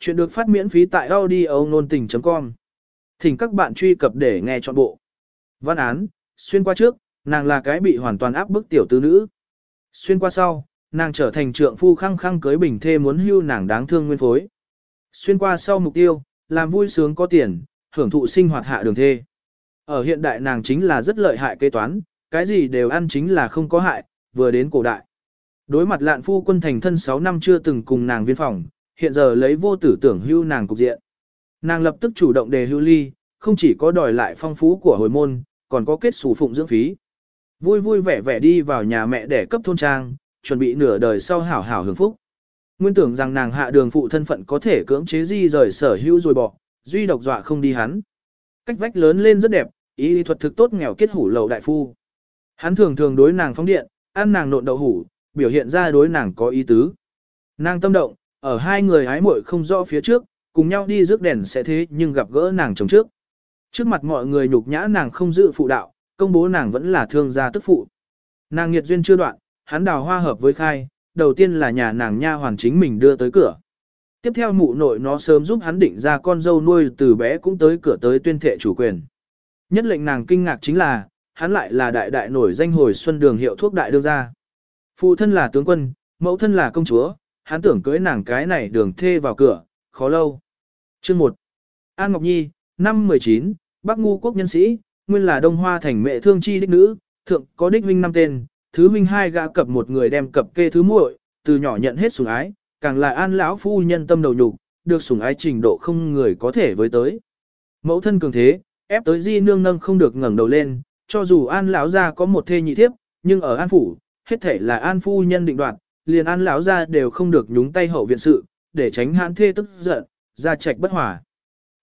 Chuyện được phát miễn phí tại audio nôn tình.com. Thỉnh các bạn truy cập để nghe trọn bộ. Văn án, xuyên qua trước, nàng là cái bị hoàn toàn áp bức tiểu tư nữ. Xuyên qua sau, nàng trở thành trượng phu khăng khăng cưới bình thê muốn hưu nàng đáng thương nguyên phối. Xuyên qua sau mục tiêu, làm vui sướng có tiền, hưởng thụ sinh hoạt hạ đường thê. Ở hiện đại nàng chính là rất lợi hại kế toán, cái gì đều ăn chính là không có hại, vừa đến cổ đại. Đối mặt lạn phu quân thành thân 6 năm chưa từng cùng nàng viên phòng, hiện giờ lấy vô tử tưởng hưu nàng cục diện. Nàng lập tức chủ động đề hưu ly, không chỉ có đòi lại phong phú của hồi môn, còn có kết sủ phụng dưỡng phí. Vui vui vẻ vẻ đi vào nhà mẹ để cấp thôn trang, chuẩn bị nửa đời sau hảo hảo hưởng phúc. Nguyên tưởng rằng nàng hạ đường phụ thân phận có thể cưỡng chế di rời sở hữu rồi bỏ, duy độc dọa không đi hắn. Cách vách lớn lên rất đẹp, ý thuật thực tốt nghèo kết hủ lầu đại phu. Hắn thường thường đối nàng phóng điện, ăn nàng nộn đậu hủ, biểu hiện ra đối nàng có ý tứ. Nàng tâm động, ở hai người hái muội không rõ phía trước, cùng nhau đi rước đèn sẽ thế nhưng gặp gỡ nàng chồng trước. Trước mặt mọi người nhục nhã nàng không giữ phụ đạo, công bố nàng vẫn là thương gia tức phụ. Nàng nghiệt duyên chưa đoạn, hắn đào hoa hợp với khai, đầu tiên là nhà nàng nha hoàn chính mình đưa tới cửa. Tiếp theo mụ nội nó sớm giúp hắn định ra con dâu nuôi từ bé cũng tới cửa tới tuyên thệ chủ quyền. Nhất lệnh nàng kinh ngạc chính là, hắn lại là đại đại nổi danh hồi xuân đường hiệu thuốc đại đương gia. Phụ thân là tướng quân, mẫu thân là công chúa, hắn tưởng cưới nàng cái này đường thê vào cửa, khó lâu. Chương 1. An Ngọc Nhi, năm 19, Bắc Ngu quốc nhân sĩ, nguyên là Đông Hoa thành mẹ thương chi đích nữ, thượng có đích huynh năm tên, thứ huynh hai gã cập một người đem cập kê thứ muội, từ nhỏ nhận hết sủng ái, càng là An lão phu nhân tâm đầu nhục, được sủng ái trình độ không người có thể với tới. Mẫu thân cường thế, ép tới di nương nâng không được ngẩng đầu lên, cho dù An lão gia có một thê nhị thiếp, nhưng ở An phủ, hết thể là An phu nhân định đoạt, liền An lão gia đều không được nhúng tay hậu viện sự, để tránh hãn thê tức giận, ra trạch bất hòa.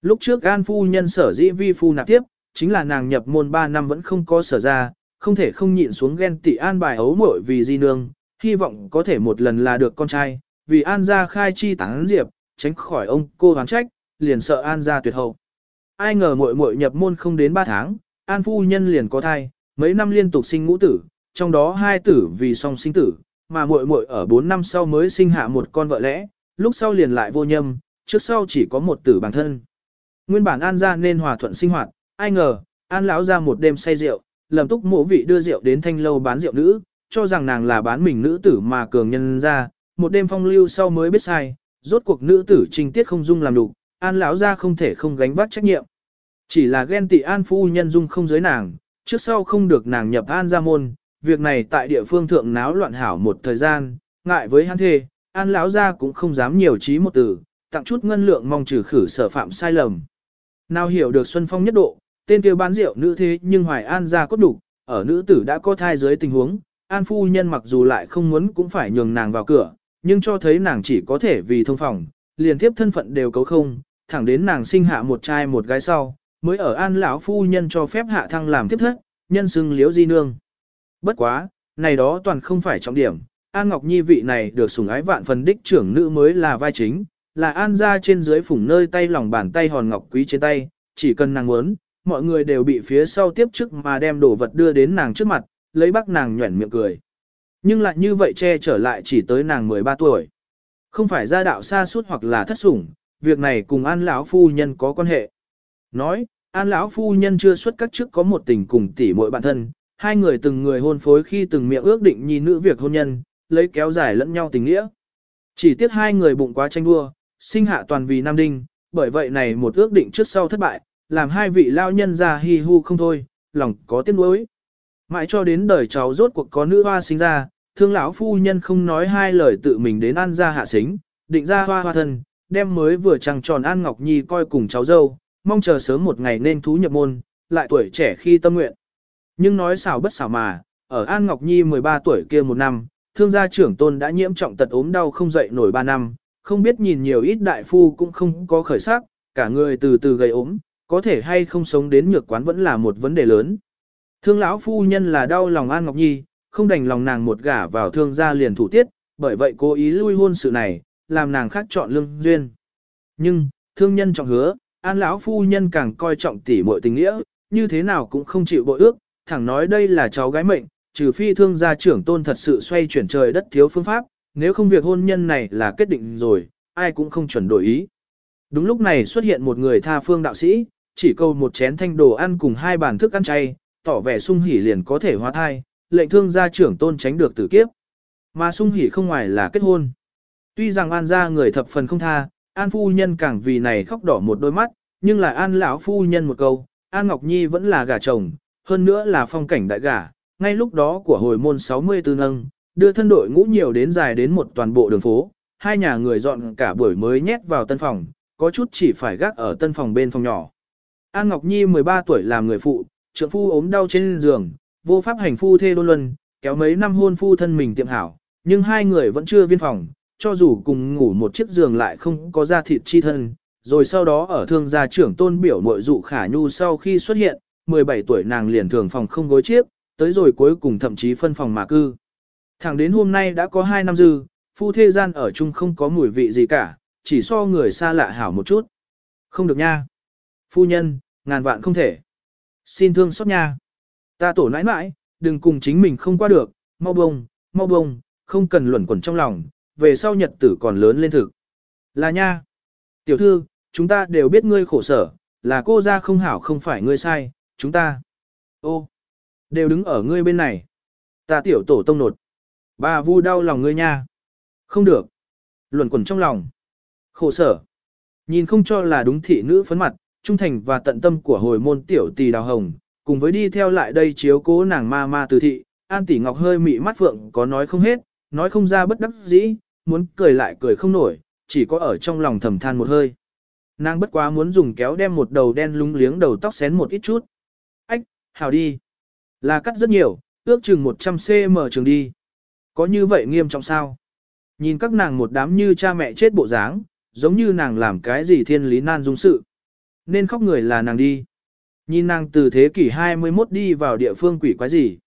Lúc trước An phu nhân sở dĩ vi phu nạp tiếp, chính là nàng nhập môn 3 năm vẫn không có sở ra, không thể không nhịn xuống ghen tị An bài ấu muội vì di nương, hy vọng có thể một lần là được con trai, vì An gia khai chi tán diệp, tránh khỏi ông cô hoán trách, liền sợ An gia tuyệt hậu. Ai ngờ muội muội nhập môn không đến 3 tháng, An phu nhân liền có thai, mấy năm liên tục sinh ngũ tử, trong đó hai tử vì song sinh tử, mà muội muội ở 4 năm sau mới sinh hạ một con vợ lẽ, lúc sau liền lại vô nhâm, trước sau chỉ có một tử bản thân. Nguyên bản An gia nên hòa thuận sinh hoạt, ai ngờ, An lão ra một đêm say rượu, lầm túc mộ vị đưa rượu đến thanh lâu bán rượu nữ, cho rằng nàng là bán mình nữ tử mà cường nhân ra, một đêm phong lưu sau mới biết sai, rốt cuộc nữ tử trình tiết không dung làm đủ, An lão ra không thể không gánh vác trách nhiệm. Chỉ là ghen tị An phu nhân dung không giới nàng, trước sau không được nàng nhập An gia môn, việc này tại địa phương thượng náo loạn hảo một thời gian, ngại với hắn thê, An lão gia cũng không dám nhiều trí một từ, tặng chút ngân lượng mong trừ khử sở phạm sai lầm. Nào hiểu được Xuân Phong nhất độ, tên kia bán rượu nữ thế nhưng Hoài An gia cốt đủ, ở nữ tử đã có thai dưới tình huống, An phu nhân mặc dù lại không muốn cũng phải nhường nàng vào cửa, nhưng cho thấy nàng chỉ có thể vì thông phòng, liền tiếp thân phận đều cấu không, thẳng đến nàng sinh hạ một trai một gái sau, mới ở An lão phu nhân cho phép hạ thăng làm tiếp thất, nhân xưng liễu di nương. Bất quá, này đó toàn không phải trọng điểm, An Ngọc Nhi vị này được sủng ái vạn phần đích trưởng nữ mới là vai chính, là An ra trên dưới phủng nơi tay lòng bàn tay hòn ngọc quý trên tay, chỉ cần nàng muốn, mọi người đều bị phía sau tiếp trước mà đem đồ vật đưa đến nàng trước mặt, lấy bác nàng nhuẩn miệng cười. Nhưng lại như vậy che trở lại chỉ tới nàng 13 tuổi. Không phải gia đạo xa suốt hoặc là thất sủng, việc này cùng An lão phu nhân có quan hệ. Nói, An lão phu nhân chưa xuất các chức có một tình cùng tỷ muội bạn thân, hai người từng người hôn phối khi từng miệng ước định nhìn nữ việc hôn nhân, lấy kéo dài lẫn nhau tình nghĩa. Chỉ tiếc hai người bụng quá tranh đua, sinh hạ toàn vì nam đinh, bởi vậy này một ước định trước sau thất bại, làm hai vị lao nhân ra hi hu không thôi, lòng có tiếc nuối. Mãi cho đến đời cháu rốt cuộc có nữ hoa sinh ra, thương lão phu nhân không nói hai lời tự mình đến ăn ra hạ xính, định ra hoa hoa thân, đem mới vừa trăng tròn An Ngọc Nhi coi cùng cháu dâu, mong chờ sớm một ngày nên thú nhập môn, lại tuổi trẻ khi tâm nguyện. Nhưng nói xảo bất xảo mà, ở An Ngọc Nhi 13 tuổi kia một năm, thương gia trưởng tôn đã nhiễm trọng tật ốm đau không dậy nổi 3 năm, không biết nhìn nhiều ít đại phu cũng không có khởi sắc, cả người từ từ gầy ốm, có thể hay không sống đến nhược quán vẫn là một vấn đề lớn. Thương lão phu nhân là đau lòng An Ngọc Nhi, không đành lòng nàng một gả vào thương gia liền thủ tiết, bởi vậy cố ý lui hôn sự này, làm nàng khác chọn lương duyên. Nhưng, thương nhân trọng hứa, An lão phu nhân càng coi trọng tỉ muội tình nghĩa, như thế nào cũng không chịu bội ước, thẳng nói đây là cháu gái mệnh, trừ phi thương gia trưởng tôn thật sự xoay chuyển trời đất thiếu phương pháp, nếu không việc hôn nhân này là kết định rồi, ai cũng không chuẩn đổi ý. Đúng lúc này xuất hiện một người tha phương đạo sĩ, chỉ câu một chén thanh đồ ăn cùng hai bàn thức ăn chay, tỏ vẻ sung hỉ liền có thể hóa thai, lệnh thương gia trưởng tôn tránh được tử kiếp. Mà sung hỉ không ngoài là kết hôn. Tuy rằng an gia người thập phần không tha, an phu nhân càng vì này khóc đỏ một đôi mắt, nhưng lại an lão phu nhân một câu, an ngọc nhi vẫn là gả chồng, hơn nữa là phong cảnh đại gả, ngay lúc đó của hồi môn 64 nâng, đưa thân đội ngũ nhiều đến dài đến một toàn bộ đường phố, hai nhà người dọn cả buổi mới nhét vào tân phòng, có chút chỉ phải gác ở tân phòng bên phòng nhỏ. An Ngọc Nhi 13 tuổi làm người phụ, trượng phu ốm đau trên giường, vô pháp hành phu thê đôn luân, kéo mấy năm hôn phu thân mình tiệm hảo, nhưng hai người vẫn chưa viên phòng, cho dù cùng ngủ một chiếc giường lại không có da thịt chi thân. Rồi sau đó ở thương gia trưởng tôn biểu mội dụ khả nhu sau khi xuất hiện, 17 tuổi nàng liền thường phòng không gối chiếc, tới rồi cuối cùng thậm chí phân phòng mà cư. Thẳng đến hôm nay đã có 2 năm dư, phu thê gian ở chung không có mùi vị gì cả, chỉ so người xa lạ hảo một chút. Không được nha. Phu nhân, ngàn vạn không thể. Xin thương xót nha. Ta tổ nãi nãi, đừng cùng chính mình không qua được, mau bông, mau bông, không cần luẩn quẩn trong lòng, về sau nhật tử còn lớn lên thực. Là nha. Tiểu thư, chúng ta đều biết ngươi khổ sở, là cô ra không hảo không phải ngươi sai, chúng ta. Ô, đều đứng ở ngươi bên này. Ta tiểu tổ tông nột. Bà vu đau lòng ngươi nha. Không được. Luẩn quẩn trong lòng. Khổ sở. Nhìn không cho là đúng thị nữ phấn mặt, trung thành và tận tâm của hồi môn tiểu tỷ đào hồng, cùng với đi theo lại đây chiếu cố nàng ma ma từ thị, an tỷ ngọc hơi mị mắt phượng có nói không hết, nói không ra bất đắc dĩ, muốn cười lại cười không nổi, chỉ có ở trong lòng thầm than một hơi. Nàng bất quá muốn dùng kéo đem một đầu đen lúng liếng đầu tóc xén một ít chút. Hào đi. Là cắt rất nhiều, ước chừng 100cm trường đi. Có như vậy nghiêm trọng sao? Nhìn các nàng một đám như cha mẹ chết bộ dáng, giống như nàng làm cái gì thiên lý nan dung sự. Nên khóc người là nàng đi. Nhìn nàng từ thế kỷ 21 đi vào địa phương quỷ quái gì.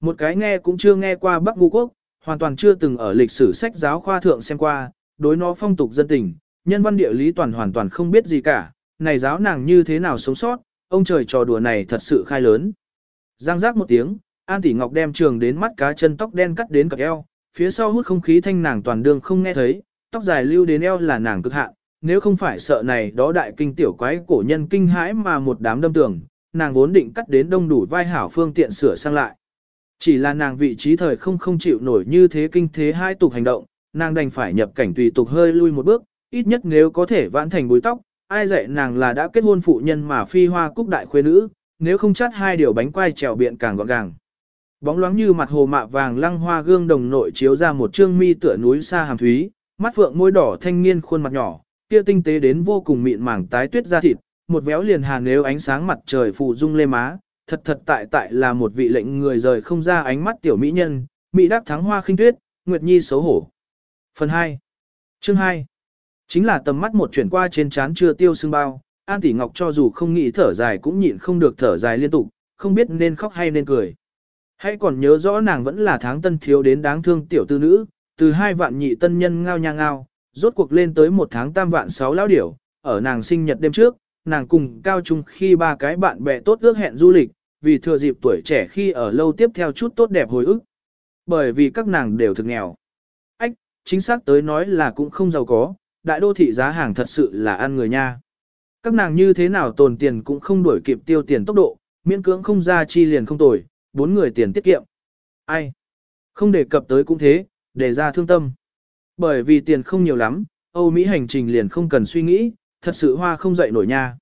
Một cái nghe cũng chưa nghe qua Bắc Ngu Quốc, hoàn toàn chưa từng ở lịch sử sách giáo khoa thượng xem qua, đối nó phong tục dân tình, nhân văn địa lý toàn hoàn toàn không biết gì cả, này giáo nàng như thế nào sống sót, ông trời trò đùa này thật sự khai lớn. Giang giác một tiếng, An Tỷ Ngọc đem trường đến mắt cá chân tóc đen cắt đến cặp eo, phía sau hút không khí thanh nàng toàn đường không nghe thấy, tóc dài lưu đến eo là nàng cực hạn, nếu không phải sợ này đó đại kinh tiểu quái cổ nhân kinh hãi mà một đám đâm tường, nàng vốn định cắt đến đông đủ vai hảo phương tiện sửa sang lại. Chỉ là nàng vị trí thời không không chịu nổi như thế kinh thế hai tục hành động, nàng đành phải nhập cảnh tùy tục hơi lui một bước, ít nhất nếu có thể vãn thành búi tóc, ai dạy nàng là đã kết hôn phụ nhân mà phi hoa cúc đại khuê nữ, nếu không chắt hai điều bánh quai trèo biện càng gọn gàng. Bóng loáng như mặt hồ mạ vàng lăng hoa gương đồng nội chiếu ra một trương mi tựa núi xa hàm thúy, mắt phượng môi đỏ thanh niên khuôn mặt nhỏ, kia tinh tế đến vô cùng mịn màng tái tuyết da thịt, một véo liền hà nếu ánh sáng mặt trời phụ dung lê má, thật thật tại tại là một vị lệnh người rời không ra ánh mắt tiểu mỹ nhân, mỹ đắc thắng hoa khinh tuyết, nguyệt nhi xấu hổ. Phần 2. Chương 2. Chính là tầm mắt một chuyển qua trên trán chưa tiêu sưng bao, An Tỷ Ngọc cho dù không nghĩ thở dài cũng nhịn không được thở dài liên tục, không biết nên khóc hay nên cười. Hãy còn nhớ rõ nàng vẫn là tháng tân thiếu đến đáng thương tiểu tư nữ, từ hai vạn nhị tân nhân ngao nha ngao, rốt cuộc lên tới một tháng tam vạn sáu lão điểu, ở nàng sinh nhật đêm trước, nàng cùng cao trung khi ba cái bạn bè tốt ước hẹn du lịch, vì thừa dịp tuổi trẻ khi ở lâu tiếp theo chút tốt đẹp hồi ức. Bởi vì các nàng đều thực nghèo. Ách, chính xác tới nói là cũng không giàu có, đại đô thị giá hàng thật sự là ăn người nha. Các nàng như thế nào tồn tiền cũng không đuổi kịp tiêu tiền tốc độ, miễn cưỡng không ra chi liền không tồi, bốn người tiền tiết kiệm. Ai? Không đề cập tới cũng thế, để ra thương tâm. Bởi vì tiền không nhiều lắm, Âu Mỹ hành trình liền không cần suy nghĩ, thật sự hoa không dậy nổi nha.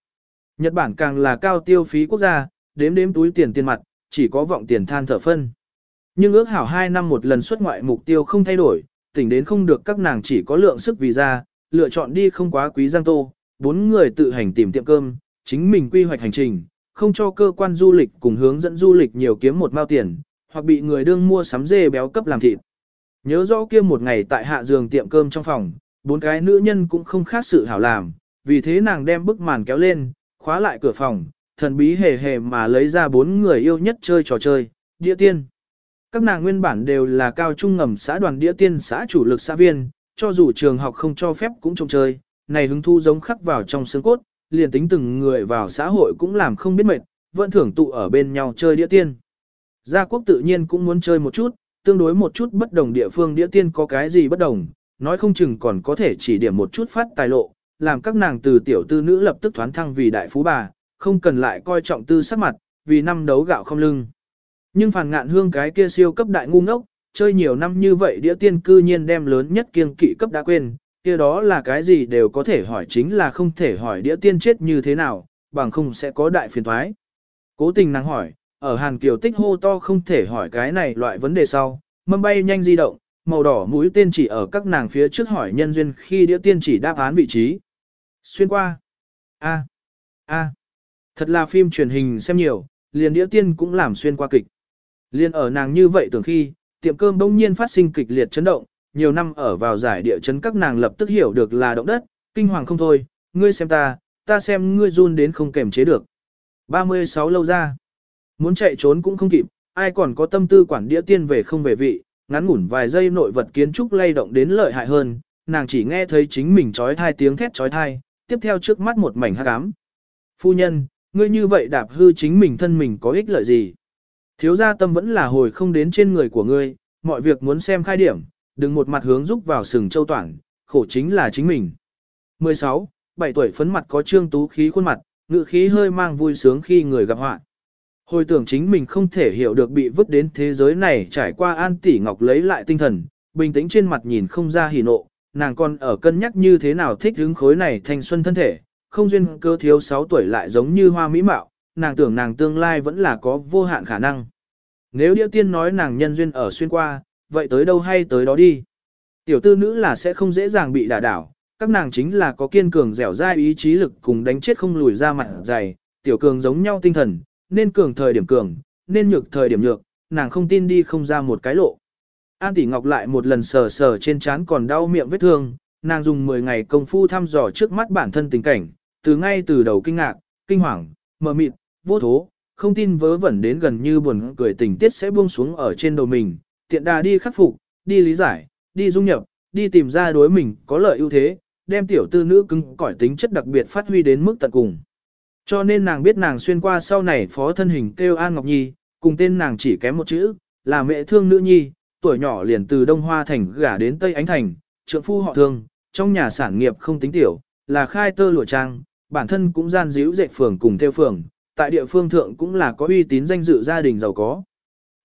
Nhật Bản càng là cao tiêu phí quốc gia, đếm đếm túi tiền tiền mặt, chỉ có vọng tiền than thở phân. Nhưng ước hảo 2 năm một lần xuất ngoại mục tiêu không thay đổi, tỉnh đến không được các nàng chỉ có lượng sức vì ra lựa chọn đi không quá quý giang tô, bốn người tự hành tìm tiệm cơm, chính mình quy hoạch hành trình, không cho cơ quan du lịch cùng hướng dẫn du lịch nhiều kiếm một mao tiền, hoặc bị người đương mua sắm dê béo cấp làm thịt. Nhớ rõ kia một ngày tại hạ giường tiệm cơm trong phòng, bốn cái nữ nhân cũng không khác sự hảo làm, vì thế nàng đem bức màn kéo lên, khóa lại cửa phòng, thần bí hề hề mà lấy ra bốn người yêu nhất chơi trò chơi, đĩa tiên. Các nàng nguyên bản đều là cao trung ngầm xã đoàn đĩa tiên xã chủ lực xã viên, cho dù trường học không cho phép cũng trông chơi, này hứng thu giống khắc vào trong xương cốt, liền tính từng người vào xã hội cũng làm không biết mệt, vẫn thưởng tụ ở bên nhau chơi đĩa tiên. Gia quốc tự nhiên cũng muốn chơi một chút, tương đối một chút bất đồng địa phương đĩa tiên có cái gì bất đồng, nói không chừng còn có thể chỉ điểm một chút phát tài lộ, làm các nàng từ tiểu tư nữ lập tức thoán thăng vì đại phú bà, không cần lại coi trọng tư sắc mặt, vì năm đấu gạo không lưng. Nhưng phản ngạn hương cái kia siêu cấp đại ngu ngốc, chơi nhiều năm như vậy đĩa tiên cư nhiên đem lớn nhất kiêng kỵ cấp đã quên, kia đó là cái gì đều có thể hỏi chính là không thể hỏi đĩa tiên chết như thế nào, bằng không sẽ có đại phiền thoái. Cố tình nàng hỏi, ở Hàn Kiều tích hô to không thể hỏi cái này loại vấn đề sau, mâm bay nhanh di động, màu đỏ mũi tên chỉ ở các nàng phía trước hỏi nhân duyên khi đĩa tiên chỉ đáp án vị trí. Xuyên qua. A. A. Thật là phim truyền hình xem nhiều, liền đĩa tiên cũng làm xuyên qua kịch. Liên ở nàng như vậy tưởng khi, tiệm cơm bỗng nhiên phát sinh kịch liệt chấn động, nhiều năm ở vào giải địa chấn các nàng lập tức hiểu được là động đất, kinh hoàng không thôi, ngươi xem ta, ta xem ngươi run đến không kềm chế được. 36 lâu ra, muốn chạy trốn cũng không kịp, ai còn có tâm tư quản đĩa tiên về không về vị, ngắn ngủn vài giây nội vật kiến trúc lay động đến lợi hại hơn, nàng chỉ nghe thấy chính mình trói thai tiếng thét trói thai, tiếp theo trước mắt một mảnh hắc ám. Phu nhân, ngươi như vậy đạp hư chính mình thân mình có ích lợi gì? Thiếu gia tâm vẫn là hồi không đến trên người của ngươi, mọi việc muốn xem khai điểm, đừng một mặt hướng rúc vào sừng châu toản, khổ chính là chính mình. 16. Bảy tuổi phấn mặt có trương tú khí khuôn mặt, ngự khí hơi mang vui sướng khi người gặp họa. Hồi tưởng chính mình không thể hiểu được bị vứt đến thế giới này trải qua an tỷ ngọc lấy lại tinh thần, bình tĩnh trên mặt nhìn không ra hỉ nộ, nàng còn ở cân nhắc như thế nào thích hứng khối này thanh xuân thân thể, không duyên cơ thiếu 6 tuổi lại giống như hoa mỹ mạo, nàng tưởng nàng tương lai vẫn là có vô hạn khả năng. Nếu điệu tiên nói nàng nhân duyên ở xuyên qua, vậy tới đâu hay tới đó đi. Tiểu tư nữ là sẽ không dễ dàng bị đả đảo, các nàng chính là có kiên cường dẻo dai ý chí lực cùng đánh chết không lùi ra mặt dày, tiểu cường giống nhau tinh thần, nên cường thời điểm cường, nên nhược thời điểm nhược, nàng không tin đi không ra một cái lộ. An tỷ ngọc lại một lần sờ sờ trên trán còn đau miệng vết thương, nàng dùng 10 ngày công phu thăm dò trước mắt bản thân tình cảnh, từ ngay từ đầu kinh ngạc, kinh hoàng, mờ mịt, vô thố, không tin vớ vẩn đến gần như buồn cười tình tiết sẽ buông xuống ở trên đầu mình, tiện đà đi khắc phục, đi lý giải, đi dung nhập, đi tìm ra đối mình có lợi ưu thế, đem tiểu tư nữ cứng cỏi tính chất đặc biệt phát huy đến mức tận cùng. Cho nên nàng biết nàng xuyên qua sau này phó thân hình kêu An Ngọc Nhi, cùng tên nàng chỉ kém một chữ, là mẹ thương nữ nhi, tuổi nhỏ liền từ Đông Hoa Thành gả đến Tây Ánh Thành, trượng phu họ thương, trong nhà sản nghiệp không tính tiểu, là khai tơ lụa trang, bản thân cũng gian díu dạy phường cùng theo phường, tại địa phương thượng cũng là có uy tín danh dự gia đình giàu có.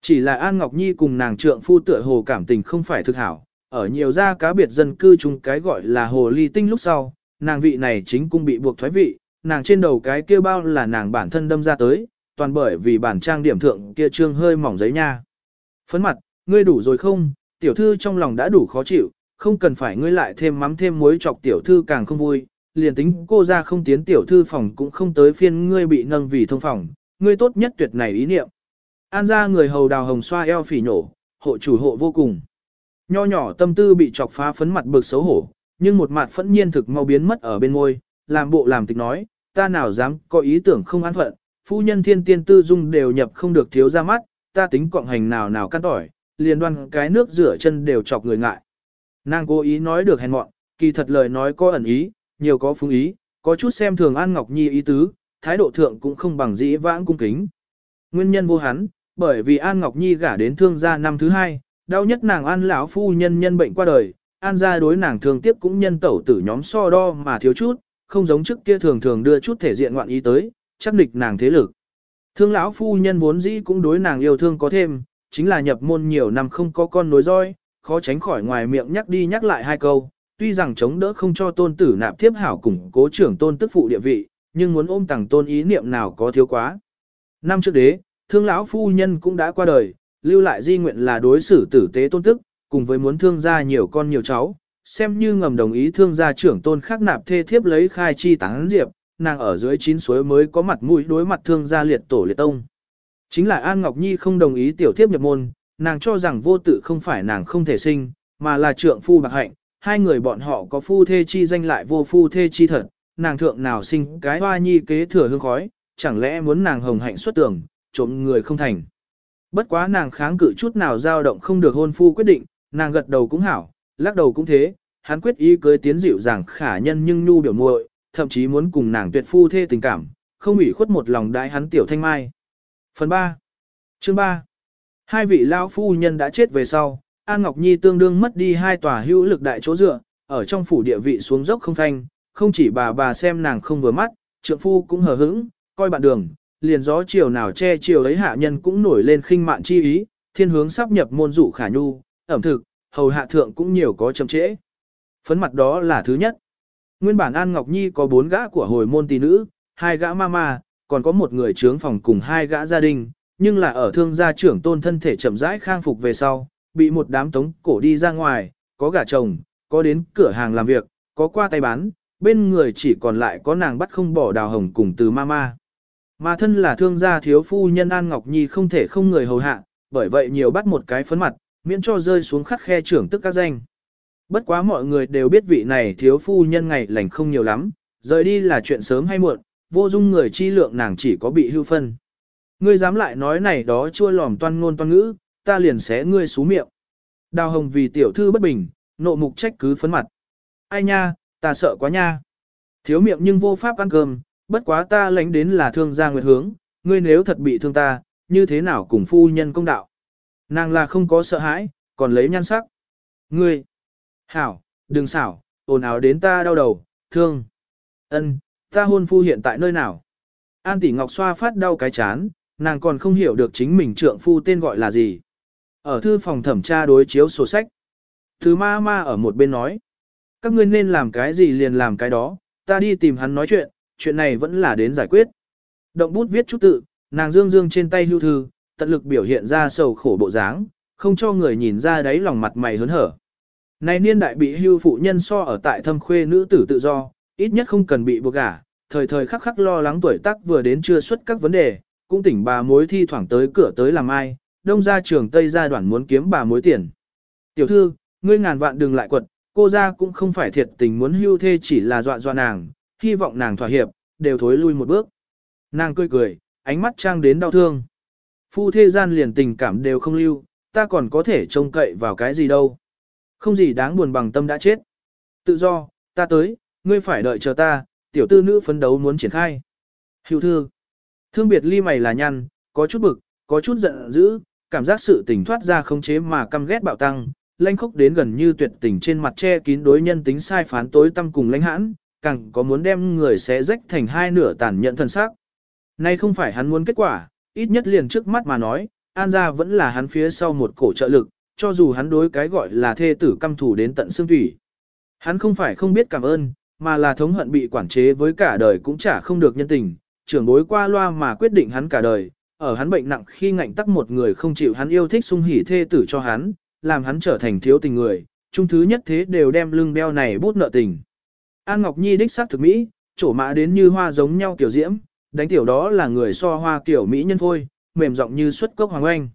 Chỉ là An Ngọc Nhi cùng nàng trượng phu tựa hồ cảm tình không phải thực hảo, ở nhiều gia cá biệt dân cư chung cái gọi là hồ ly tinh lúc sau, nàng vị này chính cung bị buộc thoái vị, nàng trên đầu cái kia bao là nàng bản thân đâm ra tới, toàn bởi vì bản trang điểm thượng kia trương hơi mỏng giấy nha. Phấn mặt, ngươi đủ rồi không, tiểu thư trong lòng đã đủ khó chịu, không cần phải ngươi lại thêm mắm thêm muối chọc tiểu thư càng không vui, liền tính cô ra không tiến tiểu thư phòng cũng không tới phiên ngươi bị nâng vì thông phòng, ngươi tốt nhất tuyệt này ý niệm. An ra người hầu đào hồng xoa eo phỉ nổ, hộ chủ hộ vô cùng. Nho nhỏ tâm tư bị chọc phá phấn mặt bực xấu hổ, nhưng một mặt phẫn nhiên thực mau biến mất ở bên môi, làm bộ làm tịch nói, ta nào dám có ý tưởng không an phận, phu nhân thiên tiên tư dung đều nhập không được thiếu ra mắt, ta tính cộng hành nào nào căn tỏi, liền đoan cái nước rửa chân đều chọc người ngại. Nàng cố ý nói được hèn mọn, kỳ thật lời nói có ẩn ý, nhiều có phúng ý, có chút xem thường An Ngọc Nhi ý tứ, thái độ thượng cũng không bằng dĩ vãng cung kính. Nguyên nhân vô hắn, bởi vì An Ngọc Nhi gả đến thương gia năm thứ hai, đau nhất nàng An lão phu nhân nhân bệnh qua đời, An gia đối nàng thường tiếp cũng nhân tẩu tử nhóm so đo mà thiếu chút, không giống trước kia thường thường đưa chút thể diện ngoạn ý tới, chắc địch nàng thế lực. Thương lão phu nhân vốn dĩ cũng đối nàng yêu thương có thêm, chính là nhập môn nhiều năm không có con nối roi, khó tránh khỏi ngoài miệng nhắc đi nhắc lại hai câu, tuy rằng chống đỡ không cho tôn tử nạp thiếp hảo củng cố trưởng tôn tức phụ địa vị, nhưng muốn ôm tàng tôn ý niệm nào có thiếu quá. Năm trước đế, thương lão phu nhân cũng đã qua đời, lưu lại di nguyện là đối xử tử tế tôn tức, cùng với muốn thương gia nhiều con nhiều cháu, xem như ngầm đồng ý thương gia trưởng tôn khác nạp thê thiếp lấy khai chi tán diệp, nàng ở dưới chín suối mới có mặt mũi đối mặt thương gia liệt tổ liệt tông. Chính là An Ngọc Nhi không đồng ý tiểu thiếp nhập môn, nàng cho rằng vô tự không phải nàng không thể sinh, mà là trượng phu bạc hạnh, hai người bọn họ có phu thê chi danh lại vô phu thê chi thật, nàng thượng nào sinh cái hoa nhi kế thừa hương khói, chẳng lẽ muốn nàng hồng hạnh xuất tưởng, trộm người không thành. Bất quá nàng kháng cự chút nào dao động không được hôn phu quyết định, nàng gật đầu cũng hảo, lắc đầu cũng thế, hắn quyết ý cưới tiến dịu dàng khả nhân nhưng nhu biểu muội, thậm chí muốn cùng nàng tuyệt phu thê tình cảm, không ủy khuất một lòng đại hắn tiểu thanh mai. Phần 3. Chương 3. Hai vị lão phu nhân đã chết về sau, An Ngọc Nhi tương đương mất đi hai tòa hữu lực đại chỗ dựa, ở trong phủ địa vị xuống dốc không thanh, không chỉ bà bà xem nàng không vừa mắt, trượng phu cũng hờ hững, coi bạn đường, liền gió chiều nào che chiều ấy hạ nhân cũng nổi lên khinh mạn chi ý, thiên hướng sắp nhập môn dụ khả nhu, ẩm thực, hầu hạ thượng cũng nhiều có chậm trễ. Phấn mặt đó là thứ nhất. Nguyên bản An Ngọc Nhi có bốn gã của hồi môn tỷ nữ, hai gã mama, còn có một người trướng phòng cùng hai gã gia đình, nhưng là ở thương gia trưởng tôn thân thể chậm rãi khang phục về sau, bị một đám tống cổ đi ra ngoài, có gả chồng, có đến cửa hàng làm việc, có qua tay bán, bên người chỉ còn lại có nàng bắt không bỏ đào hồng cùng từ mama. Mà thân là thương gia thiếu phu nhân An Ngọc Nhi không thể không người hầu hạ, bởi vậy nhiều bắt một cái phấn mặt, miễn cho rơi xuống khắc khe trưởng tức các danh. Bất quá mọi người đều biết vị này thiếu phu nhân ngày lành không nhiều lắm, rời đi là chuyện sớm hay muộn, vô dung người chi lượng nàng chỉ có bị hưu phân. Ngươi dám lại nói này đó chua lòm toan ngôn toan ngữ, ta liền xé ngươi xú miệng. Đào hồng vì tiểu thư bất bình, nộ mục trách cứ phấn mặt. Ai nha, ta sợ quá nha. Thiếu miệng nhưng vô pháp ăn cơm, bất quá ta lánh đến là thương gia nguyệt hướng, ngươi nếu thật bị thương ta, như thế nào cùng phu nhân công đạo. Nàng là không có sợ hãi, còn lấy nhan sắc. Ngươi, hảo, đừng xảo, ồn ào đến ta đau đầu, thương. ân, ta hôn phu hiện tại nơi nào? An tỷ ngọc xoa phát đau cái chán, nàng còn không hiểu được chính mình trượng phu tên gọi là gì. Ở thư phòng thẩm tra đối chiếu sổ sách. Thứ ma ma ở một bên nói. Các ngươi nên làm cái gì liền làm cái đó, ta đi tìm hắn nói chuyện, chuyện này vẫn là đến giải quyết. Động bút viết chút tự, nàng dương dương trên tay lưu thư, tận lực biểu hiện ra sầu khổ bộ dáng, không cho người nhìn ra đáy lòng mặt mày hớn hở. Này niên đại bị hưu phụ nhân so ở tại thâm khuê nữ tử tự do, ít nhất không cần bị buộc gả, thời thời khắc khắc lo lắng tuổi tác vừa đến chưa xuất các vấn đề, cũng tỉnh bà mối thi thoảng tới cửa tới làm ai, đông ra trường Tây gia đoạn muốn kiếm bà mối tiền. Tiểu thư, ngươi ngàn vạn đừng lại quật, cô ra cũng không phải thiệt tình muốn hưu thê chỉ là dọa dọa nàng, hy vọng nàng thỏa hiệp, đều thối lui một bước. Nàng cười cười, ánh mắt trang đến đau thương. Phu thê gian liền tình cảm đều không lưu, ta còn có thể trông cậy vào cái gì đâu. Không gì đáng buồn bằng tâm đã chết. Tự do, ta tới, ngươi phải đợi chờ ta, tiểu tư nữ phấn đấu muốn triển khai. Hữu thư. Thương biệt ly mày là nhăn, có chút bực, có chút giận dữ, cảm giác sự tình thoát ra không chế mà căm ghét bạo tăng, lãnh khốc đến gần như tuyệt tình trên mặt che kín đối nhân tính sai phán tối tâm cùng lãnh hãn, càng có muốn đem người xé rách thành hai nửa tàn nhẫn thân xác. Nay không phải hắn muốn kết quả, ít nhất liền trước mắt mà nói, An gia vẫn là hắn phía sau một cổ trợ lực, cho dù hắn đối cái gọi là thê tử căm thù đến tận xương thủy. Hắn không phải không biết cảm ơn, mà là thống hận bị quản chế với cả đời cũng chả không được nhân tình, trưởng bối qua loa mà quyết định hắn cả đời, ở hắn bệnh nặng khi ngạnh tắc một người không chịu hắn yêu thích sung hỉ thê tử cho hắn, làm hắn trở thành thiếu tình người, chung thứ nhất thế đều đem lưng đeo này bút nợ tình. An Ngọc Nhi đích xác thực mỹ, chỗ mã đến như hoa giống nhau kiểu diễm, đánh tiểu đó là người so hoa kiểu mỹ nhân phôi, mềm giọng như xuất cốc hoàng oanh.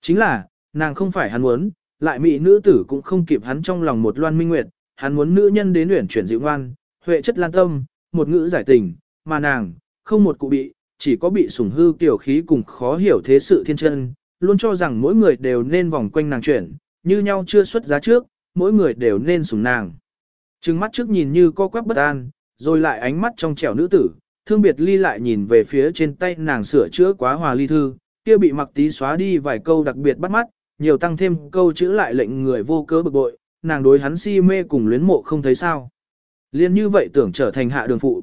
Chính là, nàng không phải hắn muốn, lại mỹ nữ tử cũng không kịp hắn trong lòng một loan minh nguyệt, hắn muốn nữ nhân đến luyện chuyển dịu ngoan, huệ chất lan tâm, một ngữ giải tình, mà nàng, không một cụ bị, chỉ có bị sủng hư tiểu khí cùng khó hiểu thế sự thiên chân, luôn cho rằng mỗi người đều nên vòng quanh nàng chuyển, như nhau chưa xuất giá trước, mỗi người đều nên sủng nàng. Trừng mắt trước nhìn như co quắp bất an, rồi lại ánh mắt trong trẻo nữ tử, thương biệt ly lại nhìn về phía trên tay nàng sửa chữa quá hòa ly thư, kia bị mặc tí xóa đi vài câu đặc biệt bắt mắt, nhiều tăng thêm câu chữ lại lệnh người vô cớ bực bội, nàng đối hắn si mê cùng luyến mộ không thấy sao. Liên như vậy tưởng trở thành hạ đường phụ.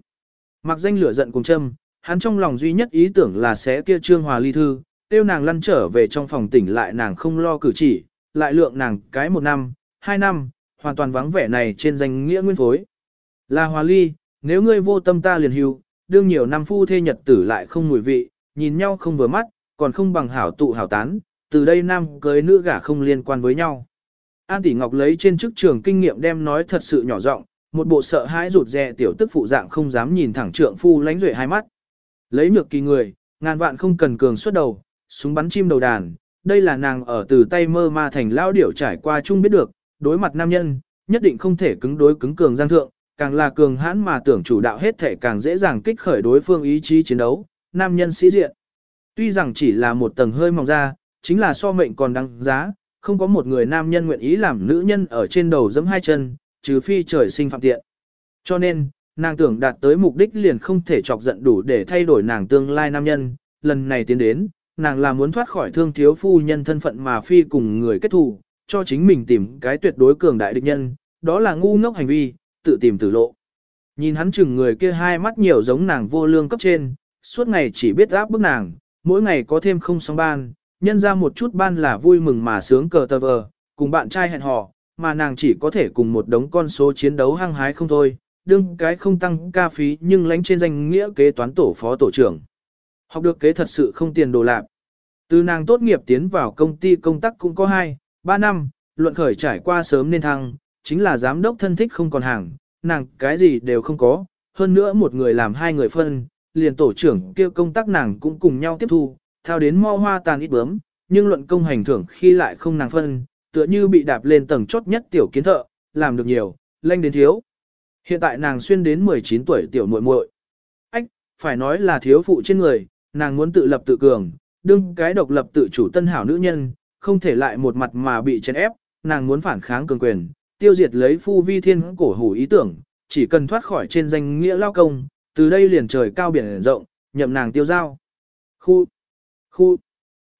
Mặc danh lửa giận cùng châm, hắn trong lòng duy nhất ý tưởng là sẽ kia trương hòa ly thư, tiêu nàng lăn trở về trong phòng tỉnh lại nàng không lo cử chỉ, lại lượng nàng cái một năm, hai năm, hoàn toàn vắng vẻ này trên danh nghĩa nguyên phối. Là hòa ly, nếu ngươi vô tâm ta liền hưu, đương nhiều năm phu thê nhật tử lại không mùi vị, nhìn nhau không vừa mắt, còn không bằng hảo tụ hảo tán, từ đây nam cưới nữ gả không liên quan với nhau. An Tỷ Ngọc lấy trên chức trường kinh nghiệm đem nói thật sự nhỏ giọng, một bộ sợ hãi rụt rè tiểu tức phụ dạng không dám nhìn thẳng trượng phu lánh duệ hai mắt. Lấy nhược kỳ người, ngàn vạn không cần cường xuất đầu, súng bắn chim đầu đàn, đây là nàng ở từ tay mơ ma thành lao điểu trải qua chung biết được, đối mặt nam nhân, nhất định không thể cứng đối cứng cường giang thượng, càng là cường hãn mà tưởng chủ đạo hết thể càng dễ dàng kích khởi đối phương ý chí chiến đấu, nam nhân sĩ diện. Tuy rằng chỉ là một tầng hơi mỏng ra, chính là so mệnh còn đáng giá, không có một người nam nhân nguyện ý làm nữ nhân ở trên đầu giẫm hai chân, trừ phi trời sinh phạm tiện. Cho nên, nàng tưởng đạt tới mục đích liền không thể chọc giận đủ để thay đổi nàng tương lai nam nhân, lần này tiến đến, nàng là muốn thoát khỏi thương thiếu phu nhân thân phận mà phi cùng người kết thù, cho chính mình tìm cái tuyệt đối cường đại địch nhân, đó là ngu ngốc hành vi, tự tìm tử lộ. Nhìn hắn chừng người kia hai mắt nhiều giống nàng vô lương cấp trên, suốt ngày chỉ biết áp bức nàng, mỗi ngày có thêm không sóng ban, nhân ra một chút ban là vui mừng mà sướng cờ tờ vờ, cùng bạn trai hẹn hò, mà nàng chỉ có thể cùng một đống con số chiến đấu hăng hái không thôi, đương cái không tăng ca phí nhưng lánh trên danh nghĩa kế toán tổ phó tổ trưởng. Học được kế thật sự không tiền đồ lạc. Từ nàng tốt nghiệp tiến vào công ty công tác cũng có 2, 3 năm, luận khởi trải qua sớm nên thăng, chính là giám đốc thân thích không còn hàng, nàng cái gì đều không có, hơn nữa một người làm hai người phân, liền tổ trưởng kêu công tác nàng cũng cùng nhau tiếp thu, thao đến mo hoa tàn ít bướm, nhưng luận công hành thưởng khi lại không nàng phân, tựa như bị đạp lên tầng chốt nhất tiểu kiến thợ, làm được nhiều, lanh đến thiếu. Hiện tại nàng xuyên đến 19 tuổi tiểu muội muội. Ách, phải nói là thiếu phụ trên người, nàng muốn tự lập tự cường, đương cái độc lập tự chủ tân hảo nữ nhân, không thể lại một mặt mà bị chèn ép, nàng muốn phản kháng cường quyền, tiêu diệt lấy phu vi thiên cổ hủ ý tưởng, chỉ cần thoát khỏi trên danh nghĩa lao công, từ đây liền trời cao biển rộng, nhậm nàng tiêu giao. Khu, khu,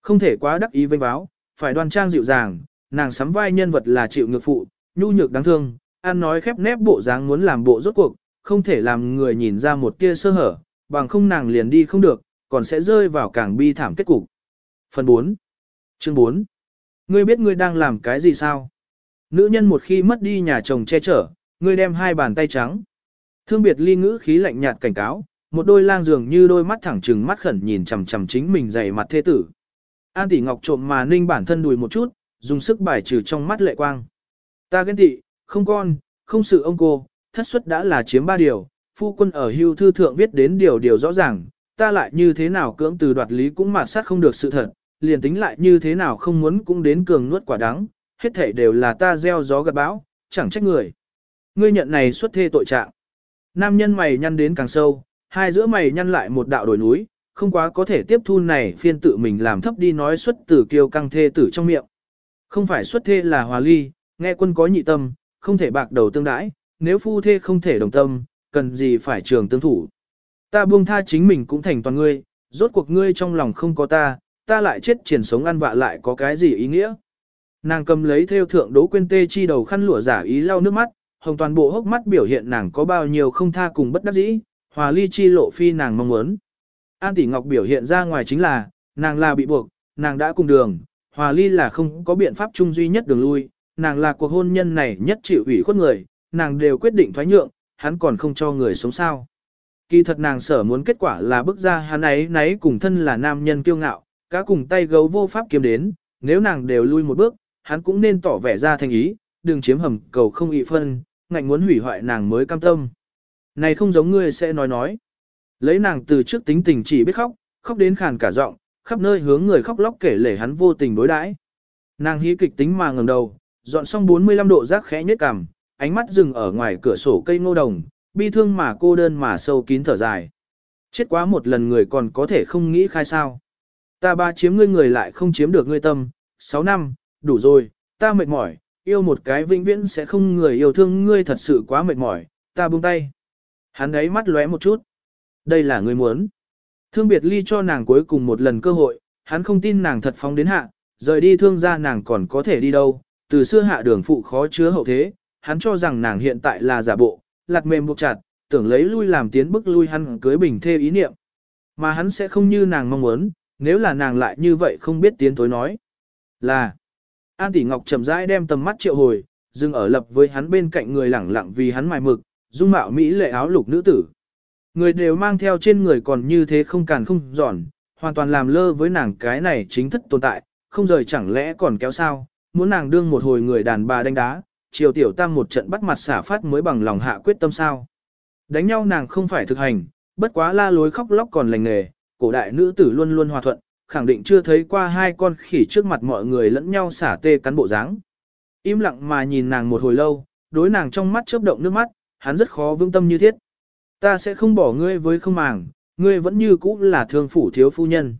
không thể quá đắc ý vênh báo, phải đoan trang dịu dàng, nàng sắm vai nhân vật là chịu ngược phụ, nhu nhược đáng thương, ăn nói khép nép bộ dáng muốn làm bộ rốt cuộc, không thể làm người nhìn ra một tia sơ hở, bằng không nàng liền đi không được, còn sẽ rơi vào càng bi thảm kết cục. Phần 4 Chương 4 Ngươi biết ngươi đang làm cái gì sao? Nữ nhân một khi mất đi nhà chồng che chở, ngươi đem hai bàn tay trắng. Thương biệt ly ngữ khí lạnh nhạt cảnh cáo, một đôi lang dường như đôi mắt thẳng trừng mắt khẩn nhìn chằm chằm chính mình dày mặt thê tử. An tỷ ngọc trộm mà ninh bản thân đùi một chút, dùng sức bài trừ trong mắt lệ quang. Ta ghen tị, không con, không sự ông cô, thất suất đã là chiếm ba điều, phu quân ở hưu thư thượng viết đến điều điều rõ ràng, ta lại như thế nào cưỡng từ đoạt lý cũng mà sát không được sự thật, liền tính lại như thế nào không muốn cũng đến cường nuốt quả đắng, hết thể đều là ta gieo gió gặt bão, chẳng trách người. Ngươi nhận này xuất thê tội trạng. Nam nhân mày nhăn đến càng sâu, hai giữa mày nhăn lại một đạo đồi núi, không quá có thể tiếp thu này phiên tự mình làm thấp đi nói xuất tử kiêu căng thê tử trong miệng. Không phải xuất thê là hòa ly, nghe quân có nhị tâm, không thể bạc đầu tương đãi, nếu phu thê không thể đồng tâm, cần gì phải trường tương thủ. Ta buông tha chính mình cũng thành toàn ngươi, rốt cuộc ngươi trong lòng không có ta, ta lại chết triển sống ăn vạ lại có cái gì ý nghĩa. Nàng cầm lấy theo thượng đố quên tê chi đầu khăn lụa giả ý lau nước mắt, hồng toàn bộ hốc mắt biểu hiện nàng có bao nhiêu không tha cùng bất đắc dĩ, hòa ly chi lộ phi nàng mong muốn. An tỷ ngọc biểu hiện ra ngoài chính là, nàng là bị buộc, nàng đã cùng đường, hòa ly là không có biện pháp chung duy nhất đường lui, nàng là cuộc hôn nhân này nhất chịu ủy khuất người, nàng đều quyết định thoái nhượng, hắn còn không cho người sống sao. Kỳ thật nàng sở muốn kết quả là bức ra hắn ấy nấy cùng thân là nam nhân kiêu ngạo, cá cùng tay gấu vô pháp kiếm đến, nếu nàng đều lui một bước, hắn cũng nên tỏ vẻ ra thành ý, đừng chiếm hầm cầu không ị phân, ngạnh muốn hủy hoại nàng mới cam tâm. Này không giống ngươi sẽ nói nói. Lấy nàng từ trước tính tình chỉ biết khóc, khóc đến khàn cả giọng, khắp nơi hướng người khóc lóc kể lể hắn vô tình đối đãi. Nàng hí kịch tính mà ngẩng đầu, dọn xong 45 độ rác khẽ nhếch cằm, ánh mắt dừng ở ngoài cửa sổ cây ngô đồng, bi thương mà cô đơn mà sâu kín thở dài. Chết quá một lần người còn có thể không nghĩ khai sao. Ta ba chiếm ngươi người lại không chiếm được ngươi tâm, 6 năm, đủ rồi, ta mệt mỏi, yêu một cái vĩnh viễn sẽ không người yêu thương ngươi thật sự quá mệt mỏi, ta buông tay. Hắn ấy mắt lóe một chút. Đây là ngươi muốn. Thương biệt ly cho nàng cuối cùng một lần cơ hội, hắn không tin nàng thật phóng đến hạ, rời đi thương ra nàng còn có thể đi đâu, từ xưa hạ đường phụ khó chứa hậu thế, hắn cho rằng nàng hiện tại là giả bộ, lặt mềm buộc chặt, tưởng lấy lui làm tiến bức lui hắn cưới bình thê ý niệm. Mà hắn sẽ không như nàng mong muốn, nếu là nàng lại như vậy không biết tiến tối nói. Là, An Tỷ Ngọc chậm rãi đem tầm mắt triệu hồi, dừng ở lập với hắn bên cạnh người lẳng lặng vì hắn mài mực, dung mạo mỹ lệ áo lục nữ tử. Người đều mang theo trên người còn như thế không càn không giòn, hoàn toàn làm lơ với nàng cái này chính thất tồn tại, không rời chẳng lẽ còn kéo sao, muốn nàng đương một hồi người đàn bà đánh đá, chiều tiểu tam một trận bắt mặt xả phát mới bằng lòng hạ quyết tâm sao. Đánh nhau nàng không phải thực hành, bất quá la lối khóc lóc còn lành nghề, cổ đại nữ tử luôn luôn hòa thuận, khẳng định chưa thấy qua hai con khỉ trước mặt mọi người lẫn nhau xả tê cắn bộ dáng. Im lặng mà nhìn nàng một hồi lâu, đối nàng trong mắt chớp động nước mắt, hắn rất khó vương tâm như thiết. Ta sẽ không bỏ ngươi với không màng, ngươi vẫn như cũ là thương phủ thiếu phu nhân.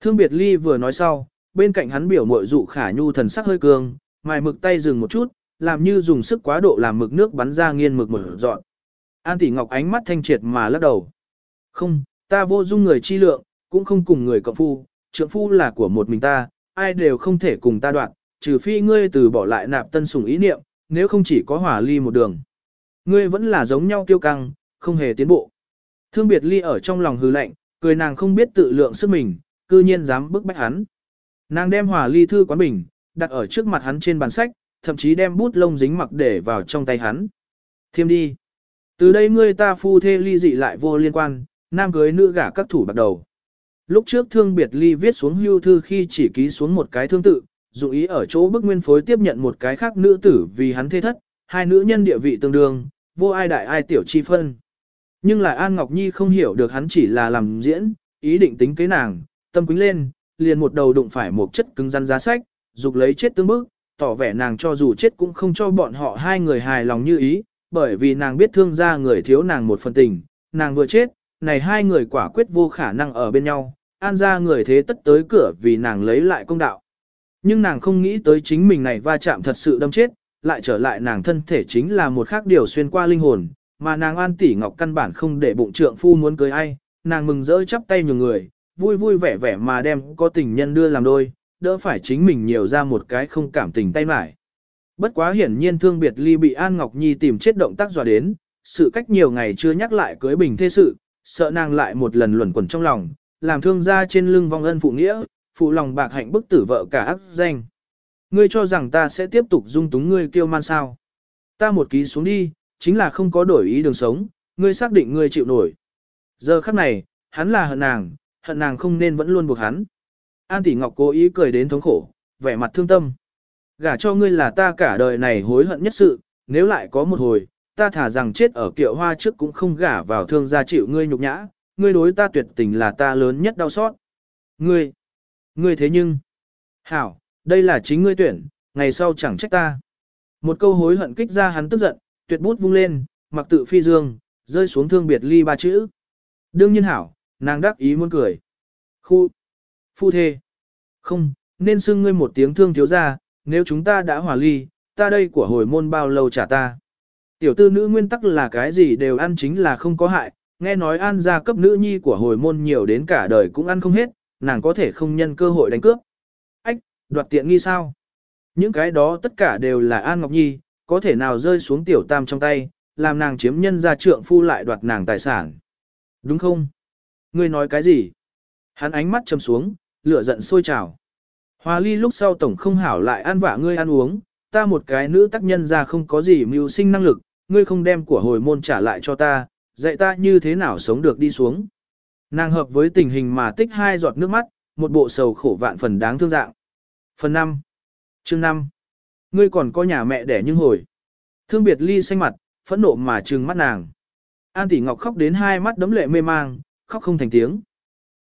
Thương biệt ly vừa nói sau, bên cạnh hắn biểu mội dụ khả nhu thần sắc hơi cường, mài mực tay dừng một chút, làm như dùng sức quá độ làm mực nước bắn ra nghiên mực mở dọn. An tỷ ngọc ánh mắt thanh triệt mà lắc đầu. Không, ta vô dung người chi lượng, cũng không cùng người cộng phu, trượng phu là của một mình ta, ai đều không thể cùng ta đoạn, trừ phi ngươi từ bỏ lại nạp tân sủng ý niệm, nếu không chỉ có hỏa ly một đường. Ngươi vẫn là giống nhau kiêu căng, không hề tiến bộ. Thương biệt ly ở trong lòng hư lạnh, cười nàng không biết tự lượng sức mình, cư nhiên dám bức bách hắn. Nàng đem hòa ly thư quán bình, đặt ở trước mặt hắn trên bàn sách, thậm chí đem bút lông dính mặc để vào trong tay hắn. Thiêm đi. Từ đây ngươi ta phu thê ly dị lại vô liên quan, nam cưới nữ gả các thủ bắt đầu. Lúc trước thương biệt ly viết xuống hưu thư khi chỉ ký xuống một cái thương tự, dụng ý ở chỗ bức nguyên phối tiếp nhận một cái khác nữ tử vì hắn thê thất, hai nữ nhân địa vị tương đương, vô ai đại ai tiểu chi phân. Nhưng lại An Ngọc Nhi không hiểu được hắn chỉ là làm diễn, ý định tính kế nàng, tâm quính lên, liền một đầu đụng phải một chất cứng rắn giá sách, dục lấy chết tương bức, tỏ vẻ nàng cho dù chết cũng không cho bọn họ hai người hài lòng như ý, bởi vì nàng biết thương ra người thiếu nàng một phần tình, nàng vừa chết, này hai người quả quyết vô khả năng ở bên nhau, an ra người thế tất tới cửa vì nàng lấy lại công đạo. Nhưng nàng không nghĩ tới chính mình này va chạm thật sự đâm chết, lại trở lại nàng thân thể chính là một khác điều xuyên qua linh hồn, mà nàng an tỷ ngọc căn bản không để bụng trượng phu muốn cưới ai, nàng mừng rỡ chắp tay nhường người, vui vui vẻ vẻ mà đem có tình nhân đưa làm đôi, đỡ phải chính mình nhiều ra một cái không cảm tình tay mải. Bất quá hiển nhiên thương biệt ly bị An Ngọc Nhi tìm chết động tác dọa đến, sự cách nhiều ngày chưa nhắc lại cưới bình thế sự, sợ nàng lại một lần luẩn quẩn trong lòng, làm thương gia trên lưng vong ân phụ nghĩa, phụ lòng bạc hạnh bức tử vợ cả ác danh. Ngươi cho rằng ta sẽ tiếp tục dung túng ngươi kêu man sao. Ta một ký xuống đi, chính là không có đổi ý đường sống, ngươi xác định ngươi chịu nổi. Giờ khắc này, hắn là hận nàng, hận nàng không nên vẫn luôn buộc hắn. An tỷ ngọc cố ý cười đến thống khổ, vẻ mặt thương tâm. Gả cho ngươi là ta cả đời này hối hận nhất sự, nếu lại có một hồi, ta thả rằng chết ở kiệu hoa trước cũng không gả vào thương gia chịu ngươi nhục nhã, ngươi đối ta tuyệt tình là ta lớn nhất đau xót. Ngươi, ngươi thế nhưng, hảo, đây là chính ngươi tuyển, ngày sau chẳng trách ta. Một câu hối hận kích ra hắn tức giận, tuyệt bút vung lên, mặc tự phi dương, rơi xuống thương biệt ly ba chữ. Đương nhiên hảo, nàng đắc ý muốn cười. Khu, phu thê, không, nên xưng ngươi một tiếng thương thiếu ra, nếu chúng ta đã hòa ly, ta đây của hồi môn bao lâu trả ta. Tiểu tư nữ nguyên tắc là cái gì đều ăn chính là không có hại, nghe nói an gia cấp nữ nhi của hồi môn nhiều đến cả đời cũng ăn không hết, nàng có thể không nhân cơ hội đánh cướp. Ách, đoạt tiện nghi sao? Những cái đó tất cả đều là An Ngọc Nhi, có thể nào rơi xuống tiểu tam trong tay, làm nàng chiếm nhân gia trượng phu lại đoạt nàng tài sản. Đúng không? Ngươi nói cái gì? Hắn ánh mắt chầm xuống, lửa giận sôi trào. Hòa ly lúc sau tổng không hảo lại ăn vạ ngươi ăn uống, ta một cái nữ tác nhân ra không có gì mưu sinh năng lực, ngươi không đem của hồi môn trả lại cho ta, dạy ta như thế nào sống được đi xuống. Nàng hợp với tình hình mà tích hai giọt nước mắt, một bộ sầu khổ vạn phần đáng thương dạng. Phần 5. Chương 5. Ngươi còn có nhà mẹ đẻ nhưng hồi. Thương biệt ly xanh mặt, phẫn nộ mà trừng mắt nàng. An tỷ ngọc khóc đến hai mắt đấm lệ mê mang, khóc không thành tiếng.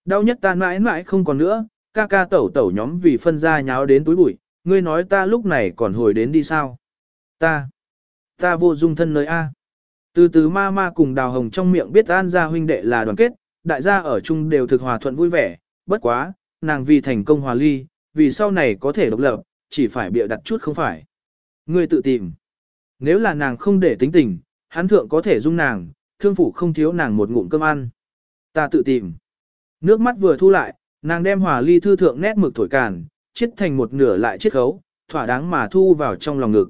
Đau nhất ta mãi mãi không còn nữa, ca ca tẩu tẩu nhóm vì phân ra nháo đến túi bụi, ngươi nói ta lúc này còn hồi đến đi sao? Ta, ta vô dung thân nơi A. Từ từ ma ma cùng đào hồng trong miệng biết an gia huynh đệ là đoàn kết, đại gia ở chung đều thực hòa thuận vui vẻ, bất quá, nàng vì thành công hòa ly, vì sau này có thể độc lập, chỉ phải bịa đặt chút không phải. Ngươi tự tìm. Nếu là nàng không để tính tình, hắn thượng có thể dung nàng, thương phủ không thiếu nàng một ngụm cơm ăn. Ta tự tìm. Nước mắt vừa thu lại, nàng đem hòa ly thư thượng nét mực thổi càn, chết thành một nửa lại chết khấu, thỏa đáng mà thu vào trong lòng ngực.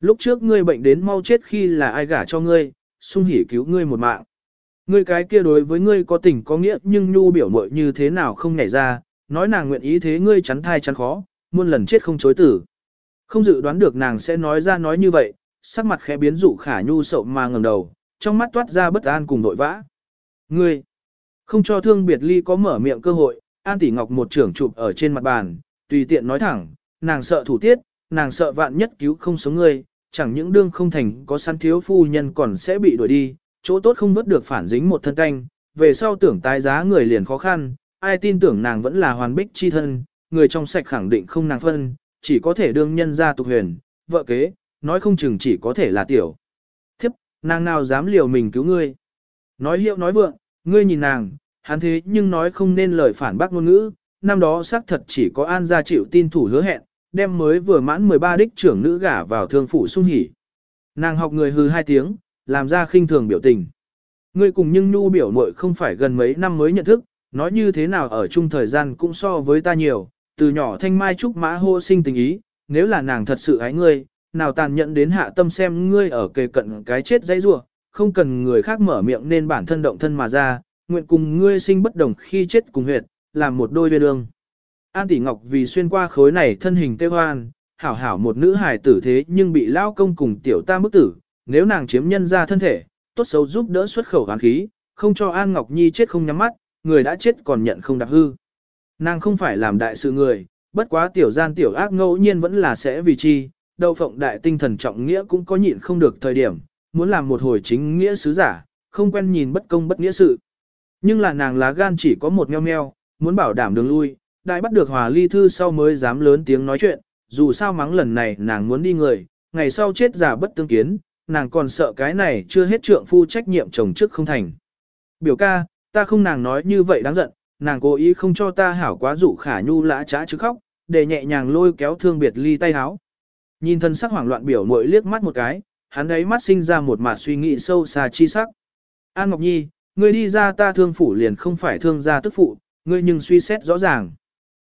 Lúc trước ngươi bệnh đến mau chết khi là ai gả cho ngươi, sung hỉ cứu ngươi một mạng. Ngươi cái kia đối với ngươi có tình có nghĩa nhưng nhu biểu mội như thế nào không nhảy ra, nói nàng nguyện ý thế ngươi chắn thai chắn khó, muôn lần chết không chối tử. Không dự đoán được nàng sẽ nói ra nói như vậy, sắc mặt khẽ biến dụ khả nhu sậu mà ngẩng đầu, trong mắt toát ra bất an cùng nội vã. Ngươi, không cho thương biệt ly có mở miệng cơ hội, An Tỷ Ngọc một trưởng chụp ở trên mặt bàn, tùy tiện nói thẳng, nàng sợ thủ tiết, nàng sợ vạn nhất cứu không sống ngươi, chẳng những đương không thành có săn thiếu phu nhân còn sẽ bị đuổi đi, chỗ tốt không vớt được phản dính một thân canh, về sau tưởng tái giá người liền khó khăn, ai tin tưởng nàng vẫn là hoàn bích chi thân, người trong sạch khẳng định không nàng phân, chỉ có thể đương nhân ra tục huyền, vợ kế, nói không chừng chỉ có thể là tiểu. Thiếp, nàng nào dám liều mình cứu ngươi. Nói hiệu nói vượng, ngươi nhìn nàng, hắn thế nhưng nói không nên lời phản bác ngôn ngữ, năm đó xác thật chỉ có An gia chịu tin thủ hứa hẹn, đem mới vừa mãn 13 đích trưởng nữ gả vào thương phủ sung hỉ. Nàng học người hư hai tiếng, làm ra khinh thường biểu tình. Ngươi cùng nhưng nhu biểu muội không phải gần mấy năm mới nhận thức, nói như thế nào ở chung thời gian cũng so với ta nhiều, từ nhỏ thanh mai trúc mã hô sinh tình ý, nếu là nàng thật sự ái ngươi, nào tàn nhẫn đến hạ tâm xem ngươi ở kề cận cái chết dãy rủa, không cần người khác mở miệng nên bản thân động thân mà ra, nguyện cùng ngươi sinh bất đồng khi chết cùng huyệt, làm một đôi viên ương. An Tỷ Ngọc vì xuyên qua khối này thân hình tê hoan, hảo hảo một nữ hài tử thế nhưng bị lao công cùng tiểu ta bức tử, nếu nàng chiếm nhân ra thân thể, tốt xấu giúp đỡ xuất khẩu hàn khí, không cho An Ngọc Nhi chết không nhắm mắt, người đã chết còn nhận không đạp hư. Nàng không phải làm đại sự người, bất quá tiểu gian tiểu ác ngẫu nhiên vẫn là sẽ vì chi, đậu phộng đại tinh thần trọng nghĩa cũng có nhịn không được thời điểm, muốn làm một hồi chính nghĩa sứ giả, không quen nhìn bất công bất nghĩa sự. Nhưng là nàng lá gan chỉ có một meo meo, muốn bảo đảm đường lui, đại bắt được hòa ly thư sau mới dám lớn tiếng nói chuyện, dù sao mắng lần này nàng muốn đi người, ngày sau chết giả bất tương kiến, nàng còn sợ cái này chưa hết trượng phu trách nhiệm chồng trước không thành. Biểu ca, ta không nàng nói như vậy đáng giận, nàng cố ý không cho ta hảo quá dụ khả nhu lã trá chứ khóc, để nhẹ nhàng lôi kéo thương biệt ly tay háo. Nhìn thân sắc hoảng loạn biểu mội liếc mắt một cái, hắn ấy mắt sinh ra một mạt suy nghĩ sâu xa chi sắc. An Ngọc Nhi, ngươi đi ra ta thương phủ liền không phải thương gia tức phụ, ngươi nhưng suy xét rõ ràng.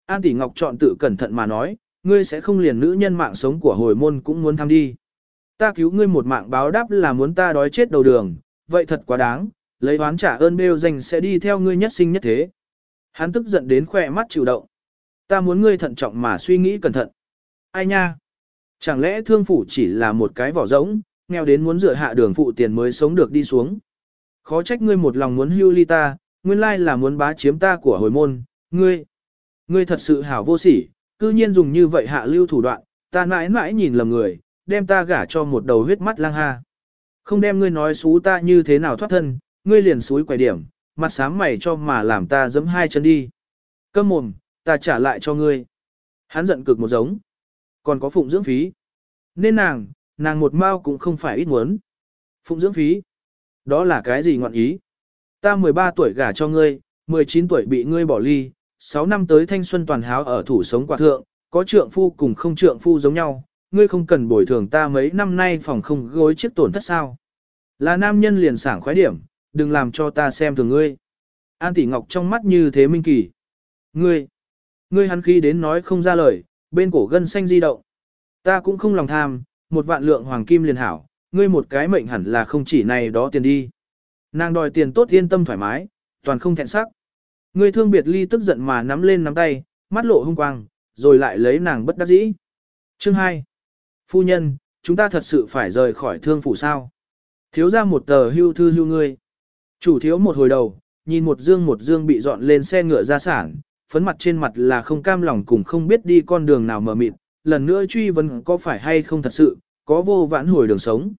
An Tỷ Ngọc chọn tự cẩn thận mà nói, ngươi sẽ không liền nữ nhân mạng sống của hồi môn cũng muốn tham đi. Ta cứu ngươi một mạng báo đáp là muốn ta đói chết đầu đường, vậy thật quá đáng, lấy oán trả ơn bêu danh sẽ đi theo ngươi nhất sinh nhất thế. Hắn tức giận đến khỏe mắt chịu động. Ta muốn ngươi thận trọng mà suy nghĩ cẩn thận. Ai nha? Chẳng lẽ thương phủ chỉ là một cái vỏ rỗng, nghèo đến muốn dựa hạ đường phụ tiền mới sống được đi xuống. Khó trách ngươi một lòng muốn hưu ly ta, nguyên lai là muốn bá chiếm ta của hồi môn, ngươi. Ngươi thật sự hảo vô sỉ, cư nhiên dùng như vậy hạ lưu thủ đoạn, ta mãi mãi nhìn lầm người, đem ta gả cho một đầu huyết mắt lang ha. Không đem ngươi nói xú ta như thế nào thoát thân, ngươi liền xúi quẻ điểm, mặt sám mày cho mà làm ta giẫm hai chân đi. Câm mồm, ta trả lại cho ngươi. Hắn giận cực một giống. Còn có phụng dưỡng phí. Nên nàng, nàng một mao cũng không phải ít muốn. Phụng dưỡng phí. Đó là cái gì ngọn ý? Ta 13 tuổi gả cho ngươi, 19 tuổi bị ngươi bỏ ly, 6 năm tới thanh xuân toàn háo ở thủ sống quả thượng, có trượng phu cùng không trượng phu giống nhau, ngươi không cần bồi thường ta mấy năm nay phòng không gối chiếc tổn thất sao. Là nam nhân liền sảng khoái điểm, đừng làm cho ta xem thường ngươi. An tỷ ngọc trong mắt như thế minh kỳ. Ngươi, ngươi hắn khi đến nói không ra lời, bên cổ gân xanh di động. Ta cũng không lòng tham, một vạn lượng hoàng kim liền hảo, ngươi một cái mệnh hẳn là không chỉ này đó tiền đi. Nàng đòi tiền tốt yên tâm thoải mái, toàn không thẹn sắc. Ngươi thương biệt ly tức giận mà nắm lên nắm tay, mắt lộ hung quang, rồi lại lấy nàng bất đắc dĩ. Chương 2. Phu nhân, chúng ta thật sự phải rời khỏi thương phủ sao. Thiếu ra một tờ hưu thư hưu ngươi. Chủ thiếu một hồi đầu, nhìn một dương một dương bị dọn lên xe ngựa ra sản, phấn mặt trên mặt là không cam lòng cùng không biết đi con đường nào mở mịt, lần nữa truy vấn có phải hay không thật sự, có vô vãn hồi đường sống.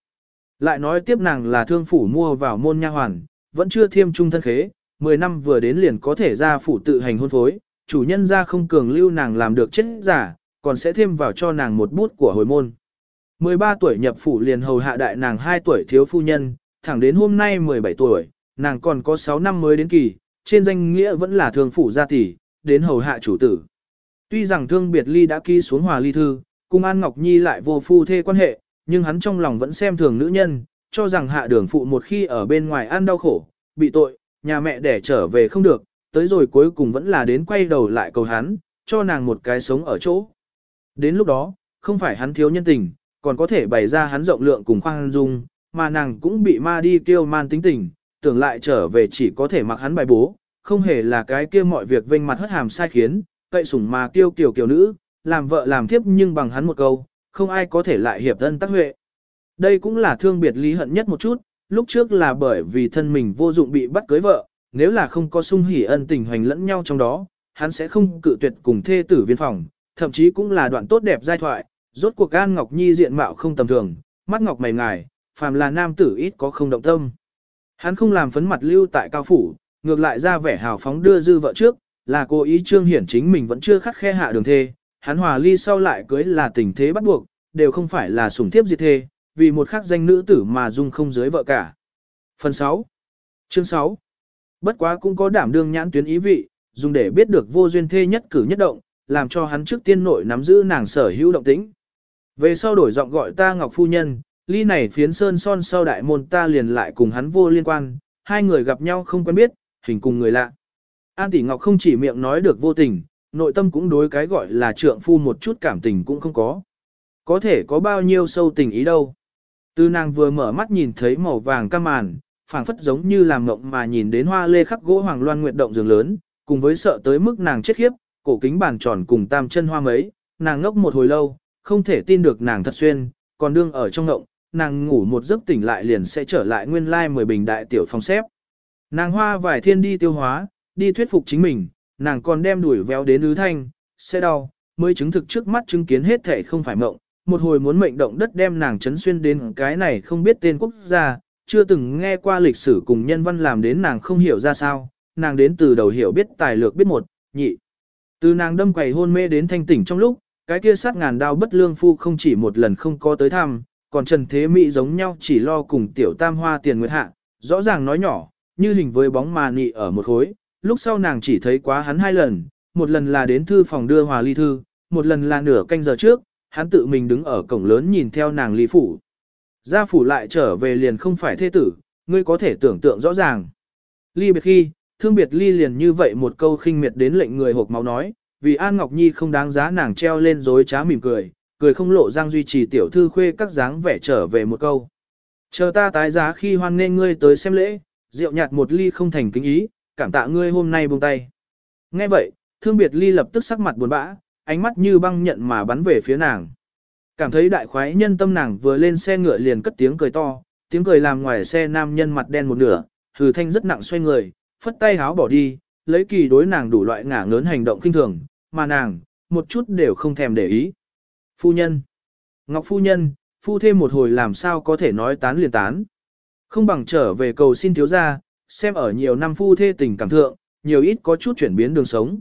Lại nói tiếp nàng là thương phủ mua vào môn nha hoàn, vẫn chưa thiêm trung thân khế, 10 năm vừa đến liền có thể ra phủ tự hành hôn phối, chủ nhân ra không cường lưu nàng làm được chết giả, còn sẽ thêm vào cho nàng một bút của hồi môn. 13 tuổi nhập phủ liền hầu hạ đại nàng 2 tuổi thiếu phu nhân, thẳng đến hôm nay 17 tuổi, nàng còn có 6 năm mới đến kỳ, trên danh nghĩa vẫn là thương phủ gia tỷ, đến hầu hạ chủ tử. Tuy rằng thương biệt ly đã ký xuống hòa ly thư, cùng An Ngọc Nhi lại vô phu thê quan hệ, nhưng hắn trong lòng vẫn xem thường nữ nhân, cho rằng hạ đường phụ một khi ở bên ngoài ăn đau khổ, bị tội, nhà mẹ đẻ trở về không được, tới rồi cuối cùng vẫn là đến quay đầu lại cầu hắn, cho nàng một cái sống ở chỗ. Đến lúc đó, không phải hắn thiếu nhân tình, còn có thể bày ra hắn rộng lượng cùng khoan dung, mà nàng cũng bị ma đi kêu man tính tình, tưởng lại trở về chỉ có thể mặc hắn bài bố, không hề là cái kia mọi việc vênh mặt hất hàm sai khiến, cậy sủng mà kêu kiểu kiểu nữ, làm vợ làm thiếp nhưng bằng hắn một câu, không ai có thể lại hiệp thân tác huệ. Đây cũng là thương biệt lý hận nhất một chút, lúc trước là bởi vì thân mình vô dụng bị bắt cưới vợ, nếu là không có sung hỉ ân tình hoành lẫn nhau trong đó, hắn sẽ không cự tuyệt cùng thê tử viên phòng, thậm chí cũng là đoạn tốt đẹp giai thoại, rốt cuộc An Ngọc Nhi diện mạo không tầm thường, mắt ngọc mày ngài, phàm là nam tử ít có không động tâm. Hắn không làm phấn mặt lưu tại cao phủ, ngược lại ra vẻ hào phóng đưa dư vợ trước, là cố ý trương hiển chính mình vẫn chưa khắc khe hạ đường thê, hắn hòa ly sau lại cưới là tình thế bắt buộc, đều không phải là sủng thiếp diệt thê, vì một khắc danh nữ tử mà dung không dưới vợ cả. Phần 6 Chương 6 Bất quá cũng có đảm đương nhãn tuyến ý vị, dùng để biết được vô duyên thê nhất cử nhất động, làm cho hắn trước tiên nội nắm giữ nàng sở hữu động tĩnh. Về sau đổi giọng gọi ta Ngọc Phu Nhân, ly này phiến sơn son sau đại môn ta liền lại cùng hắn vô liên quan, hai người gặp nhau không quen biết, hình cùng người lạ. An Tỷ Ngọc không chỉ miệng nói được vô tình, nội tâm cũng đối cái gọi là trượng phu một chút cảm tình cũng không có. Có thể có bao nhiêu sâu tình ý đâu. Từ nàng vừa mở mắt nhìn thấy màu vàng cam màn, phảng phất giống như làm mộng mà nhìn đến hoa lê khắc gỗ hoàng loan nguyệt động giường lớn, cùng với sợ tới mức nàng chết khiếp, cổ kính bàn tròn cùng tam chân hoa mấy, nàng ngốc một hồi lâu, không thể tin được nàng thật xuyên, còn đương ở trong ngộng, nàng ngủ một giấc tỉnh lại liền sẽ trở lại nguyên lai mười bình đại tiểu phong xếp. Nàng hoa vài thiên đi tiêu hóa, đi thuyết phục chính mình, nàng còn đem đuổi véo đến ứ thanh, sẽ đau, mới chứng thực trước mắt chứng kiến hết thể không phải mộng, một hồi muốn mệnh động đất đem nàng chấn xuyên đến cái này không biết tên quốc gia, chưa từng nghe qua lịch sử cùng nhân văn làm đến nàng không hiểu ra sao, nàng đến từ đầu hiểu biết tài lược biết một, nhị. Từ nàng đâm quầy hôn mê đến thanh tỉnh trong lúc, cái kia sát ngàn đao bất lương phu không chỉ một lần không có tới thăm, còn Trần Thế Mỹ giống nhau chỉ lo cùng tiểu tam hoa tiền nguyệt hạ, rõ ràng nói nhỏ, như hình với bóng mà nị ở một khối, lúc sau nàng chỉ thấy quá hắn hai lần, một lần là đến thư phòng đưa hòa ly thư, một lần là nửa canh giờ trước, hắn tự mình đứng ở cổng lớn nhìn theo nàng ly phủ. Gia phủ lại trở về liền không phải thế tử, ngươi có thể tưởng tượng rõ ràng. Ly biệt khi, thương biệt ly liền như vậy một câu khinh miệt đến lệnh người hộp máu nói, vì An Ngọc Nhi không đáng giá nàng treo lên dối trá mỉm cười, cười không lộ răng duy trì tiểu thư khuê các dáng vẻ trở về một câu. Chờ ta tái giá khi hoan nên ngươi tới xem lễ, rượu nhạt một ly không thành kính ý, cảm tạ ngươi hôm nay buông tay. Nghe vậy, thương biệt ly lập tức sắc mặt buồn bã, ánh mắt như băng nhận mà bắn về phía nàng. Cảm thấy đại khoái nhân tâm nàng vừa lên xe ngựa liền cất tiếng cười to, tiếng cười làm ngoài xe nam nhân mặt đen một nửa, hừ thanh rất nặng xoay người, phất tay háo bỏ đi, lấy kỳ đối nàng đủ loại ngả ngớn hành động kinh thường, mà nàng, một chút đều không thèm để ý. Phu nhân, Ngọc phu nhân, phu thêm một hồi làm sao có thể nói tán liền tán. Không bằng trở về cầu xin thiếu gia, xem ở nhiều năm phu thê tình cảm thượng, nhiều ít có chút chuyển biến đường sống.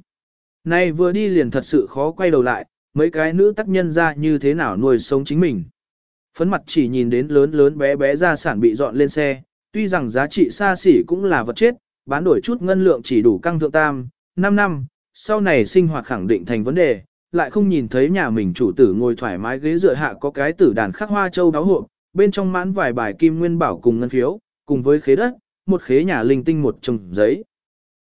Nay vừa đi liền thật sự khó quay đầu lại, mấy cái nữ tác nhân ra như thế nào nuôi sống chính mình. Phấn mặt chỉ nhìn đến lớn lớn bé bé gia sản bị dọn lên xe, tuy rằng giá trị xa xỉ cũng là vật chết, bán đổi chút ngân lượng chỉ đủ căng thượng tam, 5 năm, sau này sinh hoạt khẳng định thành vấn đề, lại không nhìn thấy nhà mình chủ tử ngồi thoải mái ghế dựa hạ có cái tử đàn khắc hoa châu đáo hộp, bên trong mãn vài bài kim nguyên bảo cùng ngân phiếu, cùng với khế đất, một khế nhà linh tinh một chồng giấy.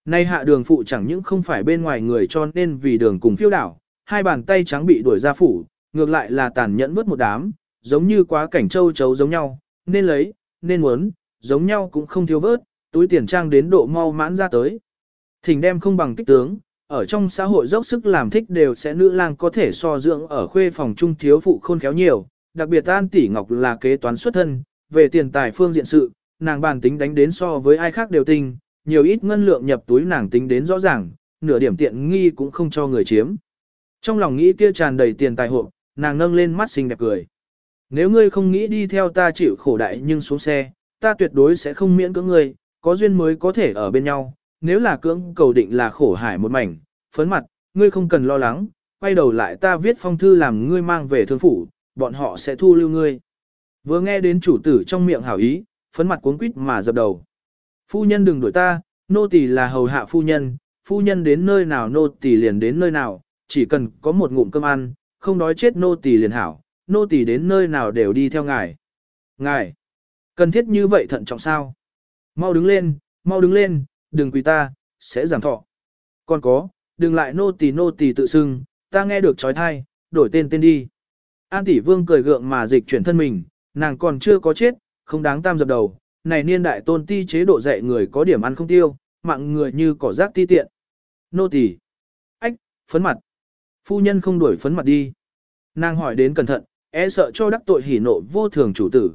Nay hạ đường phụ chẳng những không phải bên ngoài người cho nên vì đường cùng phiêu đảo, hai bàn tay trắng bị đuổi ra phủ, ngược lại là tàn nhẫn vớt một đám, giống như quá cảnh châu chấu giống nhau, nên lấy, nên muốn, giống nhau cũng không thiếu vớt, túi tiền trang đến độ mau mãn ra tới. Thỉnh đem không bằng kích tướng, ở trong xã hội dốc sức làm thích đều sẽ nữ lang có thể so dưỡng ở khuê phòng trung thiếu phụ khôn khéo nhiều, đặc biệt An Tỷ Ngọc là kế toán xuất thân, về tiền tài phương diện sự, nàng bàn tính đánh đến so với ai khác đều tinh, nhiều ít ngân lượng nhập túi nàng tính đến rõ ràng, nửa điểm tiện nghi cũng không cho người chiếm. Trong lòng nghĩ kia tràn đầy tiền tài hộ, nàng nâng lên mắt xinh đẹp cười. Nếu ngươi không nghĩ đi theo ta chịu khổ đại nhưng xuống xe, ta tuyệt đối sẽ không miễn cưỡng ngươi, có duyên mới có thể ở bên nhau, nếu là cưỡng cầu định là khổ hải một mảnh, phấn mặt, ngươi không cần lo lắng, quay đầu lại ta viết phong thư làm ngươi mang về thương phủ, bọn họ sẽ thu lưu ngươi. Vừa nghe đến chủ tử trong miệng hảo ý, phấn mặt cuống quýt mà dập đầu. Phu nhân đừng đuổi ta, nô tỳ là hầu hạ phu nhân, phu nhân đến nơi nào nô tỳ liền đến nơi nào, chỉ cần có một ngụm cơm ăn, không đói chết nô tỳ liền hảo, nô tỳ đến nơi nào đều đi theo ngài. Ngài, cần thiết như vậy thận trọng sao? Mau đứng lên, mau đứng lên, đừng quỳ ta, sẽ giảm thọ. Còn có, đừng lại nô tỳ nô tỳ tự xưng, ta nghe được trói thai, đổi tên tên đi. An tỷ vương cười gượng mà dịch chuyển thân mình, nàng còn chưa có chết, không đáng tam dập đầu, này niên đại tôn ti chế độ dạy người có điểm ăn không tiêu, mạng người như cỏ rác ti tiện. Nô tỳ, ách, phấn mặt. Phu nhân không đuổi phấn mặt đi. Nàng hỏi đến cẩn thận, e sợ cho đắc tội hỉ nộ vô thường chủ tử.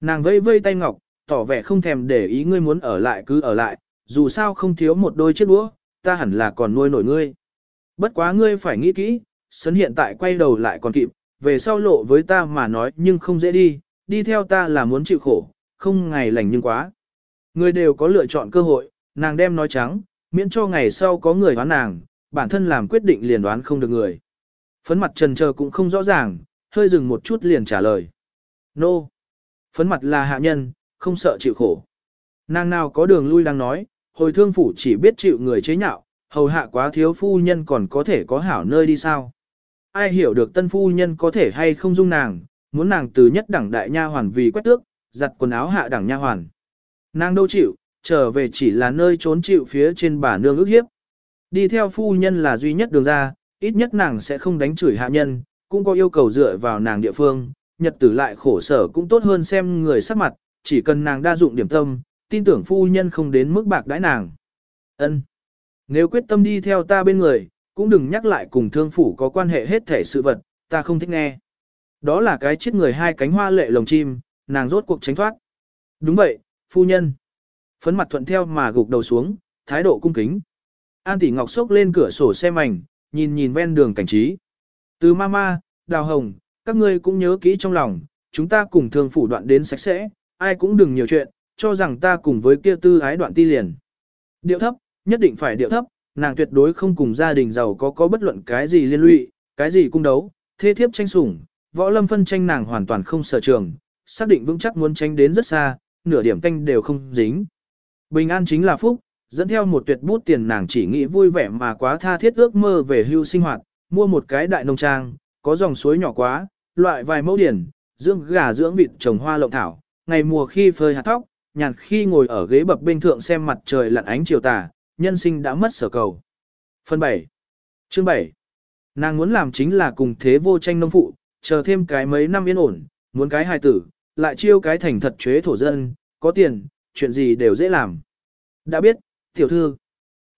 Nàng vây vây tay ngọc, tỏ vẻ không thèm để ý ngươi muốn ở lại cứ ở lại, dù sao không thiếu một đôi chiếc đũa, ta hẳn là còn nuôi nổi ngươi. Bất quá ngươi phải nghĩ kỹ, sấn hiện tại quay đầu lại còn kịp, về sau lộ với ta mà nói nhưng không dễ đi, đi theo ta là muốn chịu khổ, không ngày lành nhưng quá. Người đều có lựa chọn cơ hội, nàng đem nói trắng, miễn cho ngày sau có người đoán nàng, bản thân làm quyết định liền đoán không được người. Phấn mặt trần chờ cũng không rõ ràng, hơi dừng một chút liền trả lời. Nô. No. Phấn mặt là hạ nhân, không sợ chịu khổ. Nàng nào có đường lui đang nói, hồi thương phủ chỉ biết chịu người chế nhạo, hầu hạ quá thiếu phu nhân còn có thể có hảo nơi đi sao. Ai hiểu được tân phu nhân có thể hay không dung nàng, muốn nàng từ nhất đẳng đại nha hoàn vì quét tước, giặt quần áo hạ đẳng nha hoàn. Nàng đâu chịu, trở về chỉ là nơi trốn chịu phía trên bà nương ước hiếp. Đi theo phu nhân là duy nhất đường ra, ít nhất nàng sẽ không đánh chửi hạ nhân, cũng có yêu cầu dựa vào nàng địa phương, nhật tử lại khổ sở cũng tốt hơn xem người sắc mặt, chỉ cần nàng đa dụng điểm tâm, tin tưởng phu nhân không đến mức bạc đãi nàng. Ân, Nếu quyết tâm đi theo ta bên người, cũng đừng nhắc lại cùng thương phủ có quan hệ hết thể sự vật, ta không thích nghe. Đó là cái chết người hai cánh hoa lệ lồng chim, nàng rốt cuộc tránh thoát. Đúng vậy, phu nhân. Phấn mặt thuận theo mà gục đầu xuống, thái độ cung kính. An tỷ ngọc sốc lên cửa sổ xe mảnh, nhìn nhìn ven đường cảnh trí. Từ mama, đào hồng, các ngươi cũng nhớ kỹ trong lòng, chúng ta cùng thường phủ đoạn đến sạch sẽ, ai cũng đừng nhiều chuyện, cho rằng ta cùng với kia tư ái đoạn ti liền. Điệu thấp, nhất định phải điệu thấp, nàng tuyệt đối không cùng gia đình giàu có có bất luận cái gì liên lụy, cái gì cung đấu, thế thiếp tranh sủng, võ lâm phân tranh nàng hoàn toàn không sở trường, xác định vững chắc muốn tranh đến rất xa, nửa điểm canh đều không dính. Bình an chính là phúc, dẫn theo một tuyệt bút tiền nàng chỉ nghĩ vui vẻ mà quá tha thiết ước mơ về hưu sinh hoạt, mua một cái đại nông trang, có dòng suối nhỏ quá, loại vài mẫu điển, dưỡng gà dưỡng vịt trồng hoa lộng thảo, ngày mùa khi phơi hạt thóc, nhàn khi ngồi ở ghế bập bên thượng xem mặt trời lặn ánh chiều tà, nhân sinh đã mất sở cầu. Phần 7 Chương 7 Nàng muốn làm chính là cùng thế vô tranh nông phụ, chờ thêm cái mấy năm yên ổn, muốn cái hài tử, lại chiêu cái thành thật chế thổ dân, có tiền, chuyện gì đều dễ làm. Đã biết, tiểu thư.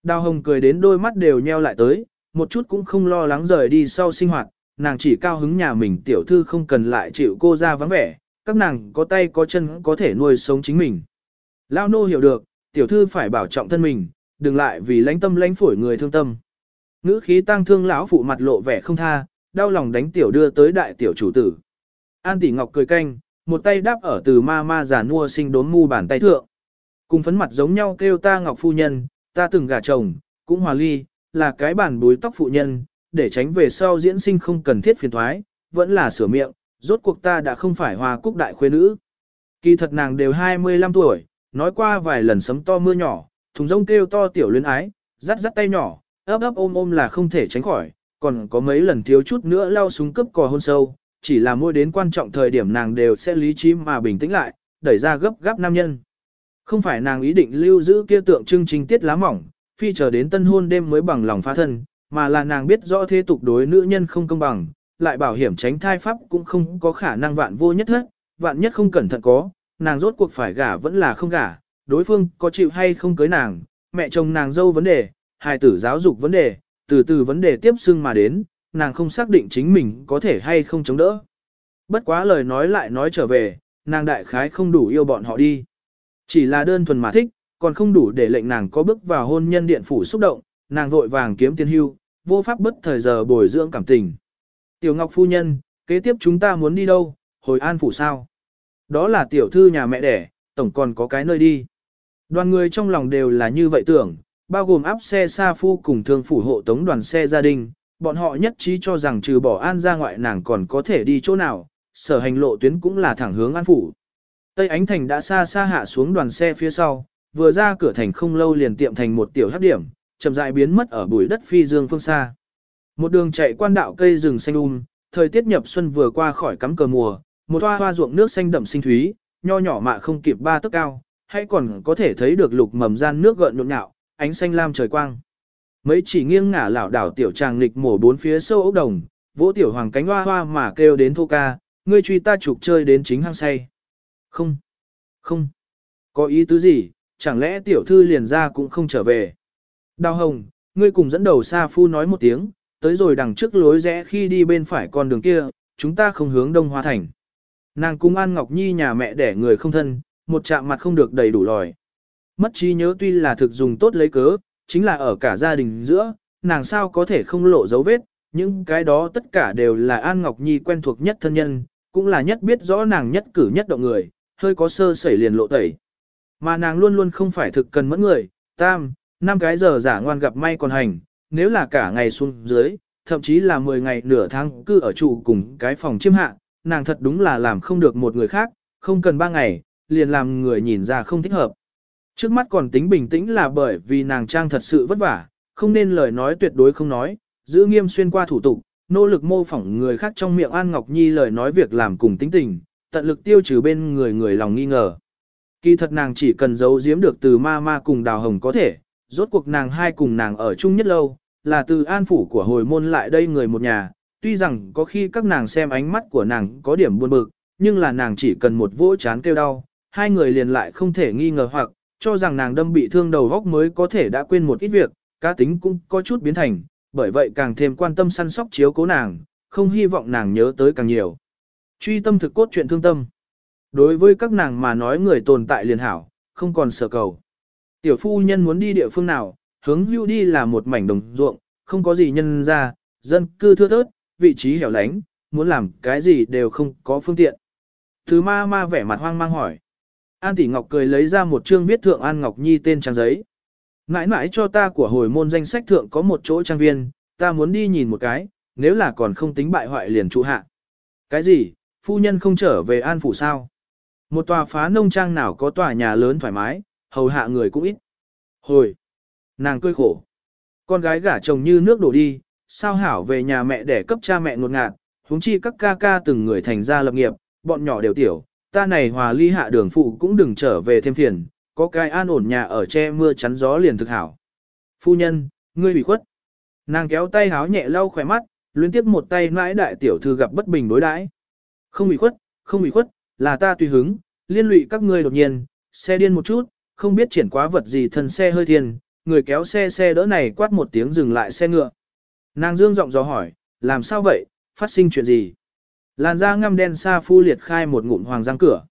Đào hồng cười đến đôi mắt đều nheo lại tới, một chút cũng không lo lắng rời đi sau sinh hoạt, nàng chỉ cao hứng nhà mình tiểu thư không cần lại chịu cô ra vắng vẻ, các nàng có tay có chân có thể nuôi sống chính mình. Lao nô hiểu được, tiểu thư phải bảo trọng thân mình, đừng lại vì lánh tâm lánh phổi người thương tâm. Ngữ khí tăng thương lão phụ mặt lộ vẻ không tha, đau lòng đánh tiểu đưa tới đại tiểu chủ tử. An tỷ ngọc cười canh, một tay đáp ở từ ma ma già nua sinh đốn mu bàn tay thượng. Cùng phấn mặt giống nhau kêu ta ngọc phu nhân, ta từng gả chồng, cũng hòa ly, là cái bản bối tóc phụ nhân, để tránh về sau diễn sinh không cần thiết phiền thoái, vẫn là sửa miệng, rốt cuộc ta đã không phải hòa cúc đại khuê nữ. Kỳ thật nàng đều 25 tuổi, nói qua vài lần sấm to mưa nhỏ, thùng rông kêu to tiểu luyến ái, rắt rắt tay nhỏ, ấp ấp ôm ôm là không thể tránh khỏi, còn có mấy lần thiếu chút nữa lao súng cấp cò hôn sâu, chỉ là mỗi đến quan trọng thời điểm nàng đều sẽ lý trí mà bình tĩnh lại, đẩy ra gấp gáp nam nhân. Không phải nàng ý định lưu giữ kia tượng trưng trình tiết lá mỏng, phi chờ đến tân hôn đêm mới bằng lòng phá thân, mà là nàng biết rõ thế tục đối nữ nhân không công bằng, lại bảo hiểm tránh thai pháp cũng không có khả năng vạn vô nhất hết, vạn nhất không cẩn thận có, nàng rốt cuộc phải gả vẫn là không gả, đối phương có chịu hay không cưới nàng, mẹ chồng nàng dâu vấn đề, hài tử giáo dục vấn đề, từ từ vấn đề tiếp xưng mà đến, nàng không xác định chính mình có thể hay không chống đỡ. Bất quá lời nói lại nói trở về, nàng đại khái không đủ yêu bọn họ đi. Chỉ là đơn thuần mà thích, còn không đủ để lệnh nàng có bước vào hôn nhân điện phủ xúc động, nàng vội vàng kiếm tiền hưu, vô pháp bất thời giờ bồi dưỡng cảm tình. Tiểu Ngọc phu nhân, kế tiếp chúng ta muốn đi đâu, hồi an phủ sao? Đó là tiểu thư nhà mẹ đẻ, tổng còn có cái nơi đi. Đoàn người trong lòng đều là như vậy tưởng, bao gồm áp xe xa phu cùng thương phủ hộ tống đoàn xe gia đình, bọn họ nhất trí cho rằng trừ bỏ an ra ngoại nàng còn có thể đi chỗ nào, sở hành lộ tuyến cũng là thẳng hướng an phủ. Tây Ánh Thành đã xa xa hạ xuống đoàn xe phía sau, vừa ra cửa thành không lâu liền tiệm thành một tiểu hấp điểm, chậm rãi biến mất ở bụi đất phi dương phương xa. Một đường chạy quan đạo cây rừng xanh um, thời tiết nhập xuân vừa qua khỏi cắm cờ mùa, một hoa hoa ruộng nước xanh đậm sinh thúy, nho nhỏ mạ không kịp ba tấc cao, hay còn có thể thấy được lục mầm gian nước gợn nhộn nhạo, ánh xanh lam trời quang. Mấy chỉ nghiêng ngả lảo đảo tiểu tràng lịch mổ bốn phía sâu ốc đồng, vỗ tiểu hoàng cánh hoa hoa mà kêu đến thô ca, ngươi truy ta trục chơi đến chính hang say. Không, không, có ý tứ gì, chẳng lẽ tiểu thư liền ra cũng không trở về. Đào hồng, ngươi cùng dẫn đầu xa Phu nói một tiếng, tới rồi đằng trước lối rẽ khi đi bên phải con đường kia, chúng ta không hướng Đông Hoa Thành. Nàng cung An Ngọc Nhi nhà mẹ đẻ người không thân, một chạm mặt không được đầy đủ lòi. Mất trí nhớ tuy là thực dùng tốt lấy cớ, chính là ở cả gia đình giữa, nàng sao có thể không lộ dấu vết, những cái đó tất cả đều là An Ngọc Nhi quen thuộc nhất thân nhân, cũng là nhất biết rõ nàng nhất cử nhất động người, hơi có sơ sẩy liền lộ tẩy. Mà nàng luôn luôn không phải thực cần mẫn người, tam, năm cái giờ giả ngoan gặp may còn hành, nếu là cả ngày xuống dưới, thậm chí là 10 ngày nửa tháng cư ở trụ cùng cái phòng chiêm hạ, nàng thật đúng là làm không được một người khác, không cần 3 ngày, liền làm người nhìn ra không thích hợp. Trước mắt còn tính bình tĩnh là bởi vì nàng trang thật sự vất vả, không nên lời nói tuyệt đối không nói, giữ nghiêm xuyên qua thủ tục, nỗ lực mô phỏng người khác trong miệng An Ngọc Nhi lời nói việc làm cùng tính tình, tận lực tiêu trừ bên người người lòng nghi ngờ. Kỳ thật nàng chỉ cần giấu giếm được từ ma ma cùng đào hồng có thể, rốt cuộc nàng hai cùng nàng ở chung nhất lâu, là từ an phủ của hồi môn lại đây người một nhà, tuy rằng có khi các nàng xem ánh mắt của nàng có điểm buồn bực, nhưng là nàng chỉ cần một vỗ chán kêu đau, hai người liền lại không thể nghi ngờ hoặc, cho rằng nàng đâm bị thương đầu góc mới có thể đã quên một ít việc, cá tính cũng có chút biến thành, bởi vậy càng thêm quan tâm săn sóc chiếu cố nàng, không hy vọng nàng nhớ tới càng nhiều. Truy tâm thực cốt chuyện thương tâm. Đối với các nàng mà nói người tồn tại liền hảo, không còn sợ cầu. Tiểu phu nhân muốn đi địa phương nào, hướng hưu đi là một mảnh đồng ruộng, không có gì nhân ra, dân cư thưa thớt, vị trí hẻo lánh, muốn làm cái gì đều không có phương tiện. Thứ ma ma vẻ mặt hoang mang hỏi. An Tỷ Ngọc cười lấy ra một chương viết thượng An Ngọc Nhi tên trang giấy. Mãi mãi cho ta của hồi môn danh sách thượng có một chỗ trang viên, ta muốn đi nhìn một cái, nếu là còn không tính bại hoại liền trụ hạ. Cái gì, phu nhân không trở về An Phủ sao? Một tòa phá nông trang nào có tòa nhà lớn thoải mái, hầu hạ người cũng ít. Hồi, nàng cười khổ. Con gái gả chồng như nước đổ đi, sao hảo về nhà mẹ để cấp cha mẹ ngột ngạt, huống chi các ca ca từng người thành ra lập nghiệp, bọn nhỏ đều tiểu, ta này hòa ly hạ đường phụ cũng đừng trở về thêm phiền, có cái an ổn nhà ở che mưa chắn gió liền thực hảo. Phu nhân, ngươi bị khuất. Nàng kéo tay háo nhẹ lau khỏe mắt, luyến tiếp một tay mãi đại tiểu thư gặp bất bình đối đãi. Không bị khuất, không bị khuất, là ta tùy hứng, liên lụy các ngươi đột nhiên, xe điên một chút, không biết triển quá vật gì thân xe hơi thiên, người kéo xe xe đỡ này quát một tiếng dừng lại xe ngựa. Nàng dương giọng dò hỏi, làm sao vậy, phát sinh chuyện gì? Làn da ngăm đen xa phu liệt khai một ngụm hoàng giang cửa.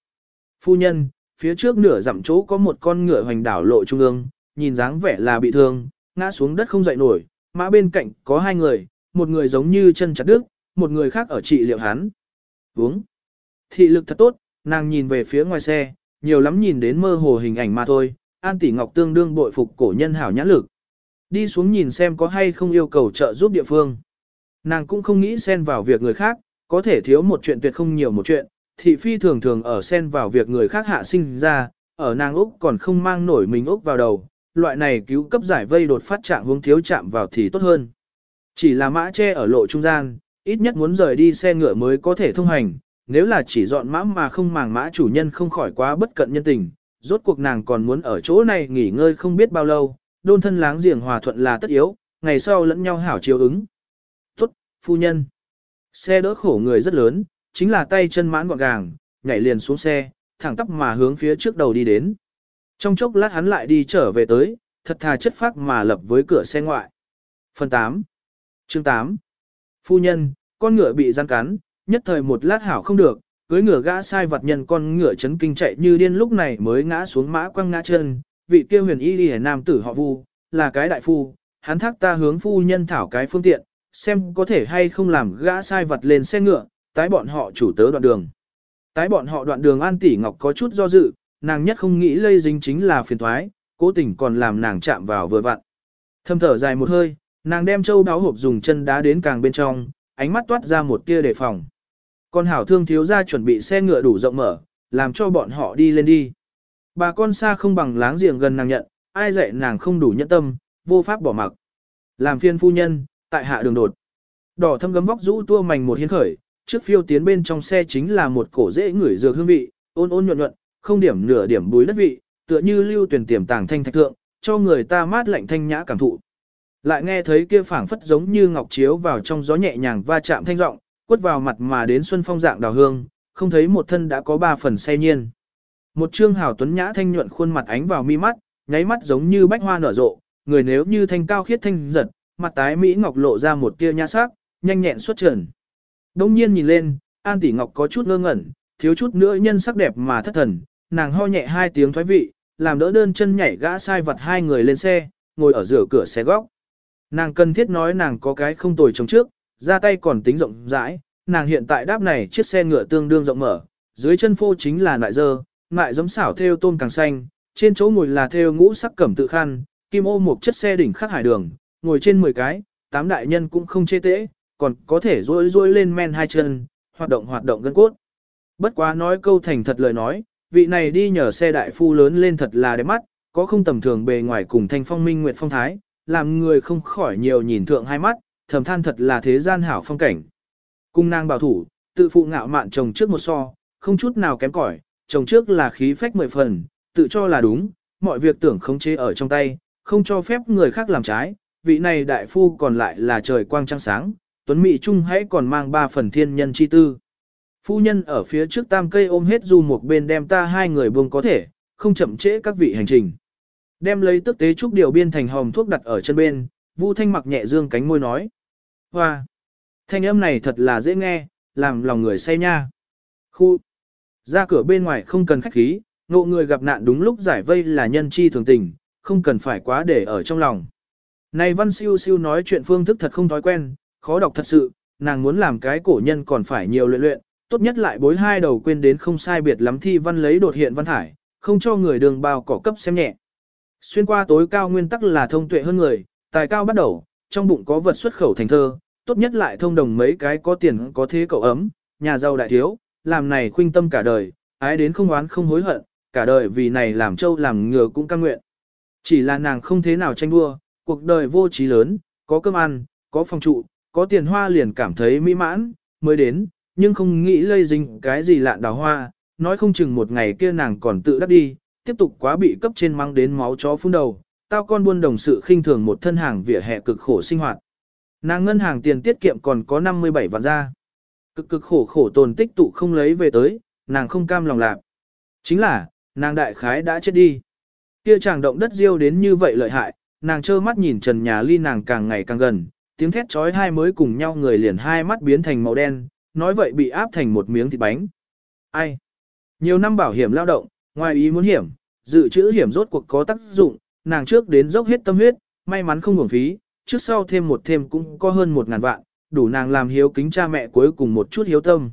Phu nhân, phía trước nửa dặm chỗ có một con ngựa hoành đảo lộ trung ương, nhìn dáng vẻ là bị thương, ngã xuống đất không dậy nổi, mã bên cạnh có hai người, một người giống như chân chặt đứt, một người khác ở trị liệu hắn. Uống. Thị lực thật tốt, nàng nhìn về phía ngoài xe, nhiều lắm nhìn đến mơ hồ hình ảnh mà thôi, An Tỷ Ngọc tương đương bội phục cổ nhân hảo nhãn lực. Đi xuống nhìn xem có hay không yêu cầu trợ giúp địa phương. Nàng cũng không nghĩ xen vào việc người khác, có thể thiếu một chuyện tuyệt không nhiều một chuyện, thị phi thường thường ở xen vào việc người khác hạ sinh ra, ở nàng Úc còn không mang nổi mình Úc vào đầu, loại này cứu cấp giải vây đột phát trạng hướng thiếu chạm vào thì tốt hơn. Chỉ là mã che ở lộ trung gian, ít nhất muốn rời đi xe ngựa mới có thể thông hành, nếu là chỉ dọn mã mà không màng mã chủ nhân không khỏi quá bất cận nhân tình, rốt cuộc nàng còn muốn ở chỗ này nghỉ ngơi không biết bao lâu, đôn thân láng giềng hòa thuận là tất yếu, ngày sau lẫn nhau hảo chiếu ứng. Tốt, phu nhân. Xe đỡ khổ người rất lớn, chính là tay chân mãn gọn gàng, nhảy liền xuống xe, thẳng tắp mà hướng phía trước đầu đi đến. Trong chốc lát hắn lại đi trở về tới, thật thà chất phác mà lập với cửa xe ngoại. Phần 8 Chương 8 Phu nhân, con ngựa bị gian cắn, nhất thời một lát hảo không được, cưới ngựa gã sai vật nhân con ngựa chấn kinh chạy như điên lúc này mới ngã xuống mã quăng ngã chân, vị kia huyền y đi nam tử họ vu, là cái đại phu, hắn thác ta hướng phu nhân thảo cái phương tiện, xem có thể hay không làm gã sai vật lên xe ngựa, tái bọn họ chủ tớ đoạn đường. Tái bọn họ đoạn đường An Tỷ Ngọc có chút do dự, nàng nhất không nghĩ lây dính chính là phiền thoái, cố tình còn làm nàng chạm vào vừa vặn. Thâm thở dài một hơi, nàng đem châu đáo hộp dùng chân đá đến càng bên trong, ánh mắt toát ra một tia đề phòng. Con hảo thương thiếu ra chuẩn bị xe ngựa đủ rộng mở, làm cho bọn họ đi lên đi. Bà con xa không bằng láng giềng gần nàng nhận, ai dạy nàng không đủ nhẫn tâm, vô pháp bỏ mặc. Làm phiên phu nhân, tại hạ đường đột. Đỏ thâm gấm vóc rũ tua mảnh một hiến khởi, trước phiêu tiến bên trong xe chính là một cổ dễ ngửi dược hương vị, ôn ôn nhuận nhuận, không điểm nửa điểm bùi đất vị, tựa như lưu tuyển tiềm tàng thanh thạch thượng, cho người ta mát lạnh thanh nhã cảm thụ. Lại nghe thấy kia phảng phất giống như ngọc chiếu vào trong gió nhẹ nhàng va chạm thanh giọng, quất vào mặt mà đến xuân phong dạng đào hương, không thấy một thân đã có ba phần say nhiên. Một trương hào tuấn nhã thanh nhuận khuôn mặt ánh vào mi mắt, nháy mắt giống như bách hoa nở rộ, người nếu như thanh cao khiết thanh giật, mặt tái mỹ ngọc lộ ra một tia nhã sắc, nhanh nhẹn xuất trần. Đông nhiên nhìn lên, An tỷ ngọc có chút ngơ ngẩn, thiếu chút nữa nhân sắc đẹp mà thất thần, nàng ho nhẹ hai tiếng thoái vị, làm đỡ đơn chân nhảy gã sai vật hai người lên xe, ngồi ở giữa cửa xe góc. Nàng cần thiết nói nàng có cái không tồi chống trước, ra tay còn tính rộng rãi, nàng hiện tại đáp này chiếc xe ngựa tương đương rộng mở, dưới chân phô chính là nại dơ, nại giống xảo theo tôm càng xanh, trên chỗ ngồi là theo ngũ sắc cẩm tự khăn, kim ô một chất xe đỉnh khắc hải đường, ngồi trên 10 cái, tám đại nhân cũng không chê tễ, còn có thể rôi rôi lên men hai chân, hoạt động hoạt động gân cốt. Bất quá nói câu thành thật lời nói, vị này đi nhờ xe đại phu lớn lên thật là đẹp mắt, có không tầm thường bề ngoài cùng thanh phong minh nguyệt phong thái, làm người không khỏi nhiều nhìn thượng hai mắt, thầm than thật là thế gian hảo phong cảnh. Cung nàng bảo thủ, tự phụ ngạo mạn chồng trước một so, không chút nào kém cỏi, chồng trước là khí phách mười phần, tự cho là đúng, mọi việc tưởng khống chế ở trong tay, không cho phép người khác làm trái, vị này đại phu còn lại là trời quang trăng sáng, tuấn mỹ trung hãy còn mang ba phần thiên nhân chi tư. Phu nhân ở phía trước tam cây ôm hết du một bên đem ta hai người buông có thể, không chậm trễ các vị hành trình. Đem lấy tức tế trúc điều biên thành hòm thuốc đặt ở chân bên, Vu Thanh mặc nhẹ dương cánh môi nói. Hoa! Thanh âm này thật là dễ nghe, làm lòng người say nha. Khu! Ra cửa bên ngoài không cần khách khí, ngộ người gặp nạn đúng lúc giải vây là nhân chi thường tình, không cần phải quá để ở trong lòng. Này văn siêu siêu nói chuyện phương thức thật không thói quen, khó đọc thật sự, nàng muốn làm cái cổ nhân còn phải nhiều luyện luyện, tốt nhất lại bối hai đầu quên đến không sai biệt lắm thi văn lấy đột hiện văn thải, không cho người đường bao cỏ cấp xem nhẹ. Xuyên qua tối cao nguyên tắc là thông tuệ hơn người, tài cao bắt đầu, trong bụng có vật xuất khẩu thành thơ, tốt nhất lại thông đồng mấy cái có tiền có thế cậu ấm, nhà giàu đại thiếu, làm này khuynh tâm cả đời, ái đến không oán không hối hận, cả đời vì này làm châu làm ngừa cũng căng nguyện. Chỉ là nàng không thế nào tranh đua, cuộc đời vô trí lớn, có cơm ăn, có phòng trụ, có tiền hoa liền cảm thấy mỹ mãn, mới đến, nhưng không nghĩ lây dính cái gì lạn đào hoa, nói không chừng một ngày kia nàng còn tự đắc đi, tiếp tục quá bị cấp trên mang đến máu chó phun đầu, tao con buôn đồng sự khinh thường một thân hàng vỉa hè cực khổ sinh hoạt. Nàng ngân hàng tiền tiết kiệm còn có 57 vạn ra. Cực cực khổ khổ tồn tích tụ không lấy về tới, nàng không cam lòng lạc. Chính là, nàng đại khái đã chết đi. Kia chàng động đất diêu đến như vậy lợi hại, nàng trơ mắt nhìn trần nhà ly nàng càng ngày càng gần, tiếng thét trói hai mới cùng nhau người liền hai mắt biến thành màu đen, nói vậy bị áp thành một miếng thịt bánh. Ai? Nhiều năm bảo hiểm lao động, ngoài ý muốn hiểm, dự trữ hiểm rốt cuộc có tác dụng, nàng trước đến dốc hết tâm huyết, may mắn không hưởng phí, trước sau thêm một thêm cũng có hơn một ngàn vạn, đủ nàng làm hiếu kính cha mẹ cuối cùng một chút hiếu tâm.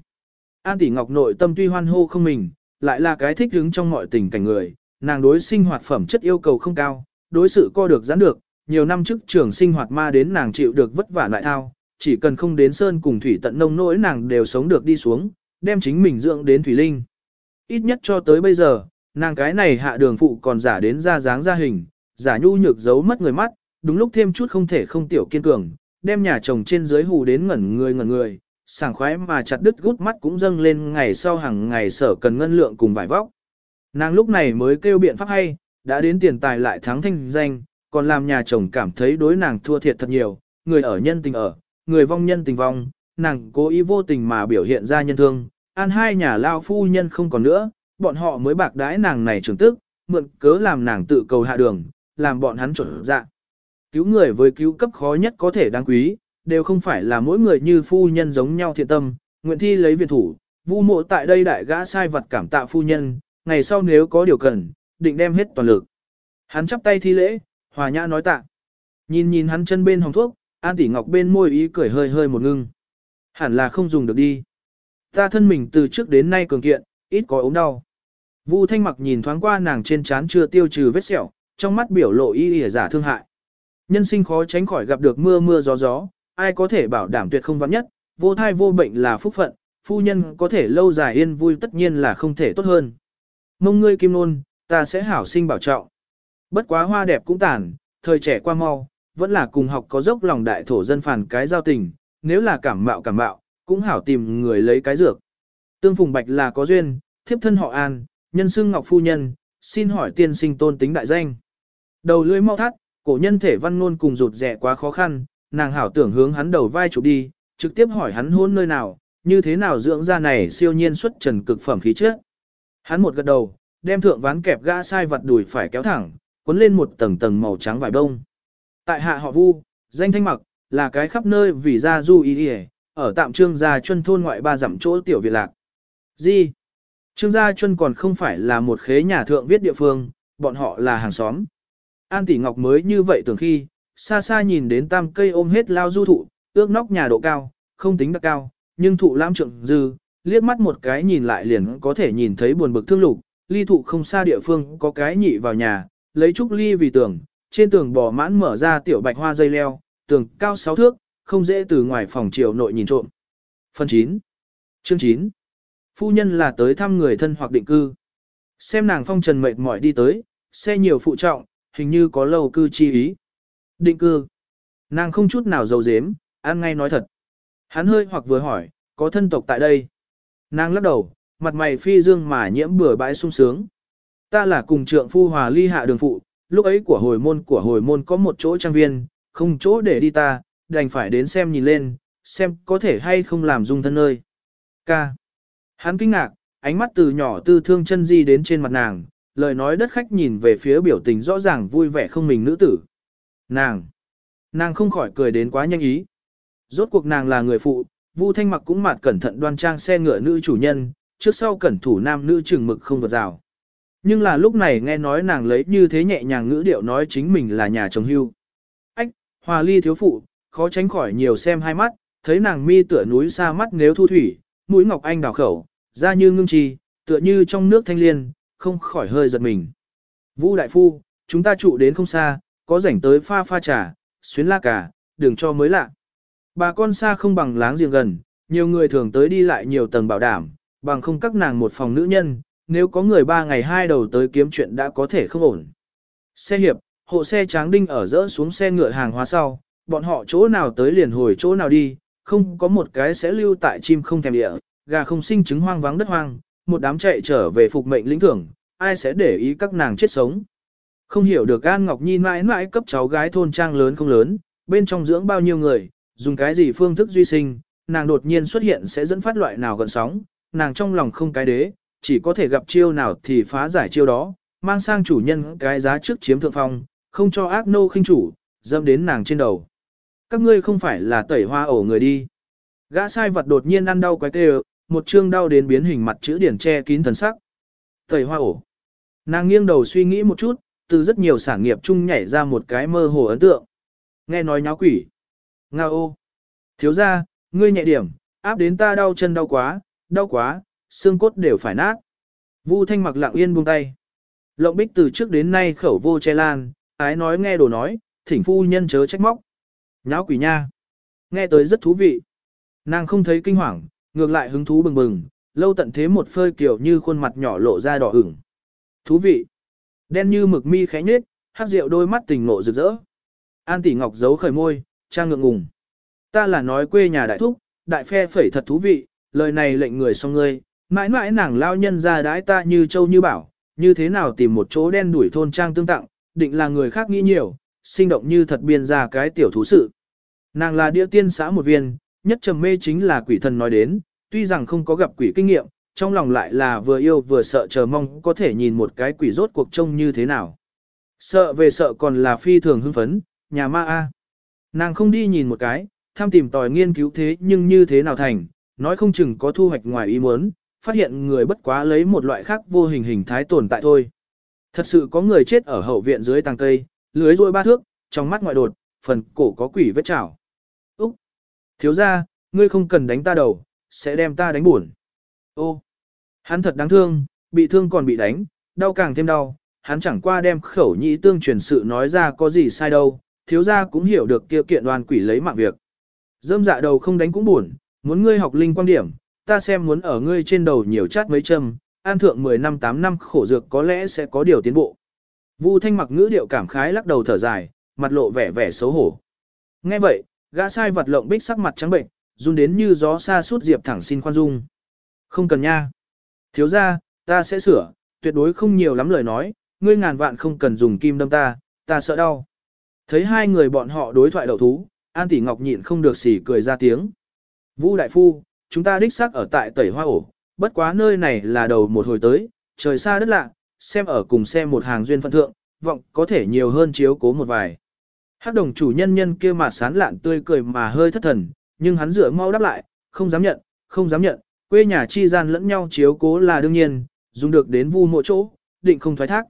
An tỷ ngọc nội tâm tuy hoan hô không mình, lại là cái thích hứng trong mọi tình cảnh người, nàng đối sinh hoạt phẩm chất yêu cầu không cao, đối sự co được giãn được, nhiều năm trước trường sinh hoạt ma đến nàng chịu được vất vả lại thao, chỉ cần không đến sơn cùng thủy tận nông nỗi nàng đều sống được đi xuống, đem chính mình dưỡng đến thủy linh. Ít nhất cho tới bây giờ, nàng cái này hạ đường phụ còn giả đến ra dáng ra hình, giả nhu nhược giấu mất người mắt, đúng lúc thêm chút không thể không tiểu kiên cường, đem nhà chồng trên dưới hù đến ngẩn người ngẩn người, sảng khoái mà chặt đứt gút mắt cũng dâng lên ngày sau hàng ngày sở cần ngân lượng cùng vải vóc. Nàng lúc này mới kêu biện pháp hay, đã đến tiền tài lại thắng thanh danh, còn làm nhà chồng cảm thấy đối nàng thua thiệt thật nhiều, người ở nhân tình ở, người vong nhân tình vong, nàng cố ý vô tình mà biểu hiện ra nhân thương, an hai nhà lao phu nhân không còn nữa, bọn họ mới bạc đãi nàng này trưởng tức, mượn cớ làm nàng tự cầu hạ đường, làm bọn hắn chuẩn dạ. Cứu người với cứu cấp khó nhất có thể đáng quý, đều không phải là mỗi người như phu nhân giống nhau thiện tâm, nguyện thi lấy viện thủ, vu mộ tại đây đại gã sai vật cảm tạ phu nhân, ngày sau nếu có điều cần, định đem hết toàn lực. Hắn chắp tay thi lễ, hòa nhã nói tạ. Nhìn nhìn hắn chân bên hồng thuốc, An Tỷ Ngọc bên môi ý cười hơi hơi một ngưng. Hẳn là không dùng được đi. Ta thân mình từ trước đến nay cường kiện, ít có ốm đau. Vu Thanh Mặc nhìn thoáng qua nàng trên trán chưa tiêu trừ vết sẹo, trong mắt biểu lộ y ỉa giả thương hại. Nhân sinh khó tránh khỏi gặp được mưa mưa gió gió, ai có thể bảo đảm tuyệt không vắng nhất, vô thai vô bệnh là phúc phận, phu nhân có thể lâu dài yên vui tất nhiên là không thể tốt hơn. Mông ngươi kim nôn, ta sẽ hảo sinh bảo trọng. Bất quá hoa đẹp cũng tàn, thời trẻ qua mau, vẫn là cùng học có dốc lòng đại thổ dân phản cái giao tình, nếu là cảm mạo cảm mạo, cũng hảo tìm người lấy cái dược. Tương Phùng Bạch là có duyên, thiếp thân họ An, nhân xưng Ngọc Phu Nhân, xin hỏi tiên sinh tôn tính đại danh. Đầu lưỡi mau thắt, cổ nhân thể văn ngôn cùng rụt rẻ quá khó khăn, nàng hảo tưởng hướng hắn đầu vai chụp đi, trực tiếp hỏi hắn hôn nơi nào, như thế nào dưỡng ra này siêu nhiên xuất trần cực phẩm khí chất. Hắn một gật đầu, đem thượng ván kẹp gã sai vật đùi phải kéo thẳng, cuốn lên một tầng tầng màu trắng vải đông. Tại hạ họ Vu, danh thanh mặc, là cái khắp nơi vì gia du ý ý ở tạm trương gia chuân thôn ngoại ba dặm chỗ tiểu Việt Lạc. Gì? Trương gia chuân còn không phải là một khế nhà thượng viết địa phương, bọn họ là hàng xóm. An tỷ ngọc mới như vậy tưởng khi, xa xa nhìn đến tam cây ôm hết lao du thụ, ước nóc nhà độ cao, không tính đặc cao, nhưng thụ lam trượng dư, liếc mắt một cái nhìn lại liền có thể nhìn thấy buồn bực thương lục, ly thụ không xa địa phương có cái nhị vào nhà, lấy trúc ly vì tường, trên tường bò mãn mở ra tiểu bạch hoa dây leo, tường cao 6 thước, không dễ từ ngoài phòng chiều nội nhìn trộm. Phần 9. Chương 9. Phu nhân là tới thăm người thân hoặc định cư. Xem nàng phong trần mệt mỏi đi tới, xe nhiều phụ trọng, hình như có lâu cư chi ý. Định cư. Nàng không chút nào dầu dếm, ăn ngay nói thật. Hắn hơi hoặc vừa hỏi, có thân tộc tại đây. Nàng lắc đầu, mặt mày phi dương mà nhiễm bừa bãi sung sướng. Ta là cùng trượng phu hòa ly hạ đường phụ, lúc ấy của hồi môn của hồi môn có một chỗ trang viên, không chỗ để đi ta, đành phải đến xem nhìn lên, xem có thể hay không làm dung thân nơi. Ca. Hắn kinh ngạc, ánh mắt từ nhỏ tư thương chân di đến trên mặt nàng, lời nói đất khách nhìn về phía biểu tình rõ ràng vui vẻ không mình nữ tử. Nàng. Nàng không khỏi cười đến quá nhanh ý. Rốt cuộc nàng là người phụ, Vu Thanh Mặc cũng mặt cẩn thận đoan trang xe ngựa nữ chủ nhân, trước sau cẩn thủ nam nữ chừng mực không vượt rào. Nhưng là lúc này nghe nói nàng lấy như thế nhẹ nhàng ngữ điệu nói chính mình là nhà chồng hưu. Ách, hòa ly thiếu phụ, khó tránh khỏi nhiều xem hai mắt, thấy nàng mi tựa núi xa mắt nếu thu thủy, mũi ngọc anh đào khẩu, da như ngưng trì, tựa như trong nước thanh liên, không khỏi hơi giật mình. Vũ đại phu, chúng ta trụ đến không xa, có rảnh tới pha pha trà, xuyến la cà đừng cho mới lạ. Bà con xa không bằng láng giềng gần, nhiều người thường tới đi lại nhiều tầng bảo đảm, bằng không các nàng một phòng nữ nhân, nếu có người ba ngày hai đầu tới kiếm chuyện đã có thể không ổn. Xe hiệp, hộ xe tráng đinh ở rỡ xuống xe ngựa hàng hóa sau, bọn họ chỗ nào tới liền hồi chỗ nào đi, không có một cái sẽ lưu tại chim không thèm địa, gà không sinh trứng hoang vắng đất hoang, một đám chạy trở về phục mệnh lĩnh thưởng, ai sẽ để ý các nàng chết sống. Không hiểu được An Ngọc Nhi mãi mãi cấp cháu gái thôn trang lớn không lớn, bên trong dưỡng bao nhiêu người, dùng cái gì phương thức duy sinh, nàng đột nhiên xuất hiện sẽ dẫn phát loại nào gần sóng, nàng trong lòng không cái đế, chỉ có thể gặp chiêu nào thì phá giải chiêu đó, mang sang chủ nhân cái giá trước chiếm thượng phong, không cho ác nô khinh chủ, dâm đến nàng trên đầu. Các ngươi không phải là tẩy hoa ổ người đi. Gã sai vật đột nhiên ăn đau quái tê một chương đau đến biến hình mặt chữ điển che kín thần sắc. Tẩy hoa ổ. Nàng nghiêng đầu suy nghĩ một chút, từ rất nhiều sản nghiệp chung nhảy ra một cái mơ hồ ấn tượng. Nghe nói nháo quỷ. Nga ô. Thiếu ra, ngươi nhẹ điểm, áp đến ta đau chân đau quá, đau quá, xương cốt đều phải nát. Vu thanh mặc lặng yên buông tay. Lộng bích từ trước đến nay khẩu vô che lan, ái nói nghe đồ nói, thỉnh phu nhân chớ trách móc. Nháo quỷ nha. Nghe tới rất thú vị. Nàng không thấy kinh hoàng, ngược lại hứng thú bừng bừng, lâu tận thế một phơi kiểu như khuôn mặt nhỏ lộ ra đỏ ửng. Thú vị. Đen như mực mi khẽ nhếch, hát rượu đôi mắt tình nộ rực rỡ. An tỷ ngọc giấu khởi môi, trang ngượng ngùng. Ta là nói quê nhà đại thúc, đại phe phẩy thật thú vị, lời này lệnh người xong ngươi, mãi mãi nàng lao nhân ra đái ta như châu như bảo, như thế nào tìm một chỗ đen đuổi thôn trang tương tặng, định là người khác nghĩ nhiều, sinh động như thật biên ra cái tiểu thú sự. Nàng là địa tiên xã một viên, nhất trầm mê chính là quỷ thần nói đến, tuy rằng không có gặp quỷ kinh nghiệm, trong lòng lại là vừa yêu vừa sợ chờ mong có thể nhìn một cái quỷ rốt cuộc trông như thế nào. Sợ về sợ còn là phi thường hưng phấn, nhà ma A. Nàng không đi nhìn một cái, tham tìm tòi nghiên cứu thế nhưng như thế nào thành, nói không chừng có thu hoạch ngoài ý muốn, phát hiện người bất quá lấy một loại khác vô hình hình thái tồn tại thôi. Thật sự có người chết ở hậu viện dưới tàng cây, lưới rôi ba thước, trong mắt ngoại đột, phần cổ có quỷ vết chảo. Úc! Thiếu ra, ngươi không cần đánh ta đầu, sẽ đem ta đánh buồn. Ô! Hắn thật đáng thương, bị thương còn bị đánh, đau càng thêm đau, hắn chẳng qua đem khẩu nhĩ tương truyền sự nói ra có gì sai đâu, thiếu ra cũng hiểu được kia kiện đoàn quỷ lấy mạng việc. Dâm dạ đầu không đánh cũng buồn, muốn ngươi học linh quan điểm, ta xem muốn ở ngươi trên đầu nhiều chát mấy châm, an thượng 10 năm 8 năm khổ dược có lẽ sẽ có điều tiến bộ. Vu thanh mặc ngữ điệu cảm khái lắc đầu thở dài, mặt lộ vẻ vẻ xấu hổ. Nghe vậy, gã sai vật lộng bích sắc mặt trắng bệnh, run đến như gió xa suốt diệp thẳng xin khoan dung. Không cần nha. Thiếu ra, ta sẽ sửa, tuyệt đối không nhiều lắm lời nói, ngươi ngàn vạn không cần dùng kim đâm ta, ta sợ đau. Thấy hai người bọn họ đối thoại đầu thú, An Tỷ Ngọc nhịn không được xỉ cười ra tiếng. Vũ Đại Phu, chúng ta đích xác ở tại tẩy hoa ổ, bất quá nơi này là đầu một hồi tới, trời xa đất lạ, xem ở cùng xem một hàng duyên phận thượng, vọng có thể nhiều hơn chiếu cố một vài. Hắc đồng chủ nhân nhân kia mà sán lạn tươi cười mà hơi thất thần, nhưng hắn dựa mau đáp lại, không dám nhận, không dám nhận, quê nhà chi gian lẫn nhau chiếu cố là đương nhiên, dùng được đến vu mộ chỗ, định không thoái thác.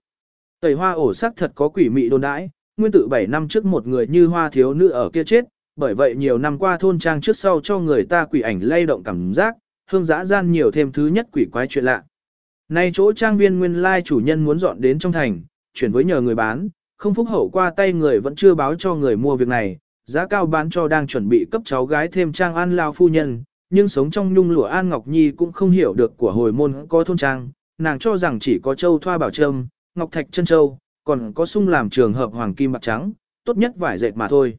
Tẩy hoa ổ sắc thật có quỷ mị đồn đãi, nguyên tử 7 năm trước một người như hoa thiếu nữ ở kia chết, bởi vậy nhiều năm qua thôn trang trước sau cho người ta quỷ ảnh lay động cảm giác, hương dã gian nhiều thêm thứ nhất quỷ quái chuyện lạ. Nay chỗ trang viên nguyên lai chủ nhân muốn dọn đến trong thành, chuyển với nhờ người bán, không phúc hậu qua tay người vẫn chưa báo cho người mua việc này, giá cao bán cho đang chuẩn bị cấp cháu gái thêm trang an lao phu nhân, nhưng sống trong nhung lụa An Ngọc Nhi cũng không hiểu được của hồi môn có thôn trang, nàng cho rằng chỉ có châu thoa bảo trâm, ngọc thạch chân châu, còn có sung làm trường hợp hoàng kim bạc trắng, tốt nhất vải dệt mà thôi.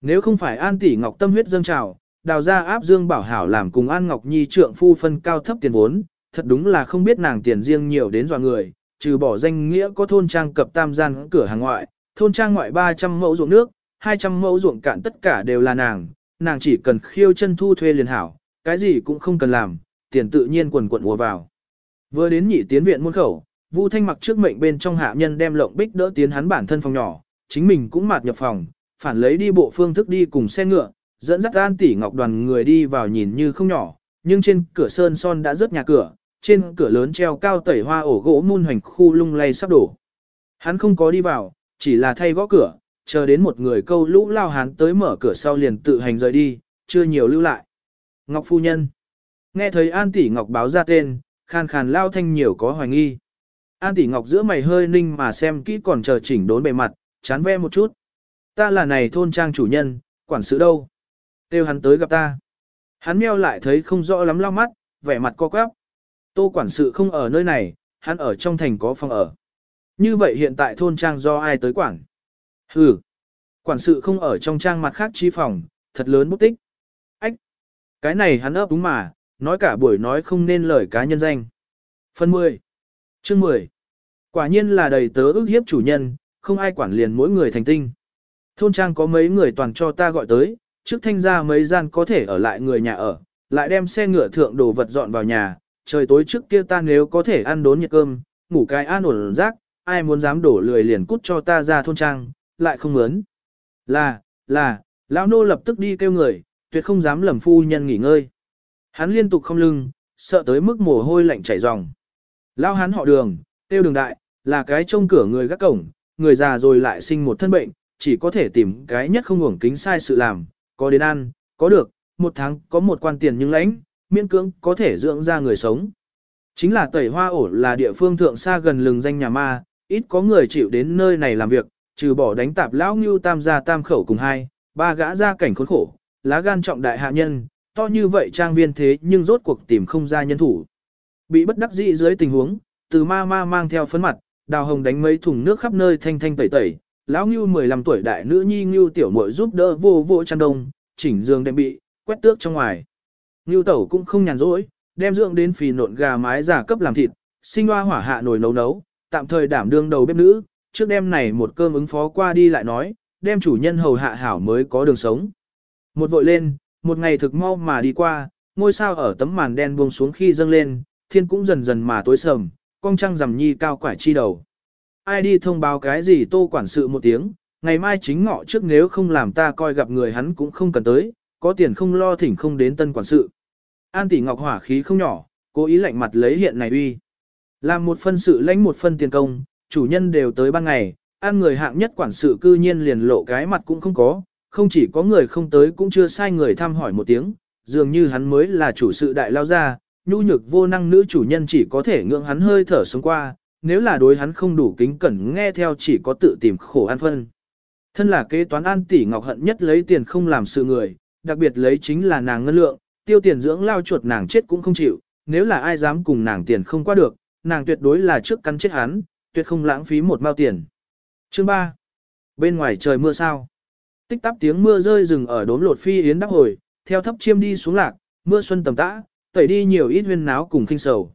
Nếu không phải An tỷ Ngọc tâm huyết dâng trào, đào ra áp dương bảo hảo làm cùng An Ngọc Nhi trượng phu phân cao thấp tiền vốn, thật đúng là không biết nàng tiền riêng nhiều đến dọa người, trừ bỏ danh nghĩa có thôn trang cập tam gian cửa hàng ngoại, thôn trang ngoại 300 mẫu ruộng nước, 200 mẫu ruộng cạn tất cả đều là nàng, nàng chỉ cần khiêu chân thu thuê liền hảo, cái gì cũng không cần làm, tiền tự nhiên quần quần ùa vào. Vừa đến nhị tiến viện môn khẩu, Vu Thanh mặc trước mệnh bên trong hạ nhân đem lộng bích đỡ tiến hắn bản thân phòng nhỏ, chính mình cũng mạt nhập phòng, phản lấy đi bộ phương thức đi cùng xe ngựa, dẫn dắt An tỷ ngọc đoàn người đi vào nhìn như không nhỏ, nhưng trên cửa sơn son đã rớt nhà cửa, trên cửa lớn treo cao tẩy hoa ổ gỗ mun hoành khu lung lay sắp đổ. Hắn không có đi vào, chỉ là thay gõ cửa, chờ đến một người câu lũ lao hắn tới mở cửa sau liền tự hành rời đi, chưa nhiều lưu lại. Ngọc phu nhân. Nghe thấy An tỷ ngọc báo ra tên, khàn khàn lao thanh nhiều có hoài nghi. An tỷ ngọc giữa mày hơi ninh mà xem kỹ còn chờ chỉnh đốn bề mặt, chán ve một chút. Ta là này thôn trang chủ nhân, quản sự đâu? Têu hắn tới gặp ta. Hắn meo lại thấy không rõ lắm lau mắt, vẻ mặt co quắp. Tô quản sự không ở nơi này, hắn ở trong thành có phòng ở. Như vậy hiện tại thôn trang do ai tới quản? Hừ. Quản sự không ở trong trang mặt khác chi phòng, thật lớn bút tích. Ách. Cái này hắn ấp đúng mà, nói cả buổi nói không nên lời cá nhân danh. Phần 10. Chương 10. Quả nhiên là đầy tớ ước hiếp chủ nhân, không ai quản liền mỗi người thành tinh. Thôn trang có mấy người toàn cho ta gọi tới, trước thanh ra mấy gian có thể ở lại người nhà ở, lại đem xe ngựa thượng đồ vật dọn vào nhà, trời tối trước kia ta nếu có thể ăn đốn nhiệt cơm, ngủ cái an ổn rác, ai muốn dám đổ lười liền cút cho ta ra thôn trang, lại không mướn. Là, là, lão nô lập tức đi kêu người, tuyệt không dám lầm phu nhân nghỉ ngơi. Hắn liên tục không lưng, sợ tới mức mồ hôi lạnh chảy ròng. Lao hắn họ đường, tiêu đường đại, là cái trông cửa người gác cổng, người già rồi lại sinh một thân bệnh, chỉ có thể tìm cái nhất không hưởng kính sai sự làm, có đến ăn, có được, một tháng có một quan tiền nhưng lãnh, miễn cưỡng có thể dưỡng ra người sống. Chính là tẩy hoa ổ là địa phương thượng xa gần lừng danh nhà ma, ít có người chịu đến nơi này làm việc, trừ bỏ đánh tạp lão ngưu tam gia tam khẩu cùng hai, ba gã ra cảnh khốn khổ, lá gan trọng đại hạ nhân, to như vậy trang viên thế nhưng rốt cuộc tìm không ra nhân thủ. Bị bất đắc dĩ dưới tình huống, từ ma ma mang theo phấn mặt, đào hồng đánh mấy thùng nước khắp nơi thanh thanh tẩy tẩy, lão ngưu 15 tuổi đại nữ nhi ngưu tiểu muội giúp đỡ vô vô chăn đông, chỉnh giường đệm bị, quét tước trong ngoài. Ngưu tẩu cũng không nhàn rỗi, đem dưỡng đến phì nộn gà mái giả cấp làm thịt, sinh hoa hỏa hạ nồi nấu nấu, tạm thời đảm đương đầu bếp nữ, trước đêm này một cơm ứng phó qua đi lại nói, đem chủ nhân hầu hạ hảo mới có đường sống. Một vội lên, một ngày thực mau mà đi qua, ngôi sao ở tấm màn đen buông xuống khi dâng lên, thiên cũng dần dần mà tối sầm, con trăng rằm nhi cao quải chi đầu. Ai đi thông báo cái gì tô quản sự một tiếng, ngày mai chính ngọ trước nếu không làm ta coi gặp người hắn cũng không cần tới, có tiền không lo thỉnh không đến tân quản sự. An tỷ ngọc hỏa khí không nhỏ, cố ý lạnh mặt lấy hiện này uy. Làm một phân sự lãnh một phân tiền công, chủ nhân đều tới ban ngày, an người hạng nhất quản sự cư nhiên liền lộ cái mặt cũng không có, không chỉ có người không tới cũng chưa sai người thăm hỏi một tiếng, dường như hắn mới là chủ sự đại lao ra, nhu nhược vô năng nữ chủ nhân chỉ có thể ngưỡng hắn hơi thở xuống qua, nếu là đối hắn không đủ kính cẩn nghe theo chỉ có tự tìm khổ an phân. Thân là kế toán an tỷ ngọc hận nhất lấy tiền không làm sự người, đặc biệt lấy chính là nàng ngân lượng, tiêu tiền dưỡng lao chuột nàng chết cũng không chịu, nếu là ai dám cùng nàng tiền không qua được, nàng tuyệt đối là trước cắn chết hắn, tuyệt không lãng phí một mao tiền. Chương 3. Bên ngoài trời mưa sao? Tích tắp tiếng mưa rơi rừng ở đốm lột phi yến đắp hồi, theo thấp chiêm đi xuống lạc, mưa xuân tầm tã, tẩy đi nhiều ít huyên náo cùng kinh sầu.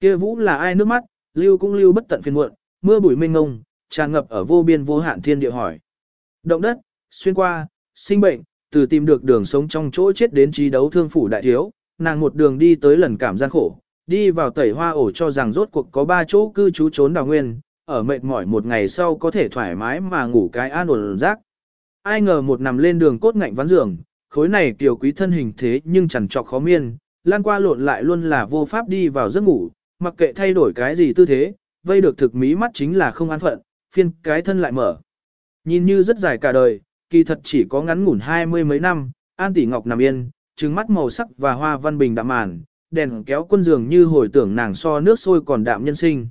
Kia vũ là ai nước mắt, lưu cũng lưu bất tận phiền muộn, mưa bụi mênh ngông, tràn ngập ở vô biên vô hạn thiên địa hỏi. Động đất, xuyên qua, sinh bệnh, từ tìm được đường sống trong chỗ chết đến trí đấu thương phủ đại thiếu, nàng một đường đi tới lần cảm gian khổ, đi vào tẩy hoa ổ cho rằng rốt cuộc có ba chỗ cư trú trốn đào nguyên, ở mệt mỏi một ngày sau có thể thoải mái mà ngủ cái an ổn rác. Ai ngờ một nằm lên đường cốt ngạnh ván giường, khối này kiều quý thân hình thế nhưng chẳng trọc khó miên, lan qua lộn lại luôn là vô pháp đi vào giấc ngủ, mặc kệ thay đổi cái gì tư thế, vây được thực mí mắt chính là không an phận, phiên cái thân lại mở. Nhìn như rất dài cả đời, kỳ thật chỉ có ngắn ngủn hai mươi mấy năm, An Tỷ Ngọc nằm yên, trứng mắt màu sắc và hoa văn bình đạm màn, đèn kéo quân giường như hồi tưởng nàng so nước sôi còn đạm nhân sinh.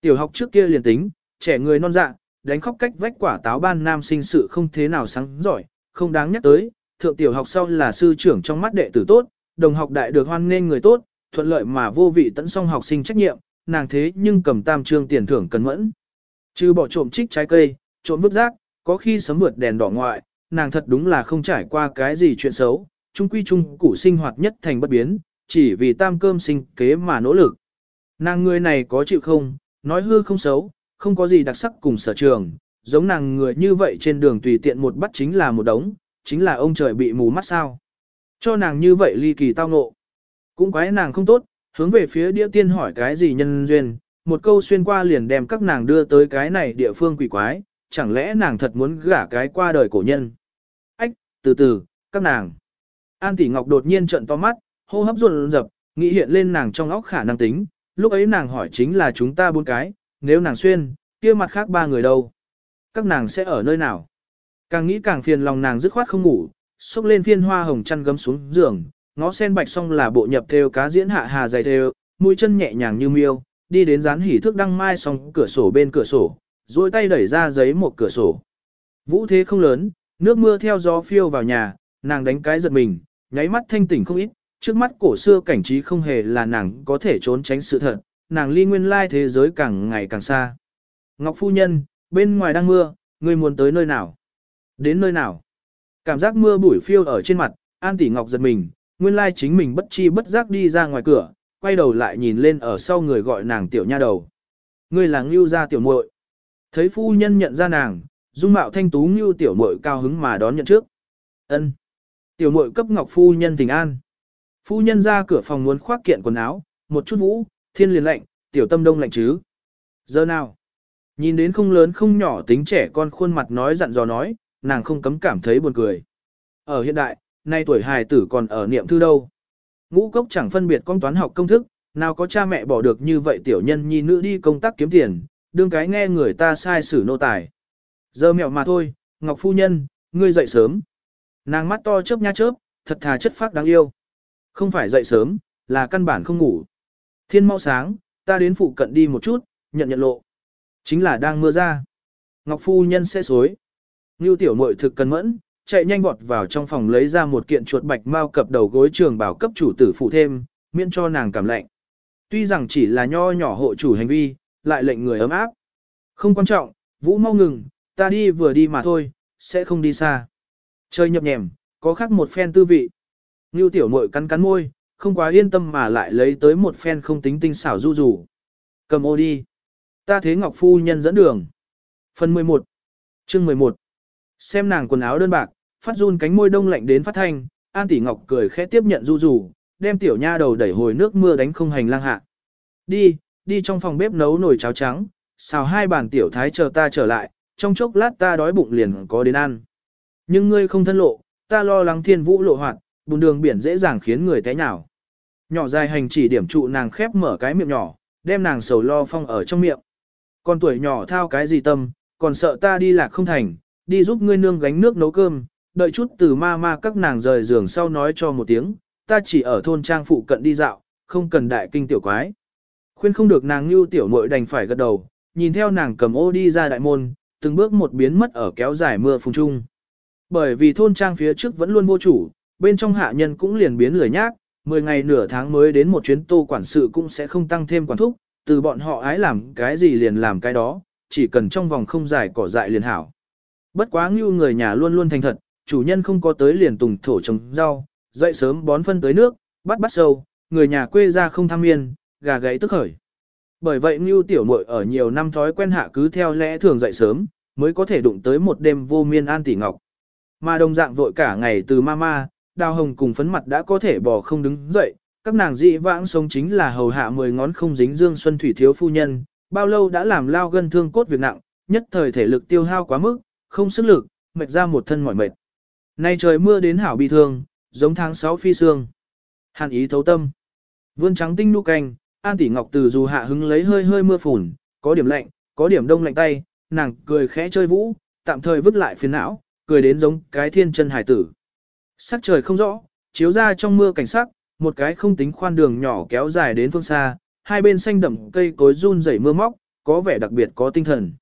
Tiểu học trước kia liền tính, trẻ người non dạ, đánh khóc cách vách quả táo ban nam sinh sự không thế nào sáng giỏi, không đáng nhắc tới, thượng tiểu học sau là sư trưởng trong mắt đệ tử tốt, đồng học đại được hoan nên người tốt, thuận lợi mà vô vị tận song học sinh trách nhiệm, nàng thế nhưng cầm tam trương tiền thưởng cần mẫn. Trừ bỏ trộm trích trái cây, trộm vứt rác, có khi sấm vượt đèn đỏ ngoại, nàng thật đúng là không trải qua cái gì chuyện xấu, trung quy trung củ sinh hoạt nhất thành bất biến, chỉ vì tam cơm sinh kế mà nỗ lực. Nàng người này có chịu không, nói hư không xấu, không có gì đặc sắc cùng sở trường, giống nàng người như vậy trên đường tùy tiện một bắt chính là một đống, chính là ông trời bị mù mắt sao. Cho nàng như vậy ly kỳ tao ngộ. Cũng quái nàng không tốt, hướng về phía địa tiên hỏi cái gì nhân duyên, một câu xuyên qua liền đem các nàng đưa tới cái này địa phương quỷ quái, chẳng lẽ nàng thật muốn gả cái qua đời cổ nhân. Ách, từ từ, các nàng. An Tỷ Ngọc đột nhiên trợn to mắt, hô hấp run rập, nghĩ hiện lên nàng trong óc khả năng tính, lúc ấy nàng hỏi chính là chúng ta bốn cái, nếu nàng xuyên, kia mặt khác ba người đâu? Các nàng sẽ ở nơi nào? Càng nghĩ càng phiền lòng nàng dứt khoát không ngủ, xốc lên phiên hoa hồng chăn gấm xuống giường, ngó sen bạch song là bộ nhập theo cá diễn hạ hà dày theo, mũi chân nhẹ nhàng như miêu, đi đến dán hỉ thước đăng mai song cửa sổ bên cửa sổ, duỗi tay đẩy ra giấy một cửa sổ. Vũ thế không lớn, nước mưa theo gió phiêu vào nhà, nàng đánh cái giật mình, nháy mắt thanh tỉnh không ít, trước mắt cổ xưa cảnh trí không hề là nàng có thể trốn tránh sự thật, nàng ly nguyên lai thế giới càng ngày càng xa. Ngọc phu nhân, bên ngoài đang mưa, ngươi muốn tới nơi nào? Đến nơi nào? Cảm giác mưa bụi phiêu ở trên mặt, An Tỷ Ngọc giật mình, nguyên lai chính mình bất chi bất giác đi ra ngoài cửa, quay đầu lại nhìn lên ở sau người gọi nàng tiểu nha đầu. Ngươi là Ngưu gia tiểu muội. Thấy phu nhân nhận ra nàng, dung mạo thanh tú Ngưu tiểu muội cao hứng mà đón nhận trước. Ân. Tiểu muội cấp Ngọc phu nhân tình an. Phu nhân ra cửa phòng muốn khoác kiện quần áo, một chút vũ, thiên liền lạnh, tiểu tâm đông lạnh chứ. Giờ nào? Nhìn đến không lớn không nhỏ tính trẻ con khuôn mặt nói dặn dò nói, nàng không cấm cảm thấy buồn cười. Ở hiện đại, nay tuổi hài tử còn ở niệm thư đâu. Ngũ cốc chẳng phân biệt con toán học công thức, nào có cha mẹ bỏ được như vậy tiểu nhân nhi nữ đi công tác kiếm tiền, đương cái nghe người ta sai xử nô tài. Giờ mẹo mà thôi, Ngọc Phu Nhân, ngươi dậy sớm. Nàng mắt to chớp nha chớp, thật thà chất phác đáng yêu. Không phải dậy sớm, là căn bản không ngủ. Thiên mau sáng, ta đến phụ cận đi một chút, nhận nhận lộ. Chính là đang mưa ra. Ngọc Phu Nhân sẽ xối. Ngưu tiểu muội thực cần mẫn, chạy nhanh vọt vào trong phòng lấy ra một kiện chuột bạch mao cập đầu gối trường bảo cấp chủ tử phụ thêm, miễn cho nàng cảm lạnh. Tuy rằng chỉ là nho nhỏ hộ chủ hành vi, lại lệnh người ấm áp. Không quan trọng, Vũ mau ngừng, ta đi vừa đi mà thôi, sẽ không đi xa. Chơi nhập nhèm, có khác một phen tư vị. Ngưu tiểu muội cắn cắn môi, không quá yên tâm mà lại lấy tới một phen không tính tinh xảo du rủ. Cầm ô đi. Ta thế Ngọc Phu Nhân dẫn đường. Phần 11 Chương 11 Xem nàng quần áo đơn bạc, phát run cánh môi đông lạnh đến phát thanh, An Tỷ Ngọc cười khẽ tiếp nhận du rủ, đem tiểu nha đầu đẩy hồi nước mưa đánh không hành lang hạ. Đi, đi trong phòng bếp nấu nồi cháo trắng, xào hai bàn tiểu thái chờ ta trở lại, trong chốc lát ta đói bụng liền có đến ăn. Nhưng ngươi không thân lộ, ta lo lắng thiên vũ lộ hoạt, bùn đường biển dễ dàng khiến người té nhào. Nhỏ dài hành chỉ điểm trụ nàng khép mở cái miệng nhỏ, đem nàng sầu lo phong ở trong miệng. Con tuổi nhỏ thao cái gì tâm, còn sợ ta đi lạc không thành, đi giúp ngươi nương gánh nước nấu cơm, đợi chút từ ma ma các nàng rời giường sau nói cho một tiếng, ta chỉ ở thôn trang phụ cận đi dạo, không cần đại kinh tiểu quái. Khuyên không được nàng như tiểu muội đành phải gật đầu, nhìn theo nàng cầm ô đi ra đại môn, từng bước một biến mất ở kéo dài mưa phùng trung. Bởi vì thôn trang phía trước vẫn luôn vô chủ, bên trong hạ nhân cũng liền biến lười nhác, 10 ngày nửa tháng mới đến một chuyến tô quản sự cũng sẽ không tăng thêm quản thúc, từ bọn họ ái làm cái gì liền làm cái đó, chỉ cần trong vòng không dài cỏ dại liền hảo. Bất quá ngưu người nhà luôn luôn thành thật, chủ nhân không có tới liền tùng thổ trồng rau, dậy sớm bón phân tới nước, bắt bắt sâu, người nhà quê ra không tham miên, gà gáy tức khởi. Bởi vậy Ngưu tiểu muội ở nhiều năm thói quen hạ cứ theo lẽ thường dậy sớm, mới có thể đụng tới một đêm vô miên an tỷ ngọc. Mà đồng dạng vội cả ngày từ mama, đào hồng cùng phấn mặt đã có thể bò không đứng dậy, các nàng dị vãng sống chính là hầu hạ mười ngón không dính dương xuân thủy thiếu phu nhân, bao lâu đã làm lao gân thương cốt việc nặng, nhất thời thể lực tiêu hao quá mức, không sức lực, mệt ra một thân mỏi mệt. Nay trời mưa đến hảo bị thương, giống tháng 6 phi sương. Hàn ý thấu tâm. Vươn trắng tinh nu canh, An tỷ ngọc từ dù hạ hứng lấy hơi hơi mưa phùn, có điểm lạnh, có điểm đông lạnh tay, nàng cười khẽ chơi vũ, tạm thời vứt lại phiền não, cười đến giống cái thiên chân hải tử. Sắc trời không rõ, chiếu ra trong mưa cảnh sắc, một cái không tính khoan đường nhỏ kéo dài đến phương xa, hai bên xanh đậm cây cối run rẩy mưa móc, có vẻ đặc biệt có tinh thần.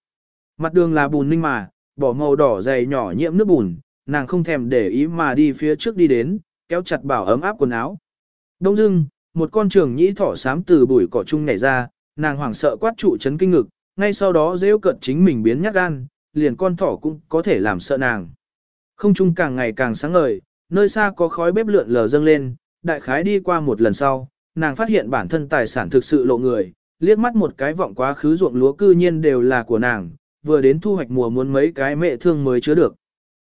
Mặt đường là bùn ninh mà, bỏ màu đỏ dày nhỏ nhiễm nước bùn, nàng không thèm để ý mà đi phía trước đi đến, kéo chặt bảo ấm áp quần áo. Đông dưng, một con trường nhĩ thỏ xám từ bụi cỏ chung nhảy ra, nàng hoảng sợ quát trụ chấn kinh ngực, ngay sau đó rêu cận chính mình biến nhát gan, liền con thỏ cũng có thể làm sợ nàng. Không trung càng ngày càng sáng ngời, nơi xa có khói bếp lượn lờ dâng lên, đại khái đi qua một lần sau, nàng phát hiện bản thân tài sản thực sự lộ người, liếc mắt một cái vọng quá khứ ruộng lúa cư nhiên đều là của nàng, vừa đến thu hoạch mùa muốn mấy cái mẹ thương mới chứa được.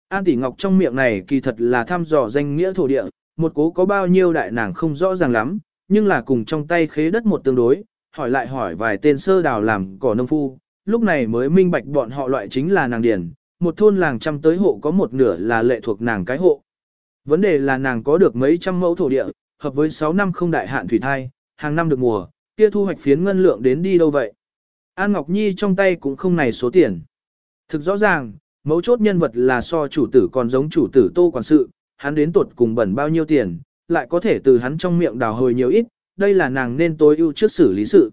An Tỷ Ngọc trong miệng này kỳ thật là thăm dò danh nghĩa thổ địa, một cố có bao nhiêu đại nàng không rõ ràng lắm, nhưng là cùng trong tay khế đất một tương đối, hỏi lại hỏi vài tên sơ đào làm cỏ nông phu, lúc này mới minh bạch bọn họ loại chính là nàng điển, một thôn làng trăm tới hộ có một nửa là lệ thuộc nàng cái hộ. Vấn đề là nàng có được mấy trăm mẫu thổ địa, hợp với 6 năm không đại hạn thủy thai, hàng năm được mùa, kia thu hoạch phiến ngân lượng đến đi đâu vậy. An Ngọc Nhi trong tay cũng không này số tiền. Thực rõ ràng, mấu chốt nhân vật là so chủ tử còn giống chủ tử tô quản sự, hắn đến tuột cùng bẩn bao nhiêu tiền, lại có thể từ hắn trong miệng đào hồi nhiều ít, đây là nàng nên tối ưu trước xử lý sự.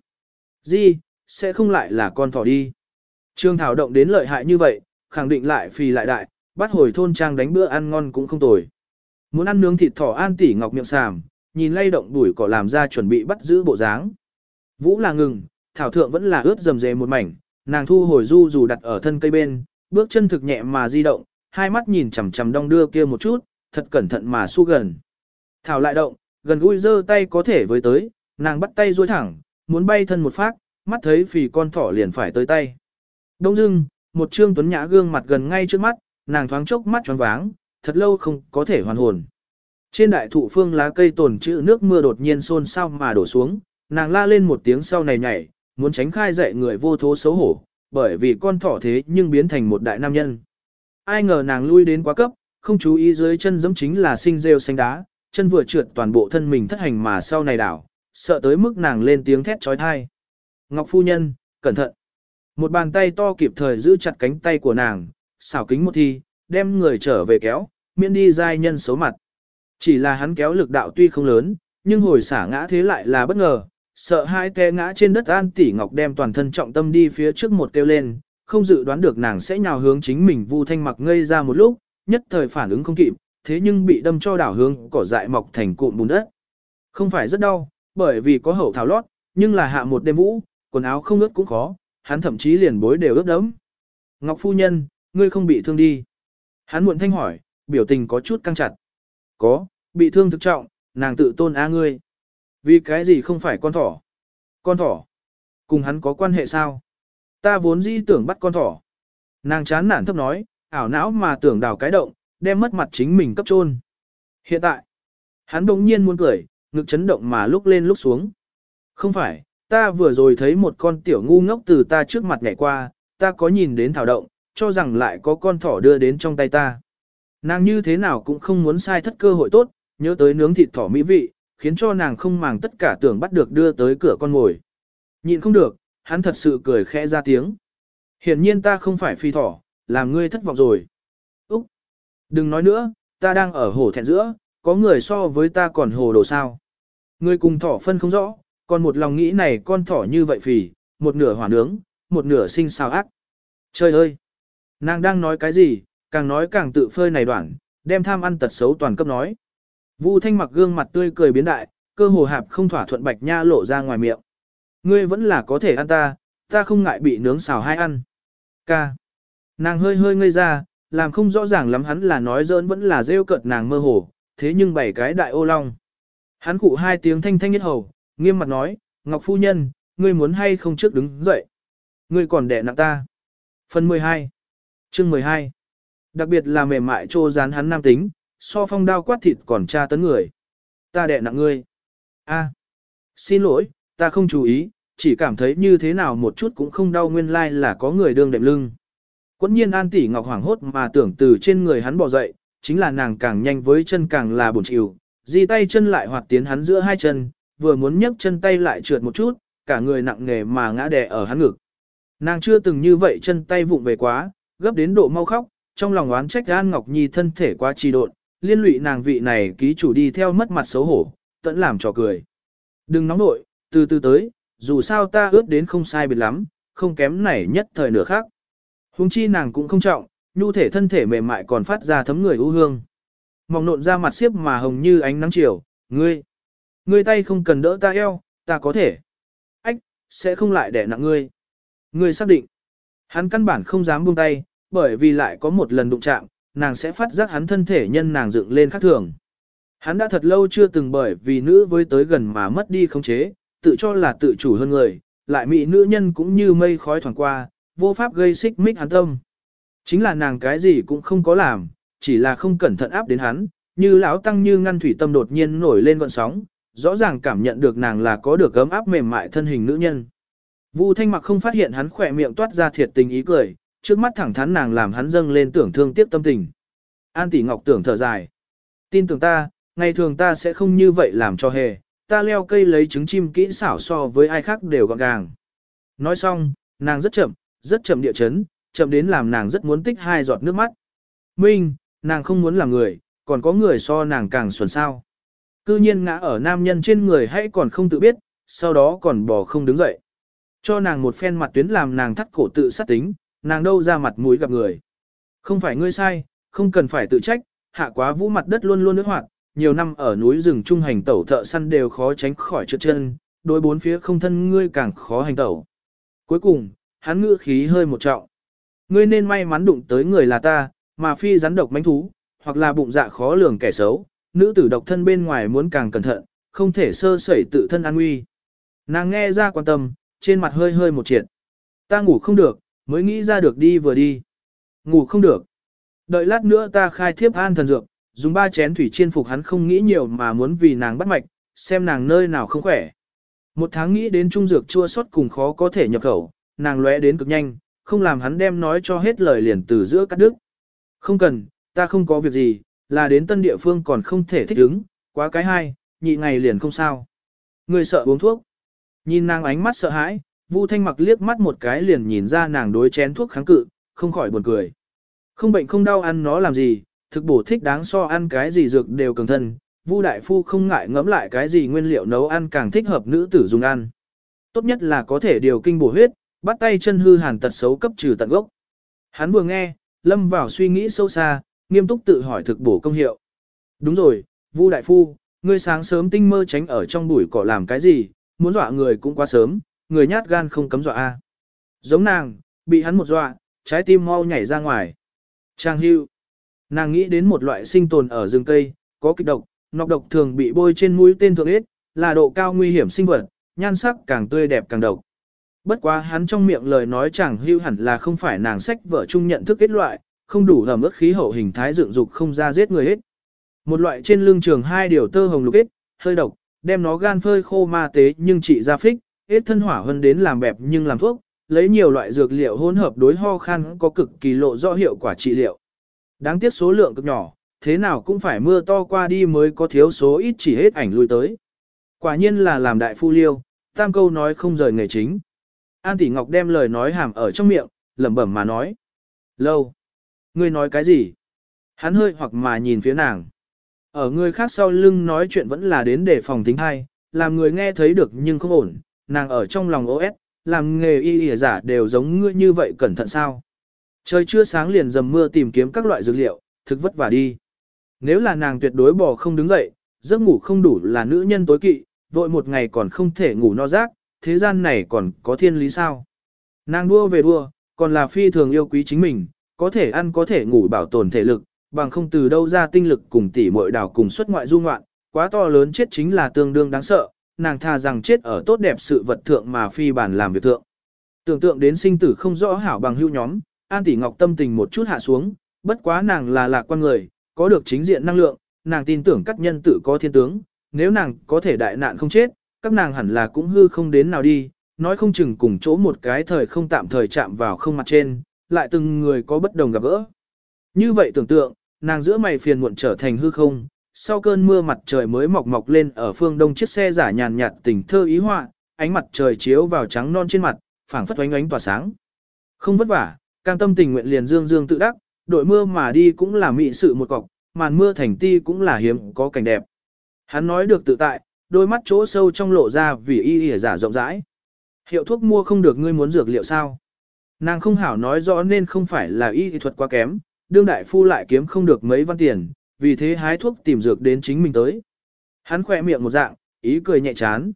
Di, sẽ không lại là con thỏ đi. Trương Thảo động đến lợi hại như vậy, khẳng định lại phì lại đại, bắt hồi thôn trang đánh bữa ăn ngon cũng không tồi. Muốn ăn nướng thịt thỏ an tỉ ngọc miệng sàm, nhìn lay động đuổi cỏ làm ra chuẩn bị bắt giữ bộ dáng. Vũ là ngừng, thảo thượng vẫn là ướt rầm rề một mảnh, nàng thu hồi du dù đặt ở thân cây bên, bước chân thực nhẹ mà di động, hai mắt nhìn chằm chằm đong đưa kia một chút, thật cẩn thận mà su gần. Thảo lại động, gần gũi giơ tay có thể với tới, nàng bắt tay duỗi thẳng, muốn bay thân một phát, mắt thấy phì con thỏ liền phải tới tay. Đông dưng, một trương tuấn nhã gương mặt gần ngay trước mắt, nàng thoáng chốc mắt choáng váng, thật lâu không có thể hoàn hồn. Trên đại thụ phương lá cây tồn chữ nước mưa đột nhiên xôn xao mà đổ xuống, nàng la lên một tiếng sau này nhảy, muốn tránh khai dậy người vô thố xấu hổ, bởi vì con thỏ thế nhưng biến thành một đại nam nhân. Ai ngờ nàng lui đến quá cấp, không chú ý dưới chân giống chính là sinh rêu xanh đá, chân vừa trượt toàn bộ thân mình thất hành mà sau này đảo, sợ tới mức nàng lên tiếng thét trói thai. Ngọc phu nhân, cẩn thận. Một bàn tay to kịp thời giữ chặt cánh tay của nàng, xảo kính một thi, đem người trở về kéo, miễn đi giai nhân xấu mặt. Chỉ là hắn kéo lực đạo tuy không lớn, nhưng hồi xả ngã thế lại là bất ngờ, sợ hai té ngã trên đất An Tỷ Ngọc đem toàn thân trọng tâm đi phía trước một kêu lên, không dự đoán được nàng sẽ nhào hướng chính mình Vu Thanh mặc ngây ra một lúc, nhất thời phản ứng không kịp, thế nhưng bị đâm cho đảo hướng cỏ dại mọc thành cụm bùn đất. Không phải rất đau, bởi vì có hậu thảo lót, nhưng là hạ một đêm vũ, quần áo không ướt cũng khó, hắn thậm chí liền bối đều ướt đẫm. Ngọc phu nhân, ngươi không bị thương đi. Hắn muộn thanh hỏi, biểu tình có chút căng chặt. Có, bị thương thực trọng, nàng tự tôn á ngươi. Vì cái gì không phải con thỏ? Con thỏ? Cùng hắn có quan hệ sao? Ta vốn dĩ tưởng bắt con thỏ. Nàng chán nản thấp nói, ảo não mà tưởng đào cái động, đem mất mặt chính mình cấp trôn. Hiện tại, hắn đồng nhiên muốn cười, ngực chấn động mà lúc lên lúc xuống. Không phải, ta vừa rồi thấy một con tiểu ngu ngốc từ ta trước mặt nhảy qua, ta có nhìn đến thảo động, cho rằng lại có con thỏ đưa đến trong tay ta. Nàng như thế nào cũng không muốn sai thất cơ hội tốt, nhớ tới nướng thịt thỏ mỹ vị, khiến cho nàng không màng tất cả tưởng bắt được đưa tới cửa con ngồi. Nhịn không được, hắn thật sự cười khẽ ra tiếng. Hiển nhiên ta không phải phi thỏ, làm ngươi thất vọng rồi. Úc! Đừng nói nữa, ta đang ở hồ thẹn giữa, có người so với ta còn hồ đồ sao. Ngươi cùng thỏ phân không rõ, còn một lòng nghĩ này con thỏ như vậy phì, một nửa hỏa nướng, một nửa sinh sao ác. Trời ơi! Nàng đang nói cái gì, càng nói càng tự phơi này đoạn, đem tham ăn tật xấu toàn cấp nói. Vu Thanh mặc gương mặt tươi cười biến đại, cơ hồ hạp không thỏa thuận bạch nha lộ ra ngoài miệng. Ngươi vẫn là có thể ăn ta, ta không ngại bị nướng xào hay ăn. Ca. Nàng hơi hơi ngây ra, làm không rõ ràng lắm hắn là nói giỡn vẫn là rêu cợt nàng mơ hồ, thế nhưng bảy cái đại ô long. Hắn cụ hai tiếng thanh thanh nhất hầu, nghiêm mặt nói, Ngọc Phu Nhân, ngươi muốn hay không trước đứng dậy. Ngươi còn đẻ nặng ta. Phần 12 Chương 12 Đặc biệt là mềm mại trô dán hắn nam tính, so phong đao quát thịt còn tra tấn người. Ta đẹ nặng ngươi. a Xin lỗi, ta không chú ý, chỉ cảm thấy như thế nào một chút cũng không đau nguyên lai like là có người đương đệm lưng. Quẫn nhiên an tỷ ngọc hoảng hốt mà tưởng từ trên người hắn bỏ dậy, chính là nàng càng nhanh với chân càng là buồn chịu, di tay chân lại hoạt tiến hắn giữa hai chân, vừa muốn nhấc chân tay lại trượt một chút, cả người nặng nề mà ngã đè ở hắn ngực. Nàng chưa từng như vậy chân tay vụng về quá, gấp đến độ mau khóc, trong lòng oán trách An Ngọc Nhi thân thể quá trì độn, liên lụy nàng vị này ký chủ đi theo mất mặt xấu hổ, tận làm trò cười. Đừng nóng nội, từ từ tới, dù sao ta ướt đến không sai biệt lắm, không kém này nhất thời nửa khác. Hùng chi nàng cũng không trọng, nhu thể thân thể mềm mại còn phát ra thấm người ưu hương. Mỏng nộn ra mặt xiếp mà hồng như ánh nắng chiều, ngươi. Ngươi tay không cần đỡ ta eo, ta có thể. Ách, sẽ không lại đẻ nặng ngươi. Ngươi xác định. Hắn căn bản không dám buông tay, bởi vì lại có một lần đụng chạm, nàng sẽ phát giác hắn thân thể nhân nàng dựng lên khác thường. Hắn đã thật lâu chưa từng bởi vì nữ với tới gần mà mất đi khống chế, tự cho là tự chủ hơn người, lại mỹ nữ nhân cũng như mây khói thoảng qua, vô pháp gây xích mích hắn tâm. Chính là nàng cái gì cũng không có làm, chỉ là không cẩn thận áp đến hắn, như lão tăng như ngăn thủy tâm đột nhiên nổi lên gọn sóng, rõ ràng cảm nhận được nàng là có được ấm áp mềm mại thân hình nữ nhân. Vu Thanh Mặc không phát hiện hắn khỏe miệng toát ra thiệt tình ý cười, trước mắt thẳng thắn nàng làm hắn dâng lên tưởng thương tiếc tâm tình. An Tỷ Ngọc tưởng thở dài. Tin tưởng ta, ngày thường ta sẽ không như vậy làm cho hề, ta leo cây lấy trứng chim kỹ xảo so với ai khác đều gọn gàng. Nói xong, nàng rất chậm, rất chậm địa chấn, chậm đến làm nàng rất muốn tích hai giọt nước mắt. Minh, nàng không muốn làm người, còn có người so nàng càng xuẩn sao. Cư nhiên ngã ở nam nhân trên người hãy còn không tự biết, sau đó còn bỏ không đứng dậy. Cho nàng một phen mặt tuyến làm nàng thắt cổ tự sát tính, nàng đâu ra mặt mũi gặp người. Không phải ngươi sai, không cần phải tự trách, hạ quá vũ mặt đất luôn luôn nước hoạt, nhiều năm ở núi rừng trung hành tẩu thợ săn đều khó tránh khỏi trượt chân, đối bốn phía không thân ngươi càng khó hành tẩu. Cuối cùng, hắn ngữ khí hơi một trọng. Ngươi nên may mắn đụng tới người là ta, mà phi rắn độc mánh thú, hoặc là bụng dạ khó lường kẻ xấu, nữ tử độc thân bên ngoài muốn càng cẩn thận, không thể sơ sẩy tự thân an nguy. Nàng nghe ra quan tâm, trên mặt hơi hơi một triệt. Ta ngủ không được, mới nghĩ ra được đi vừa đi. Ngủ không được. Đợi lát nữa ta khai thiếp an thần dược, dùng ba chén thủy chiên phục hắn không nghĩ nhiều mà muốn vì nàng bắt mạch, xem nàng nơi nào không khỏe. Một tháng nghĩ đến trung dược chua xót cùng khó có thể nhập khẩu, nàng lóe đến cực nhanh, không làm hắn đem nói cho hết lời liền từ giữa cắt đứt. Không cần, ta không có việc gì, là đến tân địa phương còn không thể thích ứng, quá cái hai, nhị ngày liền không sao. Người sợ uống thuốc. Nhìn nàng ánh mắt sợ hãi, Vu Thanh mặc liếc mắt một cái liền nhìn ra nàng đối chén thuốc kháng cự, không khỏi buồn cười. Không bệnh không đau ăn nó làm gì, thực bổ thích đáng so ăn cái gì dược đều cường thân, Vu đại phu không ngại ngẫm lại cái gì nguyên liệu nấu ăn càng thích hợp nữ tử dùng ăn. Tốt nhất là có thể điều kinh bổ huyết, bắt tay chân hư hàn tật xấu cấp trừ tận gốc. Hắn vừa nghe, lâm vào suy nghĩ sâu xa, nghiêm túc tự hỏi thực bổ công hiệu. Đúng rồi, Vu đại phu, ngươi sáng sớm tinh mơ tránh ở trong bụi cỏ làm cái gì, muốn dọa người cũng quá sớm, người nhát gan không cấm dọa a. Giống nàng, bị hắn một dọa, trái tim mau nhảy ra ngoài. Trang hưu. Nàng nghĩ đến một loại sinh tồn ở rừng cây, có kịch độc, nọc độc thường bị bôi trên mũi tên thượng ít, là độ cao nguy hiểm sinh vật, nhan sắc càng tươi đẹp càng độc. Bất quá hắn trong miệng lời nói chẳng hưu hẳn là không phải nàng sách vợ chung nhận thức kết loại, không đủ hầm ức khí hậu hình thái dựng dục không ra giết người hết. Một loại trên lưng trường hai điều tơ hồng lục ít, hơi độc, đem nó gan phơi khô ma tế nhưng trị ra phích, hết thân hỏa hơn đến làm bẹp nhưng làm thuốc, lấy nhiều loại dược liệu hỗn hợp đối ho khan có cực kỳ lộ rõ hiệu quả trị liệu. Đáng tiếc số lượng cực nhỏ, thế nào cũng phải mưa to qua đi mới có thiếu số ít chỉ hết ảnh lui tới. Quả nhiên là làm đại phu liêu, tam câu nói không rời nghề chính. An Tỷ Ngọc đem lời nói hàm ở trong miệng, lẩm bẩm mà nói. Lâu. Ngươi nói cái gì? Hắn hơi hoặc mà nhìn phía nàng. Ở người khác sau lưng nói chuyện vẫn là đến để phòng tính hay, làm người nghe thấy được nhưng không ổn, nàng ở trong lòng OS, làm nghề y y giả đều giống ngươi như vậy cẩn thận sao. Trời chưa sáng liền dầm mưa tìm kiếm các loại dược liệu, thực vất vả đi. Nếu là nàng tuyệt đối bỏ không đứng dậy, giấc ngủ không đủ là nữ nhân tối kỵ, vội một ngày còn không thể ngủ no rác, thế gian này còn có thiên lý sao. Nàng đua về đua, còn là phi thường yêu quý chính mình, có thể ăn có thể ngủ bảo tồn thể lực, bằng không từ đâu ra tinh lực cùng tỷ muội đào cùng xuất ngoại du ngoạn, quá to lớn chết chính là tương đương đáng sợ, nàng tha rằng chết ở tốt đẹp sự vật thượng mà phi bản làm việc thượng. Tưởng tượng đến sinh tử không rõ hảo bằng hữu nhóm, An Tỷ Ngọc tâm tình một chút hạ xuống, bất quá nàng là lạc quan người, có được chính diện năng lượng, nàng tin tưởng các nhân tử có thiên tướng, nếu nàng có thể đại nạn không chết, các nàng hẳn là cũng hư không đến nào đi, nói không chừng cùng chỗ một cái thời không tạm thời chạm vào không mặt trên, lại từng người có bất đồng gặp gỡ. Như vậy tưởng tượng, nàng giữa mày phiền muộn trở thành hư không, sau cơn mưa mặt trời mới mọc mọc lên ở phương đông chiếc xe giả nhàn nhạt tình thơ ý họa, ánh mặt trời chiếu vào trắng non trên mặt, phảng phất oánh oánh tỏa sáng. Không vất vả, cam tâm tình nguyện liền dương dương tự đắc, đội mưa mà đi cũng là mị sự một cọc, màn mưa thành ti cũng là hiếm có cảnh đẹp. Hắn nói được tự tại, đôi mắt chỗ sâu trong lộ ra vì y y giả rộng rãi. Hiệu thuốc mua không được ngươi muốn dược liệu sao? Nàng không hảo nói rõ nên không phải là y thuật quá kém, đương đại phu lại kiếm không được mấy văn tiền, vì thế hái thuốc tìm dược đến chính mình tới. Hắn khỏe miệng một dạng, ý cười nhẹ chán.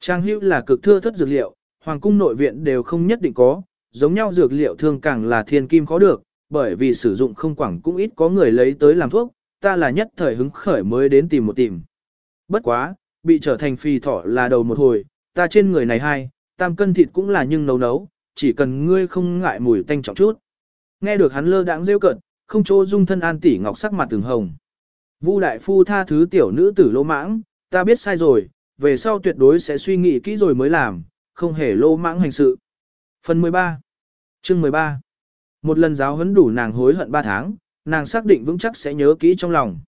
Trang hữu là cực thưa thất dược liệu, hoàng cung nội viện đều không nhất định có, giống nhau dược liệu thường càng là thiên kim khó được, bởi vì sử dụng không quảng cũng ít có người lấy tới làm thuốc, ta là nhất thời hứng khởi mới đến tìm một tìm. Bất quá, bị trở thành phi thỏ là đầu một hồi, ta trên người này hai, tam cân thịt cũng là nhưng nấu nấu, chỉ cần ngươi không ngại mùi tanh trọng chút. Nghe được hắn lơ đãng rêu cận, không chỗ dung thân An tỷ ngọc sắc mặt từng hồng. Vu đại phu tha thứ tiểu nữ tử lô mãng, ta biết sai rồi, về sau tuyệt đối sẽ suy nghĩ kỹ rồi mới làm, không hề lô mãng hành sự. Phần 13 Chương 13 Một lần giáo huấn đủ nàng hối hận 3 tháng, nàng xác định vững chắc sẽ nhớ kỹ trong lòng.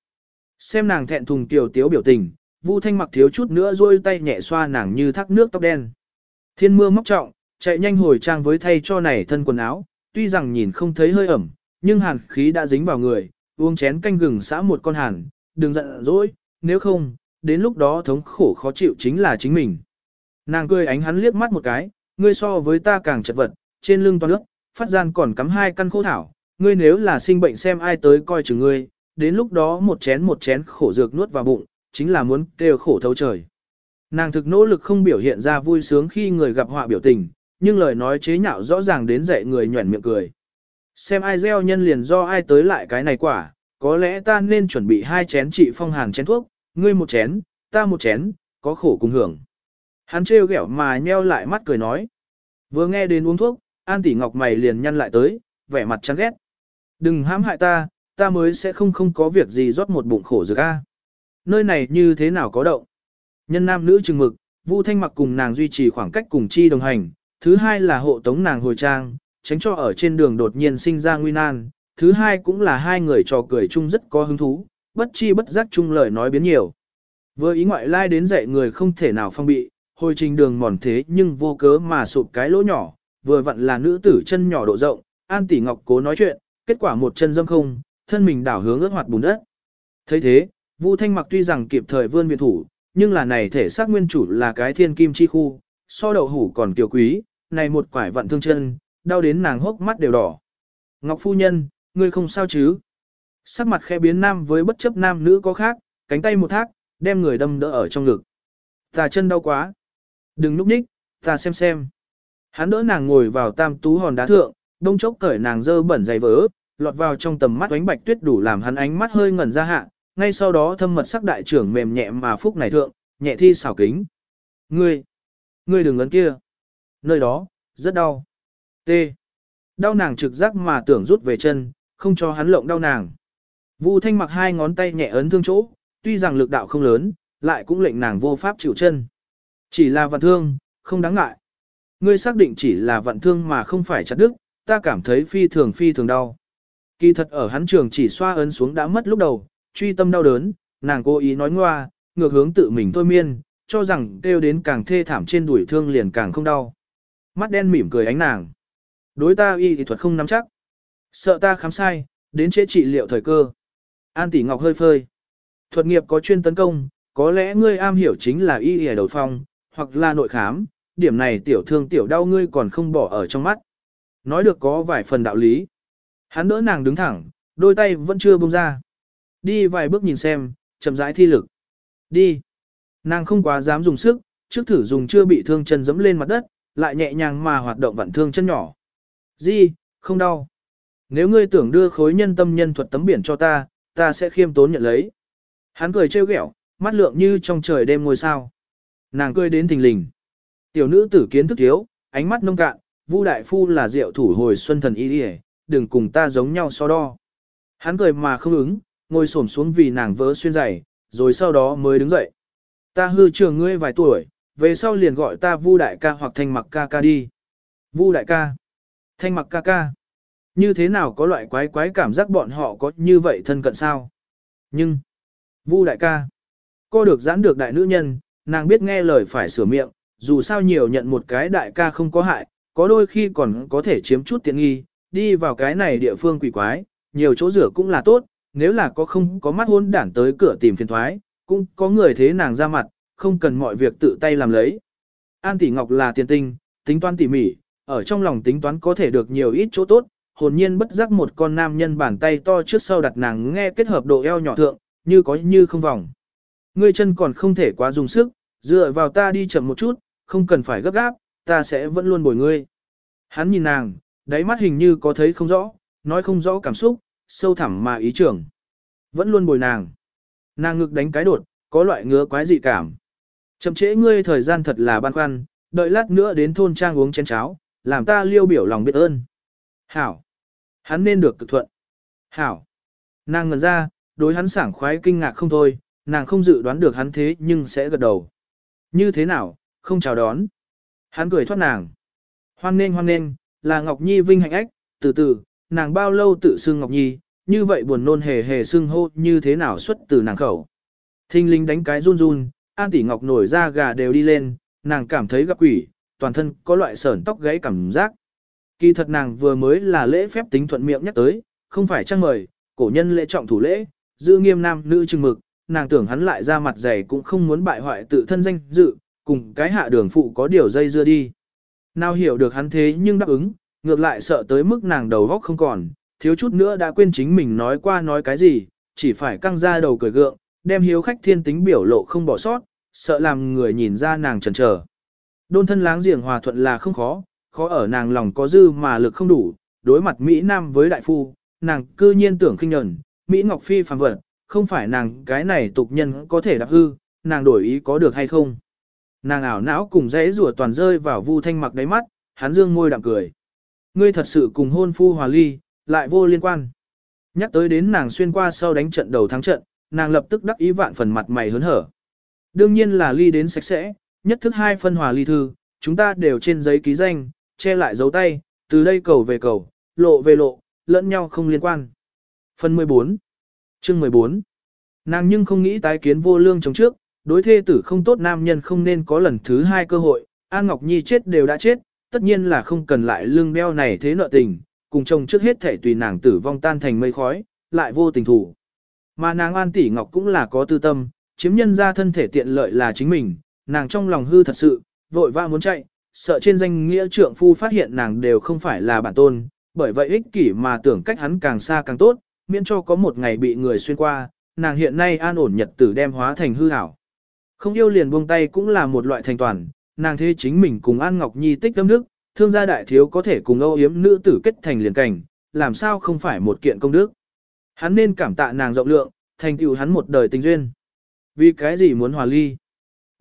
Xem nàng thẹn thùng tiểu tiếu biểu tình, Vu Thanh mặc thiếu chút nữa rôi tay nhẹ xoa nàng như thác nước tóc đen. Thiên mưa móc trọng, chạy nhanh hồi trang với thay cho này thân quần áo, tuy rằng nhìn không thấy hơi ẩm, nhưng hàn khí đã dính vào người, uống chén canh gừng xã một con hàn, đừng giận dỗi, nếu không, đến lúc đó thống khổ khó chịu chính là chính mình. Nàng cười ánh hắn liếc mắt một cái, ngươi so với ta càng chật vật, trên lưng toàn nước, phát gian còn cắm hai căn khô thảo, ngươi nếu là sinh bệnh xem ai tới coi chừng ngươi, đến lúc đó một chén một chén khổ dược nuốt vào bụng, chính là muốn kêu khổ thấu trời. Nàng thực nỗ lực không biểu hiện ra vui sướng khi người gặp họa biểu tình, nhưng lời nói chế nhạo rõ ràng đến dạy người nhuẩn miệng cười. Xem ai gieo nhân liền do ai tới lại cái này quả, có lẽ ta nên chuẩn bị hai chén trị phong hàn chén thuốc, ngươi một chén, ta một chén, có khổ cùng hưởng. Hắn trêu ghẹo mà nheo lại mắt cười nói. Vừa nghe đến uống thuốc, An tỷ ngọc mày liền nhăn lại tới, vẻ mặt chán ghét. Đừng hãm hại ta, ta mới sẽ không không có việc gì rót một bụng khổ dược a. Nơi này như thế nào có động? Nhân nam nữ chừng mực, Vu Thanh mặc cùng nàng duy trì khoảng cách cùng chi đồng hành, thứ hai là hộ tống nàng hồi trang, tránh cho ở trên đường đột nhiên sinh ra nguy nan, thứ hai cũng là hai người trò cười chung rất có hứng thú, bất chi bất giác chung lời nói biến nhiều. Vừa ý ngoại lai đến dạy người không thể nào phong bị, hồi trình đường mòn thế nhưng vô cớ mà sụp cái lỗ nhỏ, vừa vặn là nữ tử chân nhỏ độ rộng, An Tỷ Ngọc cố nói chuyện, kết quả một chân dâm không, thân mình đảo hướng ướt hoạt bùn đất. thấy thế, Vu Thanh Mặc tuy rằng kịp thời vươn viện thủ, nhưng là này thể xác nguyên chủ là cái thiên kim chi khu, so đậu hủ còn kiều quý, này một quải vận thương chân, đau đến nàng hốc mắt đều đỏ. Ngọc phu nhân, ngươi không sao chứ? Sắc mặt khẽ biến nam với bất chấp nam nữ có khác, cánh tay một thác, đem người đâm đỡ ở trong ngực. Tà chân đau quá. Đừng núp ních, ta xem xem. Hắn đỡ nàng ngồi vào tam tú hòn đá thượng, đông chốc cởi nàng dơ bẩn dày vỡ, lọt vào trong tầm mắt ánh bạch tuyết đủ làm hắn ánh mắt hơi ngẩn ra hạ, ngay sau đó thâm mật sắc đại trưởng mềm nhẹ mà phúc này thượng, nhẹ thi xảo kính. Ngươi, ngươi đừng ấn kia. Nơi đó, rất đau. T. Đau nàng trực giác mà tưởng rút về chân, không cho hắn lộng đau nàng. Vu Thanh mặc hai ngón tay nhẹ ấn thương chỗ, tuy rằng lực đạo không lớn, lại cũng lệnh nàng vô pháp chịu chân. Chỉ là vận thương, không đáng ngại. Ngươi xác định chỉ là vận thương mà không phải chặt đứt, ta cảm thấy phi thường phi thường đau. Kỳ thật ở hắn trường chỉ xoa ấn xuống đã mất lúc đầu, truy tâm đau đớn, nàng cố ý nói ngoa, ngược hướng tự mình thôi miên, cho rằng kêu đến càng thê thảm trên đuổi thương liền càng không đau. Mắt đen mỉm cười ánh nàng. Đối ta y thì thuật không nắm chắc. Sợ ta khám sai, đến chế trị liệu thời cơ. An tỷ ngọc hơi phơi. Thuật nghiệp có chuyên tấn công, có lẽ ngươi am hiểu chính là y y đầu phong, hoặc là nội khám, điểm này tiểu thương tiểu đau ngươi còn không bỏ ở trong mắt. Nói được có vài phần đạo lý. Hắn đỡ nàng đứng thẳng, đôi tay vẫn chưa buông ra. Đi vài bước nhìn xem, chậm rãi thi lực. Đi. Nàng không quá dám dùng sức, trước thử dùng chưa bị thương chân dẫm lên mặt đất, lại nhẹ nhàng mà hoạt động vặn thương chân nhỏ. Di, không đau. Nếu ngươi tưởng đưa khối nhân tâm nhân thuật tấm biển cho ta, ta sẽ khiêm tốn nhận lấy. Hắn cười trêu ghẹo, mắt lượng như trong trời đêm ngôi sao. Nàng cười đến thình lình. Tiểu nữ tử kiến thức thiếu, ánh mắt nông cạn, Vu đại phu là diệu thủ hồi xuân thần y đi đừng cùng ta giống nhau so đo. Hắn cười mà không ứng, ngồi xổm xuống vì nàng vớ xuyên giày, rồi sau đó mới đứng dậy. Ta hư trường ngươi vài tuổi, về sau liền gọi ta Vu đại ca hoặc thanh mặc ca ca đi. Vu đại ca, thanh mặc ca ca. Như thế nào có loại quái quái cảm giác bọn họ có như vậy thân cận sao? Nhưng, Vu đại ca, cô được giãn được đại nữ nhân, nàng biết nghe lời phải sửa miệng, dù sao nhiều nhận một cái đại ca không có hại, có đôi khi còn có thể chiếm chút tiện nghi, đi vào cái này địa phương quỷ quái, nhiều chỗ rửa cũng là tốt, nếu là có không có mắt hôn đản tới cửa tìm phiền thoái, cũng có người thế nàng ra mặt, không cần mọi việc tự tay làm lấy. An Tỷ Ngọc là tiền tinh, tính toán tỉ mỉ, ở trong lòng tính toán có thể được nhiều ít chỗ tốt, hồn nhiên bất giác một con nam nhân bàn tay to trước sau đặt nàng nghe kết hợp độ eo nhỏ thượng, như có như không vòng. Ngươi chân còn không thể quá dùng sức, dựa vào ta đi chậm một chút, không cần phải gấp gáp, ta sẽ vẫn luôn bồi ngươi. Hắn nhìn nàng, đáy mắt hình như có thấy không rõ, nói không rõ cảm xúc, sâu thẳm mà ý trưởng, Vẫn luôn bồi nàng. Nàng ngực đánh cái đột, có loại ngứa quái dị cảm. Chậm trễ ngươi thời gian thật là băn khoăn, đợi lát nữa đến thôn trang uống chén cháo, làm ta liêu biểu lòng biết ơn. Hảo. Hắn nên được cực thuận. Hảo. Nàng ngần ra, đối hắn sảng khoái kinh ngạc không thôi, nàng không dự đoán được hắn thế nhưng sẽ gật đầu. Như thế nào, không chào đón. Hắn cười thoát nàng. Hoan nên hoan nên, là Ngọc Nhi vinh hạnh ách, từ từ, nàng bao lâu tự xưng Ngọc Nhi, như vậy buồn nôn hề hề xưng hô như thế nào xuất từ nàng khẩu. Thinh linh đánh cái run run, An tỷ Ngọc nổi ra gà đều đi lên, nàng cảm thấy gặp quỷ, toàn thân có loại sởn tóc gãy cảm giác. Kỳ thật nàng vừa mới là lễ phép tính thuận miệng nhắc tới, không phải trang mời, cổ nhân lễ trọng thủ lễ, giữ nghiêm nam nữ chừng mực, nàng tưởng hắn lại ra mặt dày cũng không muốn bại hoại tự thân danh dự, cùng cái hạ đường phụ có điều dây dưa đi. Nào hiểu được hắn thế nhưng đáp ứng, ngược lại sợ tới mức nàng đầu góc không còn, thiếu chút nữa đã quên chính mình nói qua nói cái gì, chỉ phải căng ra đầu cười gượng, đem hiếu khách thiên tính biểu lộ không bỏ sót, sợ làm người nhìn ra nàng chần chờ. Đôn thân láng giềng hòa thuận là không khó, khó ở nàng lòng có dư mà lực không đủ, đối mặt Mỹ Nam với đại phu, nàng cư nhiên tưởng khinh nhẫn, Mỹ Ngọc Phi phàm vật, không phải nàng cái này tục nhân có thể đạp hư, nàng đổi ý có được hay không. Nàng ảo não cùng dãy rùa toàn rơi vào vu thanh mặc đáy mắt, hắn dương môi đạm cười. Ngươi thật sự cùng hôn phu hòa ly, lại vô liên quan. Nhắc tới đến nàng xuyên qua sau đánh trận đầu thắng trận, nàng lập tức đắc ý vạn phần mặt mày hớn hở. Đương nhiên là ly đến sạch sẽ, nhất thức hai phân hòa ly thư, chúng ta đều trên giấy ký danh, che lại dấu tay, từ đây cầu về cầu, lộ về lộ, lẫn nhau không liên quan. Phần 14 Chương 14 Nàng nhưng không nghĩ tái kiến vô lương chống trước, đối thê tử không tốt nam nhân không nên có lần thứ hai cơ hội, An Ngọc Nhi chết đều đã chết, tất nhiên là không cần lại lương đeo này thế nợ tình, cùng chồng trước hết thể tùy nàng tử vong tan thành mây khói, lại vô tình thủ. Mà nàng An Tỷ Ngọc cũng là có tư tâm, chiếm nhân ra thân thể tiện lợi là chính mình, nàng trong lòng hư thật sự, vội vã muốn chạy, sợ trên danh nghĩa trượng phu phát hiện nàng đều không phải là bản tôn, bởi vậy ích kỷ mà tưởng cách hắn càng xa càng tốt, miễn cho có một ngày bị người xuyên qua, nàng hiện nay an ổn nhật tử đem hóa thành hư hảo. Không yêu liền buông tay cũng là một loại thành toàn, nàng thế chính mình cùng An Ngọc Nhi tích tâm đức, thương gia đại thiếu có thể cùng âu yếm nữ tử kết thành liền cảnh, làm sao không phải một kiện công đức. Hắn nên cảm tạ nàng rộng lượng, thành tựu hắn một đời tình duyên. Vì cái gì muốn hòa ly?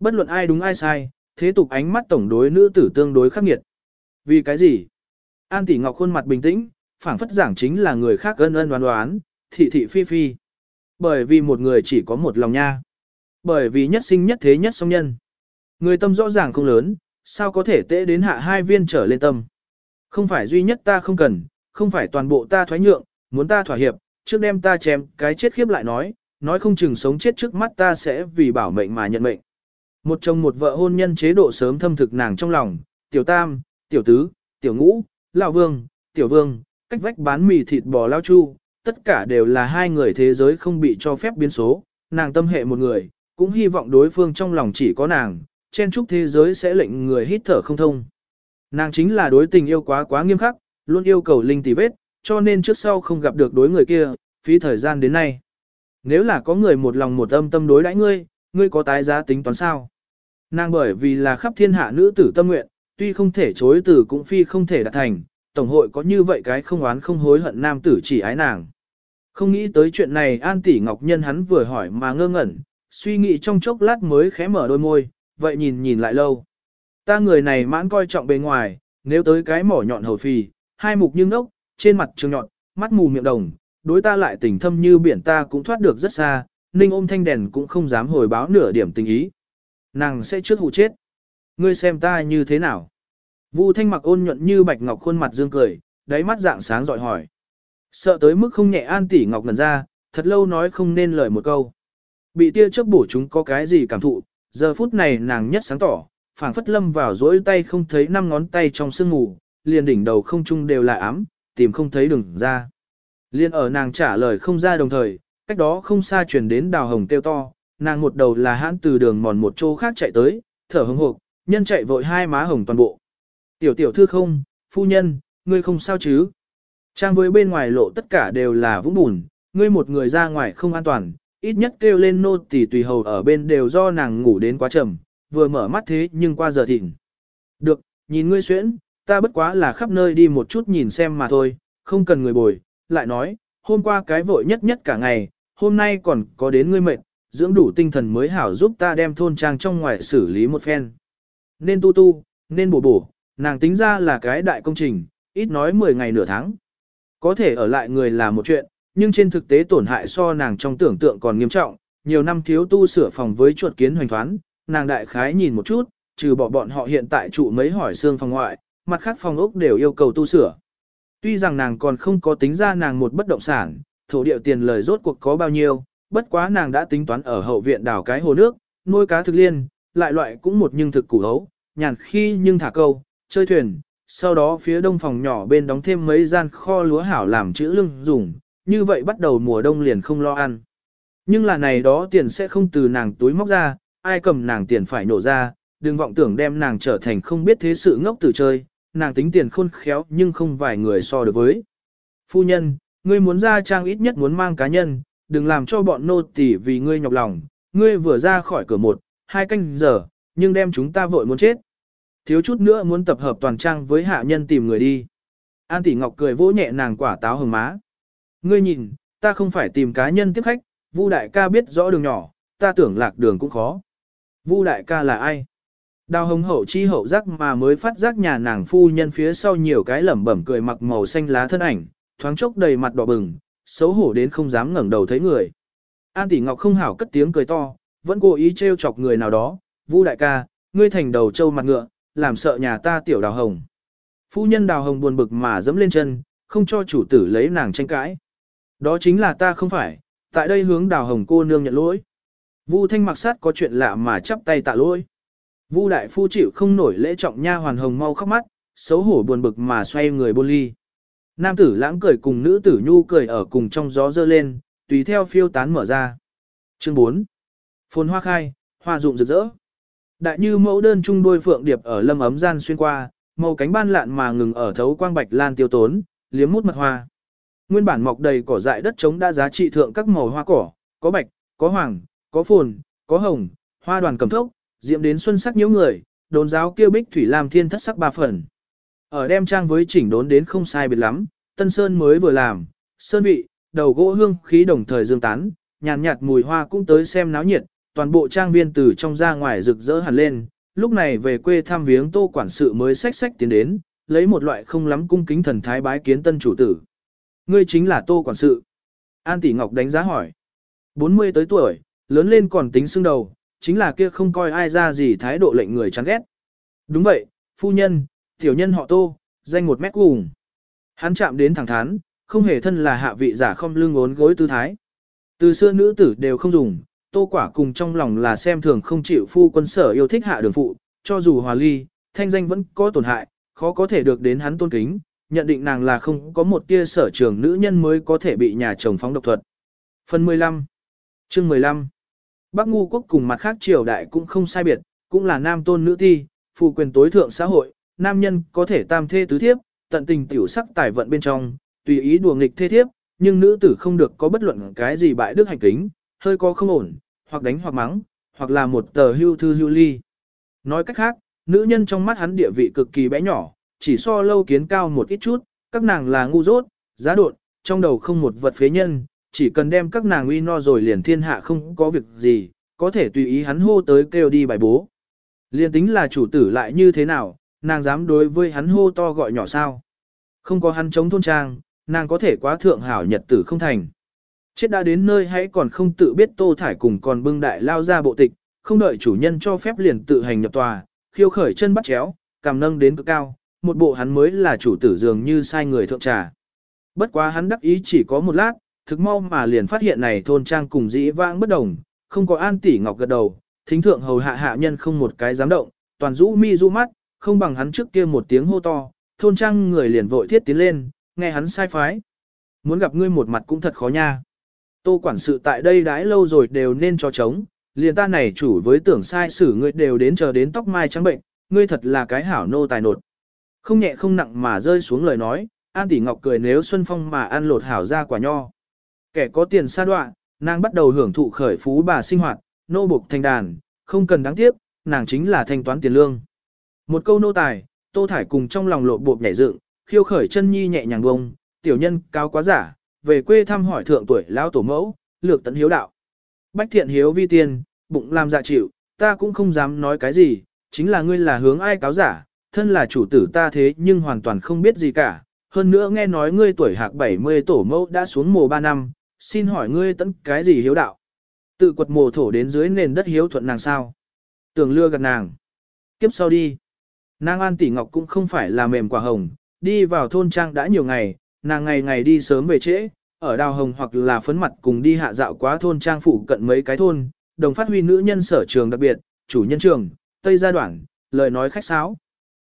Bất luận ai đúng ai sai, thế tục ánh mắt tổng đối nữ tử tương đối khắc nghiệt. Vì cái gì? An tỷ ngọc khuôn mặt bình tĩnh, phảng phất giảng chính là người khác ân ân đoán đoán, thị thị phi phi. Bởi vì một người chỉ có một lòng nha. Bởi vì nhất sinh nhất thế nhất song nhân. Người tâm rõ ràng không lớn, sao có thể tễ đến hạ hai viên trở lên tâm. Không phải duy nhất ta không cần, không phải toàn bộ ta thoái nhượng, muốn ta thỏa hiệp, trước đem ta chém cái chết khiếp lại nói, nói không chừng sống chết trước mắt ta sẽ vì bảo mệnh mà nhận mệnh. Một chồng một vợ hôn nhân chế độ sớm thâm thực nàng trong lòng, tiểu tam, tiểu tứ, tiểu ngũ, lão vương, tiểu vương, cách vách bán mì thịt bò lao chu, tất cả đều là hai người thế giới không bị cho phép biến số, nàng tâm hệ một người, cũng hy vọng đối phương trong lòng chỉ có nàng, chen chúc thế giới sẽ lệnh người hít thở không thông. Nàng chính là đối tình yêu quá quá nghiêm khắc, luôn yêu cầu linh tỷ vết, cho nên trước sau không gặp được đối người kia, phí thời gian đến nay. Nếu là có người một lòng một âm tâm đối đãi ngươi, ngươi có tái giá tính toán sao? Nàng bởi vì là khắp thiên hạ nữ tử tâm nguyện, tuy không thể chối từ cũng phi không thể đạt thành, tổng hội có như vậy cái không oán không hối hận nam tử chỉ ái nàng. Không nghĩ tới chuyện này An Tỷ Ngọc Nhân hắn vừa hỏi mà ngơ ngẩn, suy nghĩ trong chốc lát mới khẽ mở đôi môi, vậy nhìn nhìn lại lâu. Ta người này mãn coi trọng bề ngoài, nếu tới cái mỏ nhọn hầu phì, hai mục nhưng nốc, trên mặt trường nhọn, mắt mù miệng đồng, đối ta lại tình thâm như biển ta cũng thoát được rất xa, ninh ôm thanh đèn cũng không dám hồi báo nửa điểm tình ý. Nàng sẽ trước hụ chết. Ngươi xem ta như thế nào? Vu thanh mặc ôn nhuận như bạch ngọc khuôn mặt dương cười, đáy mắt dạng sáng dọi hỏi. Sợ tới mức không nhẹ an tỷ ngọc ngần ra, thật lâu nói không nên lời một câu. Bị tia chớp bổ chúng có cái gì cảm thụ, giờ phút này nàng nhất sáng tỏ, phảng phất lâm vào rỗi tay không thấy năm ngón tay trong sương ngủ, liền đỉnh đầu không trung đều là ám, tìm không thấy đường ra. Liên ở nàng trả lời không ra đồng thời, cách đó không xa chuyển đến đào hồng kêu to, nàng một đầu là hãn từ đường mòn một chỗ khác chạy tới, thở hồng hộp, nhân chạy vội hai má hồng toàn bộ. Tiểu tiểu thư không, phu nhân, ngươi không sao chứ? Trang với bên ngoài lộ tất cả đều là vũng bùn, ngươi một người ra ngoài không an toàn, ít nhất kêu lên nô tỳ tùy hầu ở bên đều do nàng ngủ đến quá trầm, vừa mở mắt thế nhưng qua giờ thịnh. Được, nhìn ngươi xuyễn, ta bất quá là khắp nơi đi một chút nhìn xem mà thôi, không cần người bồi, lại nói, hôm qua cái vội nhất nhất cả ngày, hôm nay còn có đến ngươi mệt, dưỡng đủ tinh thần mới hảo giúp ta đem thôn trang trong ngoài xử lý một phen. Nên tu tu, nên bổ bổ, nàng tính ra là cái đại công trình, ít nói 10 ngày nửa tháng. Có thể ở lại người là một chuyện, nhưng trên thực tế tổn hại so nàng trong tưởng tượng còn nghiêm trọng, nhiều năm thiếu tu sửa phòng với chuột kiến hoành thoán, nàng đại khái nhìn một chút, trừ bỏ bọn họ hiện tại trụ mấy hỏi xương phòng ngoại, mặt khác phòng ốc đều yêu cầu tu sửa. Tuy rằng nàng còn không có tính ra nàng một bất động sản, thổ địa tiền lời rốt cuộc có bao nhiêu, bất quá nàng đã tính toán ở hậu viện đào cái hồ nước, nuôi cá thực liên, lại loại cũng một nhưng thực củ hấu, nhàn khi nhưng thả câu, chơi thuyền, sau đó phía đông phòng nhỏ bên đóng thêm mấy gian kho lúa hảo làm chữ lương dùng, như vậy bắt đầu mùa đông liền không lo ăn. Nhưng là này đó tiền sẽ không từ nàng túi móc ra, ai cầm nàng tiền phải nổ ra, đừng vọng tưởng đem nàng trở thành không biết thế sự ngốc tử chơi, nàng tính tiền khôn khéo nhưng không vài người so được với. Phu nhân, ngươi muốn ra trang ít nhất muốn mang cá nhân, đừng làm cho bọn nô tỳ vì ngươi nhọc lòng, ngươi vừa ra khỏi cửa một, hai canh giờ, nhưng đem chúng ta vội muốn chết. Thiếu chút nữa muốn tập hợp toàn trang với hạ nhân tìm người đi. An tỷ ngọc cười vỗ nhẹ nàng quả táo hồng má. Ngươi nhìn, ta không phải tìm cá nhân tiếp khách, Vu đại ca biết rõ đường nhỏ, ta tưởng lạc đường cũng khó. Vu đại ca là ai? Đào hồng hậu chi hậu giác mà mới phát giác nhà nàng phu nhân phía sau nhiều cái lẩm bẩm cười mặc màu xanh lá thân ảnh, thoáng chốc đầy mặt đỏ bừng, xấu hổ đến không dám ngẩng đầu thấy người. An tỷ ngọc không hảo cất tiếng cười to, vẫn cố ý trêu chọc người nào đó, Vu đại ca, ngươi thành đầu trâu mặt ngựa, làm sợ nhà ta tiểu đào hồng. Phu nhân đào hồng buồn bực mà dẫm lên chân, không cho chủ tử lấy nàng tranh cãi. Đó chính là ta không phải, tại đây hướng đào hồng cô nương nhận lỗi. Vu thanh mặc sát có chuyện lạ mà chắp tay tạ lỗi. Vu đại phu chịu không nổi lễ trọng nha hoàn hồng mau khóc mắt, xấu hổ buồn bực mà xoay người buôn ly. Nam tử lãng cười cùng nữ tử nhu cười ở cùng trong gió dơ lên, tùy theo phiêu tán mở ra. Chương 4. Phồn hoa khai, hoa rụng rực rỡ. Đại như mẫu đơn trung đôi phượng điệp ở lâm ấm gian xuyên qua, màu cánh ban lạn mà ngừng ở thấu quang bạch lan tiêu tốn, liếm mút mật hoa. Nguyên bản mọc đầy cỏ dại đất trống đã giá trị thượng các màu hoa cỏ, có bạch, có hoàng, có phồn, có hồng, hoa đoàn cầm thốc, diễm đến xuân sắc nhiễu người, đồn giáo kêu bích thủy làm thiên thất sắc ba phần. Ở đem trang với chỉnh đốn đến không sai biệt lắm, tân sơn mới vừa làm, sơn vị, đầu gỗ hương khí đồng thời dương tán, nhàn nhạt, mùi hoa cũng tới xem náo nhiệt, toàn bộ trang viên từ trong ra ngoài rực rỡ hẳn lên, lúc này về quê thăm viếng tô quản sự mới xách xách tiến đến, lấy một loại không lắm cung kính thần thái bái kiến tân chủ tử. Ngươi chính là tô quản sự. An Tỷ Ngọc đánh giá hỏi. 40 tới tuổi, lớn lên còn tính xương đầu, chính là kia không coi ai ra gì thái độ lệnh người chán ghét. Đúng vậy, phu nhân, tiểu nhân họ tô, danh một mét cùng. Hắn chạm đến thẳng thắn, không hề thân là hạ vị giả không lưng ốn gối tư thái. Từ xưa nữ tử đều không dùng, tô quả cùng trong lòng là xem thường không chịu phu quân sở yêu thích hạ đường phụ, cho dù hòa ly, thanh danh vẫn có tổn hại, khó có thể được đến hắn tôn kính, nhận định nàng là không có một tia sở trường nữ nhân mới có thể bị nhà chồng phóng độc thuật. Phần 15 Chương 15 Bắc Ngu quốc cùng mặt khác triều đại cũng không sai biệt, cũng là nam tôn nữ ti, phụ quyền tối thượng xã hội, nam nhân có thể tam thê tứ thiếp, tận tình tiểu sắc tài vận bên trong, tùy ý đùa nghịch thê thiếp, nhưng nữ tử không được có bất luận cái gì bại đức hành kính, hơi có không ổn, hoặc đánh hoặc mắng, hoặc là một tờ hưu thư hưu ly. Nói cách khác, nữ nhân trong mắt hắn địa vị cực kỳ bé nhỏ, chỉ so lâu kiến cao một ít chút, các nàng là ngu dốt, giá đột, trong đầu không một vật phế nhân, chỉ cần đem các nàng uy no rồi liền thiên hạ không có việc gì, có thể tùy ý hắn hô tới kêu đi bài bố. Liên tính là chủ tử lại như thế nào, nàng dám đối với hắn hô to gọi nhỏ sao. Không có hắn chống thôn trang, nàng có thể quá thượng hảo nhật tử không thành. Chết đã đến nơi hãy còn không tự biết tô thải cùng còn bưng đại lao ra bộ tịch, không đợi chủ nhân cho phép liền tự hành nhập tòa, khiêu khởi chân bắt chéo, cảm nâng đến cực cao, một bộ hắn mới là chủ tử dường như sai người thượng trà. Bất quá hắn đắc ý chỉ có một lát, thực mau mà liền phát hiện này thôn trang cùng dĩ vãng bất đồng, không có an tỷ ngọc gật đầu, thính thượng hầu hạ hạ nhân không một cái dám động, toàn rũ mi rũ mắt, không bằng hắn trước kia một tiếng hô to, thôn trang người liền vội thiết tiến lên, nghe hắn sai phái. Muốn gặp ngươi một mặt cũng thật khó nha. Tô quản sự tại đây đãi lâu rồi đều nên cho trống, liền ta này chủ với tưởng sai xử ngươi đều đến chờ đến tóc mai trắng bệnh, ngươi thật là cái hảo nô tài nột. Không nhẹ không nặng mà rơi xuống lời nói, An Tỷ Ngọc cười nếu Xuân Phong mà ăn lột hảo ra quả nho. Kẻ có tiền xa đoạn, nàng bắt đầu hưởng thụ khởi phú bà sinh hoạt, nô buộc thành đàn, không cần đáng tiếc, nàng chính là thanh toán tiền lương. Một câu nô tài, tô thải cùng trong lòng lộ bộp nhảy dựng, khiêu khởi chân nhi nhẹ nhàng bông, tiểu nhân cao quá giả, về quê thăm hỏi thượng tuổi lão tổ mẫu, lược tận hiếu đạo. Bách thiện hiếu vi tiên, bụng làm dạ chịu, ta cũng không dám nói cái gì, chính là ngươi là hướng ai cáo giả, thân là chủ tử ta thế nhưng hoàn toàn không biết gì cả, hơn nữa nghe nói ngươi tuổi hạc 70 tổ mẫu đã xuống mồ 3 năm, xin hỏi ngươi tận cái gì hiếu đạo? Tự quật mồ thổ đến dưới nền đất hiếu thuận nàng sao? Tưởng lưa gạt nàng. Kiếp sau đi. Nàng An Tỷ Ngọc cũng không phải là mềm quả hồng, đi vào thôn trang đã nhiều ngày, nàng ngày ngày đi sớm về trễ, ở đào hồng hoặc là phấn mặt cùng đi hạ dạo quá thôn trang phụ cận mấy cái thôn, đồng phát huy nữ nhân sở trường đặc biệt, chủ nhân trường, tây gia đoạn, lời nói khách sáo.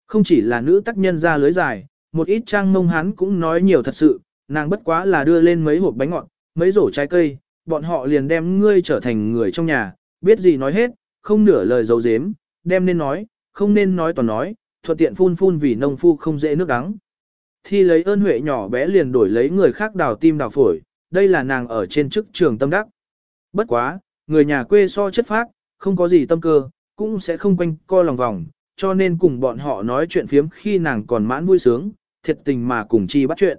Không chỉ là nữ tác nhân ra lưới dài, một ít trang mông hắn cũng nói nhiều thật sự, nàng bất quá là đưa lên mấy hộp bánh ngọt, mấy rổ trái cây, bọn họ liền đem ngươi trở thành người trong nhà, biết gì nói hết, không nửa lời dấu dếm, đem nên nói, không nên nói toàn nói, thuận tiện phun phun vì nông phu không dễ nước đắng. Thi lấy ơn huệ nhỏ bé liền đổi lấy người khác đào tim đào phổi, đây là nàng ở trên chức trường tâm đắc. Bất quá, người nhà quê so chất phác, không có gì tâm cơ, cũng sẽ không quanh co lòng vòng, cho nên cùng bọn họ nói chuyện phiếm khi nàng còn mãn vui sướng, thiệt tình mà cùng chi bắt chuyện.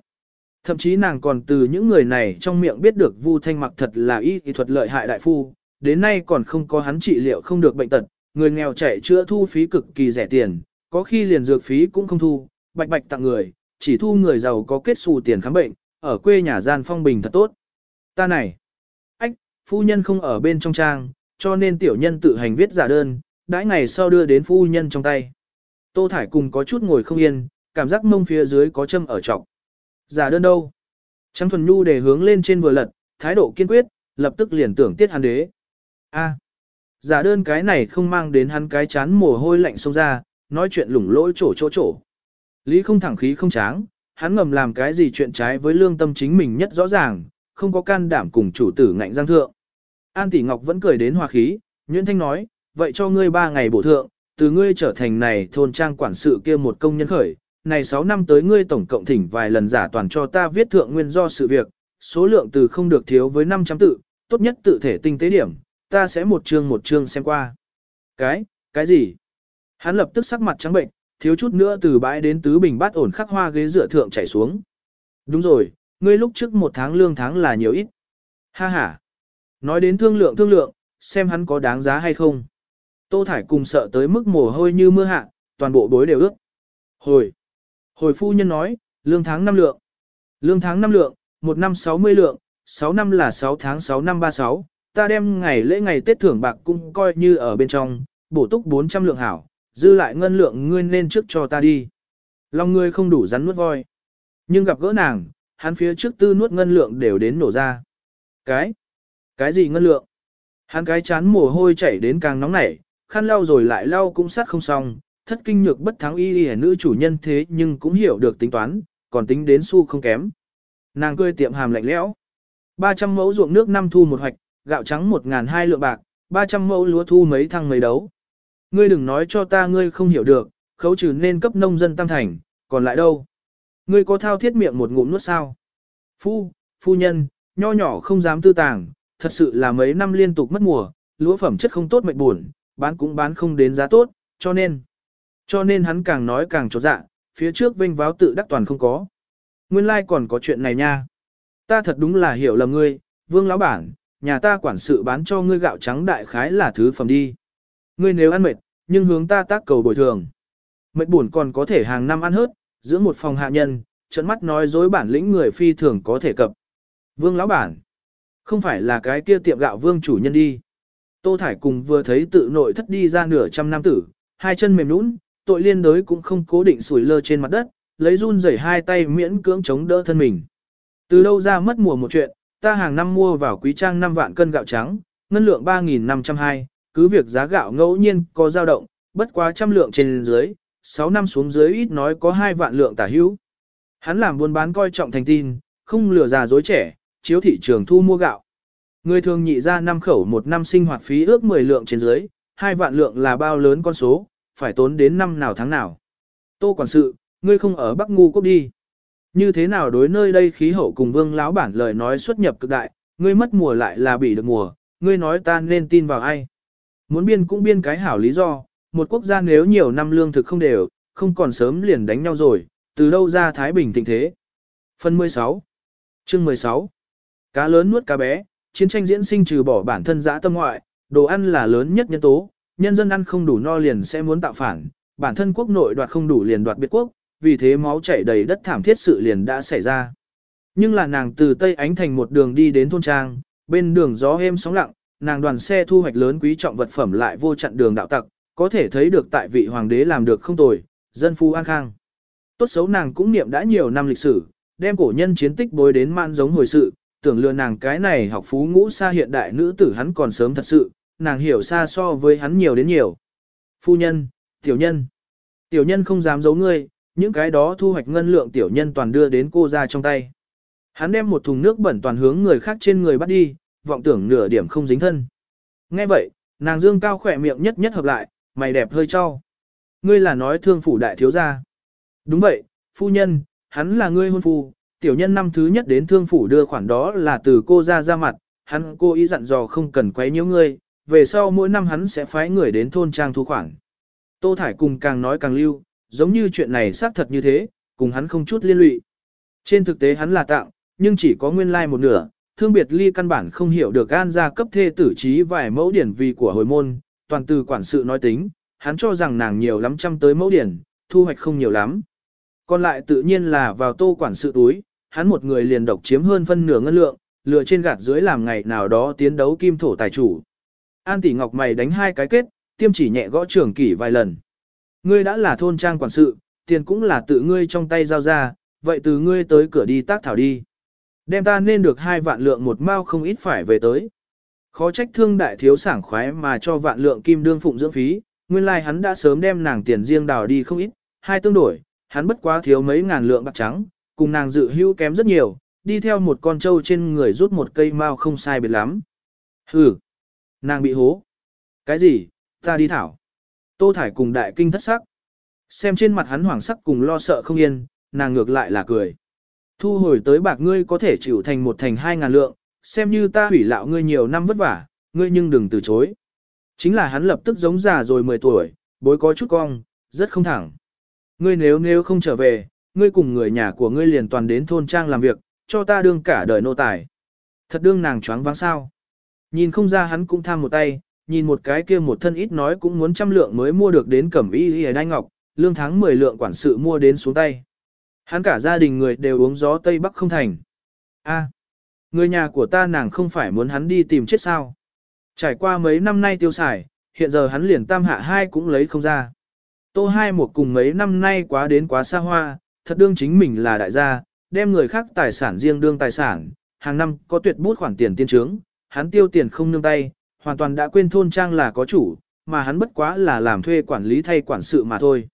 Thậm chí nàng còn từ những người này trong miệng biết được Vu Thanh Mặc thật là y y thuật lợi hại đại phu, đến nay còn không có hắn trị liệu không được bệnh tật, người nghèo chạy chữa thu phí cực kỳ rẻ tiền, có khi liền dược phí cũng không thu, bạch bạch tặng người, chỉ thu người giàu có kết xù tiền khám bệnh, ở quê nhà gian phong bình thật tốt. Ta này, ách, phu nhân không ở bên trong trang, cho nên tiểu nhân tự hành viết giả đơn, đãi ngày sau đưa đến phu nhân trong tay. Tô Thải cùng có chút ngồi không yên, cảm giác mông phía dưới có châm ở trọc. Giả đơn đâu? Trắng thuần nhu để hướng lên trên vừa lật, thái độ kiên quyết, lập tức liền tưởng tiết hắn đế. A, giả đơn cái này không mang đến hắn cái chán mồ hôi lạnh xông ra, nói chuyện lủng lỗi chỗ chỗ chỗ. Lý không thẳng khí không tráng, hắn ngầm làm cái gì chuyện trái với lương tâm chính mình nhất rõ ràng, không có can đảm cùng chủ tử ngạnh giang thượng. An Tỷ Ngọc vẫn cười đến hòa khí, Nguyễn Thanh nói, vậy cho ngươi ba ngày bổ thượng, từ ngươi trở thành này thôn trang quản sự kia một công nhân khởi, này 6 năm tới ngươi tổng cộng thỉnh vài lần giả toàn cho ta viết thượng nguyên do sự việc, số lượng từ không được thiếu với 500 tự, tốt nhất tự thể tinh tế điểm, ta sẽ một chương một chương xem qua. Cái, cái gì? Hắn lập tức sắc mặt trắng bệnh, thiếu chút nữa từ bãi đến tứ bình bát ổn khắc hoa ghế dựa thượng chảy xuống. Đúng rồi, ngươi lúc trước một tháng lương tháng là nhiều ít. Ha ha. Nói đến thương lượng thương lượng, xem hắn có đáng giá hay không. Tô Thải cùng sợ tới mức mồ hôi như mưa hạ, toàn bộ bối đều ướt. Hồi. Hồi phu nhân nói, lương tháng 5 lượng. Lương tháng 5 lượng, một năm 60 lượng, 6 năm là 6 tháng 6 năm 36, ta đem ngày lễ ngày Tết thưởng bạc cũng coi như ở bên trong, bổ túc 400 lượng hảo, dư lại ngân lượng ngươi nên trước cho ta đi. Lòng ngươi không đủ rắn nuốt voi. Nhưng gặp gỡ nàng, hắn phía trước tư nuốt ngân lượng đều đến nổ ra. Cái? Cái gì ngân lượng? Hắn cái chán mồ hôi chảy đến càng nóng nảy, khăn lau rồi lại lau cũng sát không xong, thất kinh nhược bất thắng y y nữ chủ nhân thế nhưng cũng hiểu được tính toán, còn tính đến xu không kém. Nàng cười tiệm hàm lạnh lẽo. 300 mẫu ruộng nước năm thu một hoạch, gạo trắng 1.200 lượng bạc, 300 mẫu lúa thu mấy thăng mấy đấu. Ngươi đừng nói cho ta ngươi không hiểu được, khấu trừ nên cấp nông dân tam thành, còn lại đâu? Ngươi có thao thiết miệng một ngụm nuốt sao? Phu, phu nhân, nho nhỏ không dám tư tàng, thật sự là mấy năm liên tục mất mùa, lúa phẩm chất không tốt mệnh buồn, bán cũng bán không đến giá tốt, cho nên. Cho nên hắn càng nói càng trột dạ, phía trước vinh váo tự đắc toàn không có. Nguyên lai like còn có chuyện này nha. Ta thật đúng là hiểu lầm ngươi, vương lão bản, nhà ta quản sự bán cho ngươi gạo trắng đại khái là thứ phẩm đi. Ngươi nếu ăn mệt, nhưng hướng ta tác cầu bồi thường. Mệt buồn còn có thể hàng năm ăn hớt, giữa một phòng hạ nhân, trận mắt nói dối bản lĩnh người phi thường có thể cập. Vương lão bản, không phải là cái kia tiệm gạo vương chủ nhân đi. Tô Thải cùng vừa thấy tự nội thất đi ra nửa trăm năm tử, hai chân mềm nũng, tội liên đới cũng không cố định sủi lơ trên mặt đất, lấy run rẩy hai tay miễn cưỡng chống đỡ thân mình. Từ đâu ra mất mùa một chuyện, ta hàng năm mua vào quý trang 5 vạn cân gạo trắng, ngân lượng 3.502, cứ việc giá gạo ngẫu nhiên có dao động, bất quá trăm lượng trên dưới, 6 năm xuống dưới ít nói có 2 vạn lượng tả hữu. Hắn làm buôn bán coi trọng thành tin, không lừa già dối trẻ, chiếu thị trường thu mua gạo. Người thường nhị ra năm khẩu một năm sinh hoạt phí ước 10 lượng trên dưới, 2 vạn lượng là bao lớn con số, phải tốn đến năm nào tháng nào. Tô quản sự, ngươi không ở Bắc Ngu Quốc đi. Như thế nào đối nơi đây khí hậu cùng vương lão bản lời nói xuất nhập cực đại, ngươi mất mùa lại là bị được mùa, ngươi nói ta nên tin vào ai. Muốn biên cũng biên cái hảo lý do, một quốc gia nếu nhiều năm lương thực không đều, không còn sớm liền đánh nhau rồi, từ đâu ra Thái Bình thịnh thế. Phần 16 Chương 16 Cá lớn nuốt cá bé, chiến tranh diễn sinh trừ bỏ bản thân dã tâm ngoại, đồ ăn là lớn nhất nhân tố, nhân dân ăn không đủ no liền sẽ muốn tạo phản, bản thân quốc nội đoạt không đủ liền đoạt biệt quốc, vì thế máu chảy đầy đất thảm thiết sự liền đã xảy ra. Nhưng là nàng từ Tây Ánh Thành một đường đi đến thôn trang, bên đường gió êm sóng lặng, nàng đoàn xe thu hoạch lớn quý trọng vật phẩm lại vô chặn đường đạo tặc, có thể thấy được tại vị hoàng đế làm được không tồi, dân phu an khang. Tốt xấu nàng cũng niệm đã nhiều năm lịch sử, đem cổ nhân chiến tích bối đến man giống hồi sự, tưởng lừa nàng cái này học phú ngũ xa hiện đại nữ tử hắn còn sớm thật sự, nàng hiểu xa so với hắn nhiều đến nhiều. Phu nhân, tiểu nhân, tiểu nhân không dám giấu ngươi, những cái đó thu hoạch ngân lượng tiểu nhân toàn đưa đến cô ra trong tay. Hắn đem một thùng nước bẩn toàn hướng người khác trên người bắt đi, vọng tưởng nửa điểm không dính thân. Nghe vậy, nàng dương cao khỏe miệng nhất nhất hợp lại, mày đẹp hơi cho. Ngươi là nói thương phủ đại thiếu gia. Đúng vậy, phu nhân, hắn là ngươi hôn phu, tiểu nhân năm thứ nhất đến thương phủ đưa khoản đó là từ cô ra ra mặt, hắn cô ý dặn dò không cần quấy nhiễu ngươi, về sau mỗi năm hắn sẽ phái người đến thôn trang thu khoản. Tô Thải cùng càng nói càng lưu, giống như chuyện này xác thật như thế, cùng hắn không chút liên lụy. Trên thực tế hắn là tặng, nhưng chỉ có nguyên lai like một nửa, thương biệt ly căn bản không hiểu được an gia cấp thê tử trí vài mẫu điển vì của hồi môn, toàn từ quản sự nói tính, hắn cho rằng nàng nhiều lắm trăm tới mẫu điển, thu hoạch không nhiều lắm. Còn lại tự nhiên là vào tô quản sự túi, hắn một người liền độc chiếm hơn phân nửa ngân lượng, lừa trên gạt dưới làm ngày nào đó tiến đấu kim thổ tài chủ. An tỷ ngọc mày đánh hai cái kết, tiêm chỉ nhẹ gõ trưởng kỷ vài lần. Ngươi đã là thôn trang quản sự, tiền cũng là tự ngươi trong tay giao ra, vậy từ ngươi tới cửa đi tác thảo đi. Đem ta nên được hai vạn lượng một mao không ít phải về tới. Khó trách thương đại thiếu sảng khoái mà cho vạn lượng kim đương phụng dưỡng phí, nguyên lai like hắn đã sớm đem nàng tiền riêng đào đi không ít, hai tương đổi, hắn bất quá thiếu mấy ngàn lượng bạc trắng, cùng nàng dự hữu kém rất nhiều, đi theo một con trâu trên người rút một cây mao không sai biệt lắm. Hừ, nàng bị hố. Cái gì, ta đi thảo. Tô Thải cùng đại kinh thất sắc. Xem trên mặt hắn hoảng sắc cùng lo sợ không yên, nàng ngược lại là cười. Thu hồi tới bạc ngươi có thể chịu thành một thành hai ngàn lượng, xem như ta hủy lạo ngươi nhiều năm vất vả, ngươi nhưng đừng từ chối. Chính là hắn lập tức giống già rồi 10 tuổi, bối có chút cong, rất không thẳng. Ngươi nếu nếu không trở về, ngươi cùng người nhà của ngươi liền toàn đến thôn trang làm việc, cho ta đương cả đời nô tài. Thật đương nàng choáng váng sao. Nhìn không ra hắn cũng tham một tay, nhìn một cái kia một thân ít nói cũng muốn trăm lượng mới mua được đến cẩm y y đai ngọc, lương tháng 10 lượng quản sự mua đến xuống tay. Hắn cả gia đình người đều uống gió Tây Bắc không thành. A, người nhà của ta nàng không phải muốn hắn đi tìm chết sao. Trải qua mấy năm nay tiêu xài, hiện giờ hắn liền tam hạ hai cũng lấy không ra. Tô hai một cùng mấy năm nay quá đến quá xa hoa, thật đương chính mình là đại gia, đem người khác tài sản riêng đương tài sản, hàng năm có tuyệt bút khoản tiền tiên trướng, hắn tiêu tiền không nương tay, hoàn toàn đã quên thôn trang là có chủ, mà hắn bất quá là làm thuê quản lý thay quản sự mà thôi.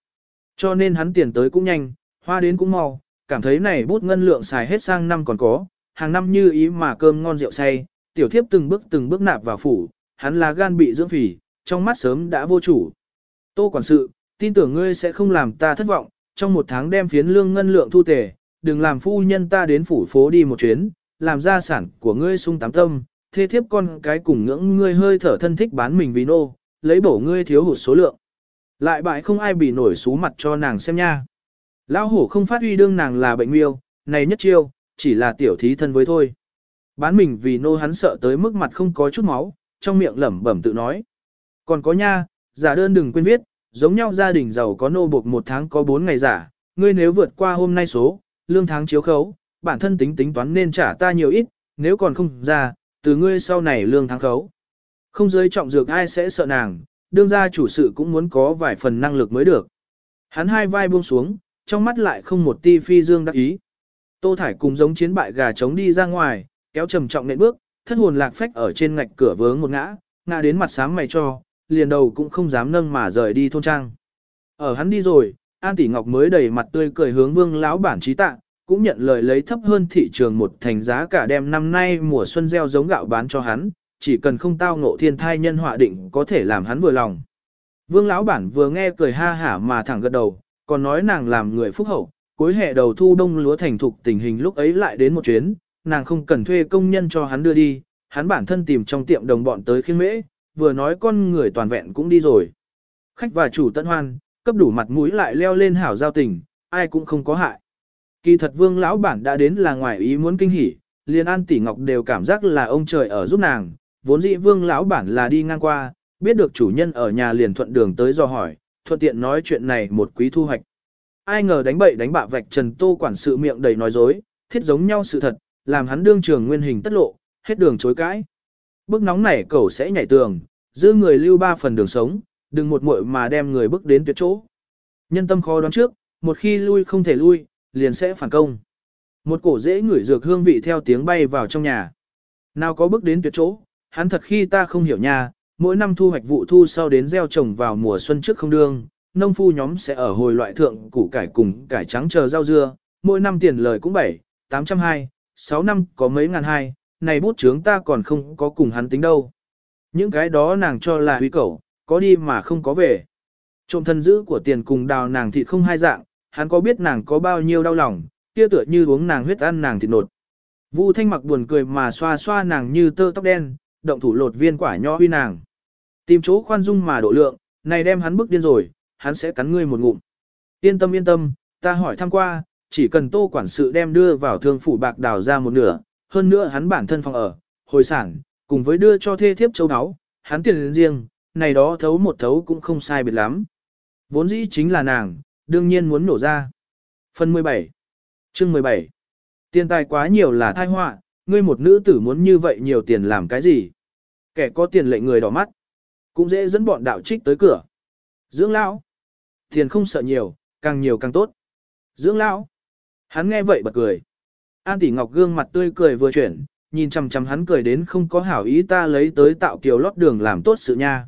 Cho nên hắn tiền tới cũng nhanh, hoa đến cũng mau, cảm thấy này bút ngân lượng xài hết sang năm còn có, hàng năm như ý mà cơm ngon rượu say, tiểu thiếp từng bước từng bước nạp vào phủ, hắn là gan bị dưỡng phỉ, trong mắt sớm đã vô chủ. Tô quản sự, tin tưởng ngươi sẽ không làm ta thất vọng, trong một tháng đem phiến lương ngân lượng thu tề, đừng làm phu nhân ta đến phủ phố đi một chuyến, làm gia sản của ngươi sung tám tâm, thê thiếp con cái cùng ngưỡng ngươi hơi thở thân thích bán mình vì nô, lấy bổ ngươi thiếu hụt số lượng. Lại bại không ai bị nổi xú mặt cho nàng xem nha. Lão hổ không phát huy đương nàng là bệnh miêu, này nhất chiêu, chỉ là tiểu thí thân với thôi. Bán mình vì nô hắn sợ tới mức mặt không có chút máu, trong miệng lẩm bẩm tự nói. Còn có nha, giả đơn đừng quên viết, giống nhau gia đình giàu có nô buộc một tháng có bốn ngày giả, ngươi nếu vượt qua hôm nay số, lương tháng chiếu khấu, bản thân tính tính toán nên trả ta nhiều ít, nếu còn không ra, từ ngươi sau này lương tháng khấu. Không giới trọng dược ai sẽ sợ nàng, đương gia chủ sự cũng muốn có vài phần năng lực mới được. Hắn hai vai buông xuống, trong mắt lại không một ti phi dương đắc ý. Tô Thải cùng giống chiến bại gà trống đi ra ngoài, kéo trầm trọng nện bước, thân hồn lạc phách ở trên ngạch cửa vướng một ngã, ngã đến mặt sáng mày cho, liền đầu cũng không dám nâng mà rời đi thôn trang. Ở hắn đi rồi, An Tỷ Ngọc mới đầy mặt tươi cười hướng vương lão bản trí tạ, cũng nhận lời lấy thấp hơn thị trường một thành giá cả đem năm nay mùa xuân gieo giống gạo bán cho hắn, chỉ cần không tao ngộ thiên thai nhân họa định có thể làm hắn vừa lòng. Vương lão bản vừa nghe cười ha hả mà thẳng gật đầu, còn nói nàng làm người phúc hậu, cuối hè đầu thu đông lúa thành thục tình hình lúc ấy lại đến một chuyến, nàng không cần thuê công nhân cho hắn đưa đi, hắn bản thân tìm trong tiệm đồng bọn tới khiên mễ, vừa nói con người toàn vẹn cũng đi rồi. Khách và chủ tận hoan, cấp đủ mặt mũi lại leo lên hảo giao tình, ai cũng không có hại. Kỳ thật vương lão bản đã đến là ngoài ý muốn kinh hỉ, liền an tỷ ngọc đều cảm giác là ông trời ở giúp nàng, vốn dĩ vương lão bản là đi ngang qua, biết được chủ nhân ở nhà liền thuận đường tới do hỏi, thuận tiện nói chuyện này một quý thu hoạch. ai ngờ đánh bậy đánh bạ vạch trần tô quản sự miệng đầy nói dối, thiết giống nhau sự thật, làm hắn đương trường nguyên hình tất lộ, hết đường chối cãi. Bước nóng này cậu sẽ nhảy tường, giữ người lưu ba phần đường sống, đừng một muội mà đem người bước đến tuyệt chỗ. Nhân tâm khó đoán trước, một khi lui không thể lui, liền sẽ phản công. Một cổ dễ ngửi dược hương vị theo tiếng bay vào trong nhà. Nào có bước đến tuyệt chỗ, hắn thật khi ta không hiểu nhà mỗi năm thu hoạch vụ thu sau đến gieo trồng vào mùa xuân trước không đương, nông phu nhóm sẽ ở hồi loại thượng củ cải cùng cải trắng chờ rau dưa, mỗi năm tiền lời cũng 7, 820, 6 năm có mấy ngàn hai, này bút chướng ta còn không có cùng hắn tính đâu. Những cái đó nàng cho là huy cẩu, có đi mà không có về. Trộm thân giữ của tiền cùng đào nàng thịt không hai dạng, hắn có biết nàng có bao nhiêu đau lòng, kia tựa như uống nàng huyết ăn nàng thịt nột. Vu Thanh mặc buồn cười mà xoa xoa nàng như tơ tóc đen, động thủ lột viên quả nho huy nàng. Tìm chỗ khoan dung mà độ lượng, này đem hắn bức điên rồi, hắn sẽ cắn ngươi một ngụm. Yên tâm yên tâm, ta hỏi thăm qua, chỉ cần tô quản sự đem đưa vào thương phủ bạc đào ra một nửa, hơn nữa hắn bản thân phòng ở, hồi sản, cùng với đưa cho thê thiếp châu áo, hắn tiền riêng, này đó thấu một thấu cũng không sai biệt lắm. Vốn dĩ chính là nàng, đương nhiên muốn nổ ra. Phần 17 Chương 17 Tiền tài quá nhiều là thai họa, ngươi một nữ tử muốn như vậy nhiều tiền làm cái gì? Kẻ có tiền lệ người đỏ mắt, cũng dễ dẫn bọn đạo trích tới cửa. Dưỡng lão, tiền không sợ nhiều, càng nhiều càng tốt. Dưỡng lão, hắn nghe vậy bật cười. An tỷ ngọc gương mặt tươi cười vừa chuyển, nhìn chằm chằm hắn cười đến không có hảo ý ta lấy tới tạo kiều lót đường làm tốt sự nha.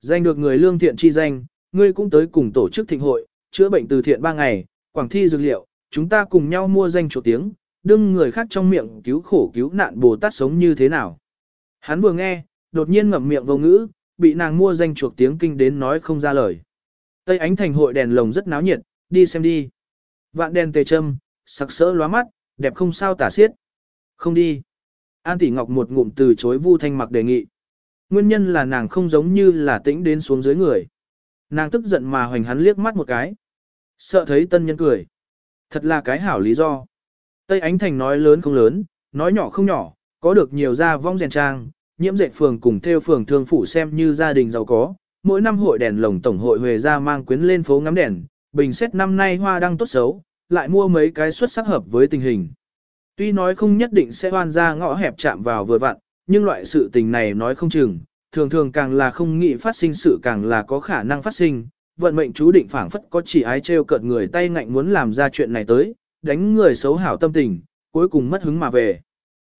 Danh được người lương thiện chi danh, ngươi cũng tới cùng tổ chức thịnh hội, chữa bệnh từ thiện ba ngày, quảng thi dược liệu, chúng ta cùng nhau mua danh chỗ tiếng, đương người khác trong miệng cứu khổ cứu nạn Bồ Tát sống như thế nào. Hắn vừa nghe, đột nhiên ngậm miệng vô ngữ, bị nàng mua danh chuộc tiếng kinh đến nói không ra lời. Tây ánh thành hội đèn lồng rất náo nhiệt, đi xem đi. Vạn đèn tề châm, sặc sỡ lóa mắt, đẹp không sao tả xiết. Không đi. An tỷ ngọc một ngụm từ chối Vu Thanh mặc đề nghị. Nguyên nhân là nàng không giống như là tĩnh đến xuống dưới người. Nàng tức giận mà hoành hắn liếc mắt một cái. Sợ thấy tân nhân cười. Thật là cái hảo lý do. Tây Ánh Thành nói lớn không lớn, nói nhỏ không nhỏ, có được nhiều gia vong rèn trang, nhiễm dệt phường cùng theo phường thương phủ xem như gia đình giàu có. Mỗi năm hội đèn lồng tổng hội huề ra mang quyến lên phố ngắm đèn, bình xét năm nay hoa đang tốt xấu, lại mua mấy cái xuất sắc hợp với tình hình. Tuy nói không nhất định sẽ hoan ra ngõ hẹp chạm vào vừa vặn, nhưng loại sự tình này nói không chừng, thường thường càng là không nghĩ phát sinh sự càng là có khả năng phát sinh, vận mệnh chú định phảng phất có chỉ ái trêu cợt người tay ngạnh muốn làm ra chuyện này tới, đánh người xấu hảo tâm tình, cuối cùng mất hứng mà về.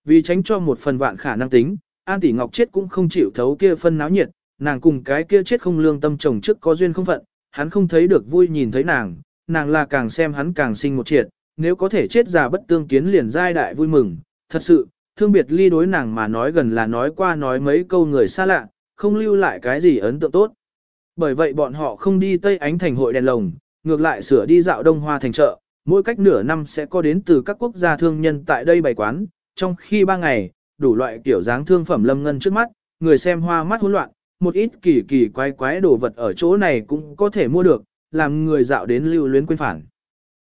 Vì tránh cho một phần vạn khả năng tính, An Tỷ Ngọc chết cũng không chịu thấu kia phân náo nhiệt, nàng cùng cái kia chết không lương tâm chồng trước có duyên không phận, hắn không thấy được vui nhìn thấy nàng, nàng là càng xem hắn càng sinh một triệt, nếu có thể chết già bất tương kiến liền giai đại vui mừng, thật sự, thương biệt ly đối nàng mà nói gần là nói qua nói mấy câu người xa lạ, không lưu lại cái gì ấn tượng tốt. Bởi vậy bọn họ không đi Tây Ánh thành hội đèn lồng, ngược lại sửa đi dạo Đông Hoa thành chợ, mỗi cách nửa năm sẽ có đến từ các quốc gia thương nhân tại đây bày quán, trong khi ba ngày, đủ loại kiểu dáng thương phẩm lâm ngân trước mắt, người xem hoa mắt hỗn loạn, một ít kỳ kỳ quái quái đồ vật ở chỗ này cũng có thể mua được, làm người dạo đến lưu luyến quên phản.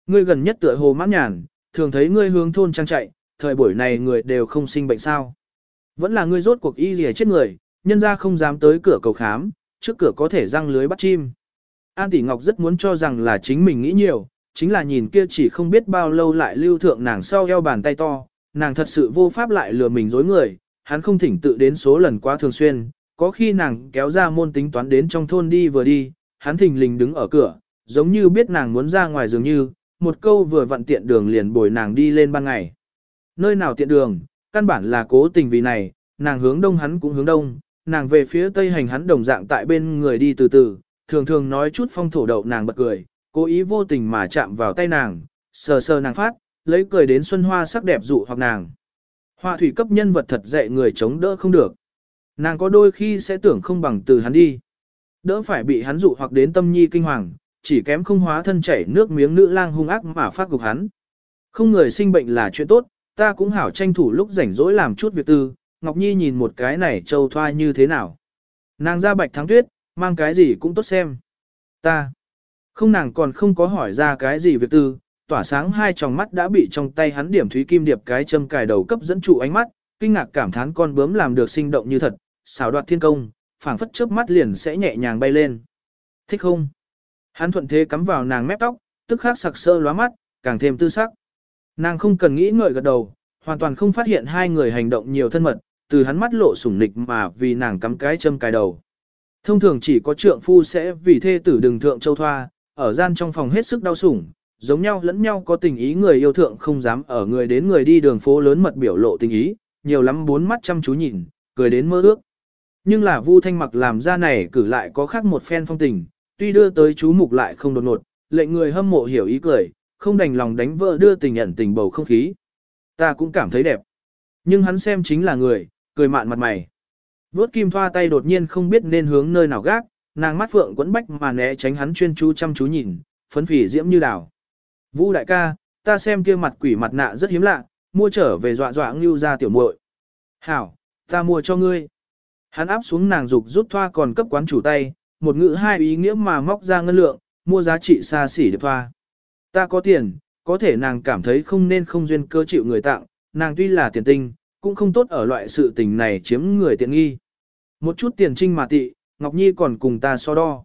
Ngươi gần nhất tựa hồ mãn nhàn, thường thấy ngươi hướng thôn trang chạy, thời buổi này người đều không sinh bệnh sao. Vẫn là ngươi rốt cuộc y gì chết người, nhân ra không dám tới cửa cầu khám, trước cửa có thể răng lưới bắt chim. An Tỷ Ngọc rất muốn cho rằng là chính mình nghĩ nhiều, chính là nhìn kia chỉ không biết bao lâu lại lưu thượng nàng sau eo bàn tay to, nàng thật sự vô pháp lại lừa mình dối người, hắn không thỉnh tự đến số lần quá thường xuyên, có khi nàng kéo ra môn tính toán đến trong thôn đi vừa đi, hắn thình lình đứng ở cửa, giống như biết nàng muốn ra ngoài dường như, một câu vừa vặn tiện đường liền bồi nàng đi lên ban ngày. Nơi nào tiện đường, căn bản là cố tình vì này, nàng hướng đông hắn cũng hướng đông, nàng về phía tây hành hắn đồng dạng tại bên người đi từ từ, thường thường nói chút phong thổ đậu nàng bật cười, cố ý vô tình mà chạm vào tay nàng, sờ sờ nàng phát, lấy cười đến xuân hoa sắc đẹp dụ hoặc nàng. Hoa thủy cấp nhân vật thật dạy người chống đỡ không được. Nàng có đôi khi sẽ tưởng không bằng từ hắn đi. Đỡ phải bị hắn dụ hoặc đến tâm nhi kinh hoàng, chỉ kém không hóa thân chảy nước miếng nữ lang hung ác mà phát cục hắn. Không người sinh bệnh là chuyện tốt, ta cũng hảo tranh thủ lúc rảnh rỗi làm chút việc tư, Ngọc Nhi nhìn một cái này châu thoa như thế nào. Nàng ra bạch thắng tuyết, mang cái gì cũng tốt xem. Ta, không nàng còn không có hỏi ra cái gì việc tư, tỏa sáng hai tròng mắt đã bị trong tay hắn điểm thúy kim điệp cái châm cài đầu cấp dẫn trụ ánh mắt, kinh ngạc cảm thán con bướm làm được sinh động như thật, xảo đoạt thiên công, phảng phất chớp mắt liền sẽ nhẹ nhàng bay lên. Thích không? Hắn thuận thế cắm vào nàng mép tóc, tức khắc sặc sơ lóa mắt, càng thêm tư sắc. Nàng không cần nghĩ ngợi gật đầu, hoàn toàn không phát hiện hai người hành động nhiều thân mật, từ hắn mắt lộ sủng nịch mà vì nàng cắm cái châm cài đầu. Thông thường chỉ có trượng phu sẽ vì thê tử đừng thượng châu thoa, ở gian trong phòng hết sức đau sủng, giống nhau lẫn nhau có tình ý người yêu thượng không dám ở người đến người đi đường phố lớn mật biểu lộ tình ý, nhiều lắm bốn mắt chăm chú nhìn, cười đến mơ ước. Nhưng là Vu Thanh Mặc làm ra này cử lại có khác một phen phong tình, tuy đưa tới chú mục lại không đột ngột, lệnh người hâm mộ hiểu ý cười, không đành lòng đánh vỡ đưa tình nhận tình bầu không khí. Ta cũng cảm thấy đẹp. Nhưng hắn xem chính là người, cười mạn mặt mày. Vốt kim thoa tay đột nhiên không biết nên hướng nơi nào gác, nàng mắt phượng quấn bách mà né tránh hắn chuyên chú chăm chú nhìn, phấn phỉ diễm như đào. Vũ đại ca, ta xem kia mặt quỷ mặt nạ rất hiếm lạ, mua trở về dọa dọa ngưu ra tiểu muội. Hảo, ta mua cho ngươi. Hắn áp xuống nàng dục rút thoa còn cấp quán chủ tay, một ngữ hai ý nghĩa mà móc ra ngân lượng, mua giá trị xa xỉ để thoa. Ta có tiền, có thể nàng cảm thấy không nên không duyên cơ chịu người tặng, nàng tuy là tiền tinh, cũng không tốt ở loại sự tình này chiếm người tiện nghi. Một chút tiền trinh mà tị, Ngọc Nhi còn cùng ta so đo.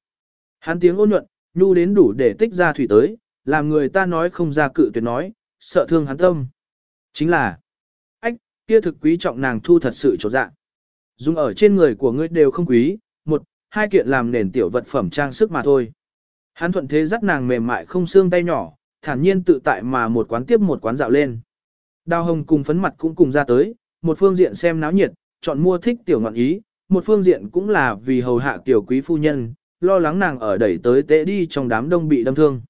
Hắn tiếng ôn nhuận, nhu đến đủ để tích ra thủy tới, làm người ta nói không ra cự tuyệt nói, sợ thương hắn tâm. Chính là, ách, kia thực quý trọng nàng thu thật sự trột dạng. Dùng ở trên người của ngươi đều không quý, một, hai kiện làm nền tiểu vật phẩm trang sức mà thôi. Hắn thuận thế dắt nàng mềm mại không xương tay nhỏ, thản nhiên tự tại mà một quán tiếp một quán dạo lên. Đào hồng cùng phấn mặt cũng cùng ra tới, một phương diện xem náo nhiệt, chọn mua thích tiểu ngọn ý, một phương diện cũng là vì hầu hạ tiểu quý phu nhân, lo lắng nàng ở đẩy tới tệ đi trong đám đông bị đâm thương.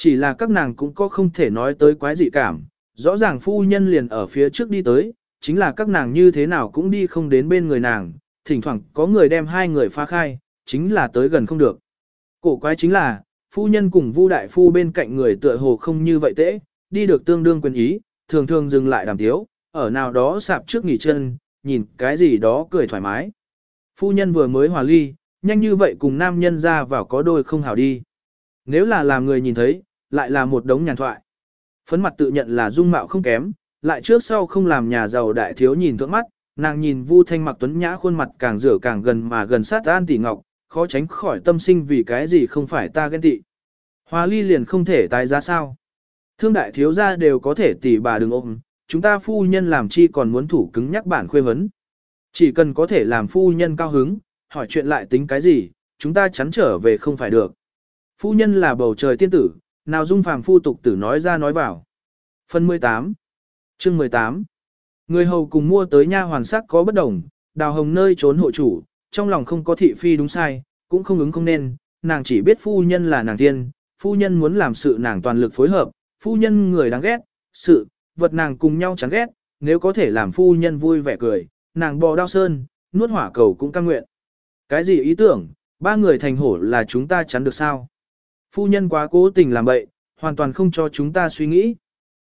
Chỉ là các nàng cũng có không thể nói tới quái dị cảm, rõ ràng phu nhân liền ở phía trước đi tới, chính là các nàng như thế nào cũng đi không đến bên người nàng, thỉnh thoảng có người đem hai người phá khai, chính là tới gần không được. Cổ quái chính là, phu nhân cùng vu đại phu bên cạnh người tựa hồ không như vậy tễ, đi được tương đương quyền ý, thường thường dừng lại đàm tiếu, ở nào đó sạp trước nghỉ chân, nhìn cái gì đó cười thoải mái. Phu nhân vừa mới hòa ly, nhanh như vậy cùng nam nhân ra vào có đôi không hảo đi. Nếu là làm người nhìn thấy, lại là một đống nhàn thoại. Phấn mặt tự nhận là dung mạo không kém, lại trước sau không làm nhà giàu đại thiếu nhìn thượng mắt, nàng nhìn Vu Thanh Mặc tuấn nhã khuôn mặt càng rửa càng gần mà gần sát An Tỷ Ngọc, khó tránh khỏi tâm sinh vì cái gì không phải ta ghen tị. Hoa ly liền không thể tái giá sao. Thương đại thiếu gia đều có thể tỷ bà đừng ôm, chúng ta phu nhân làm chi còn muốn thủ cứng nhắc bản khuê vấn. Chỉ cần có thể làm phu nhân cao hứng, hỏi chuyện lại tính cái gì, chúng ta chắn trở về không phải được. Phu nhân là bầu trời tiên tử, nào dung phàm phu tục tử nói ra nói vào. Phần 18 Chương 18 Người hầu cùng mua tới nha hoàn sắc có bất đồng, đào hồng nơi trốn hộ chủ, trong lòng không có thị phi đúng sai, cũng không ứng không nên, nàng chỉ biết phu nhân là nàng tiên, phu nhân muốn làm sự nàng toàn lực phối hợp, phu nhân người đáng ghét, sự, vật nàng cùng nhau chán ghét, nếu có thể làm phu nhân vui vẻ cười, nàng bò đao sơn, nuốt hỏa cầu cũng căng nguyện. Cái gì ý tưởng, ba người thành hổ là chúng ta chắn được sao? Phu nhân quá cố tình làm bậy, hoàn toàn không cho chúng ta suy nghĩ.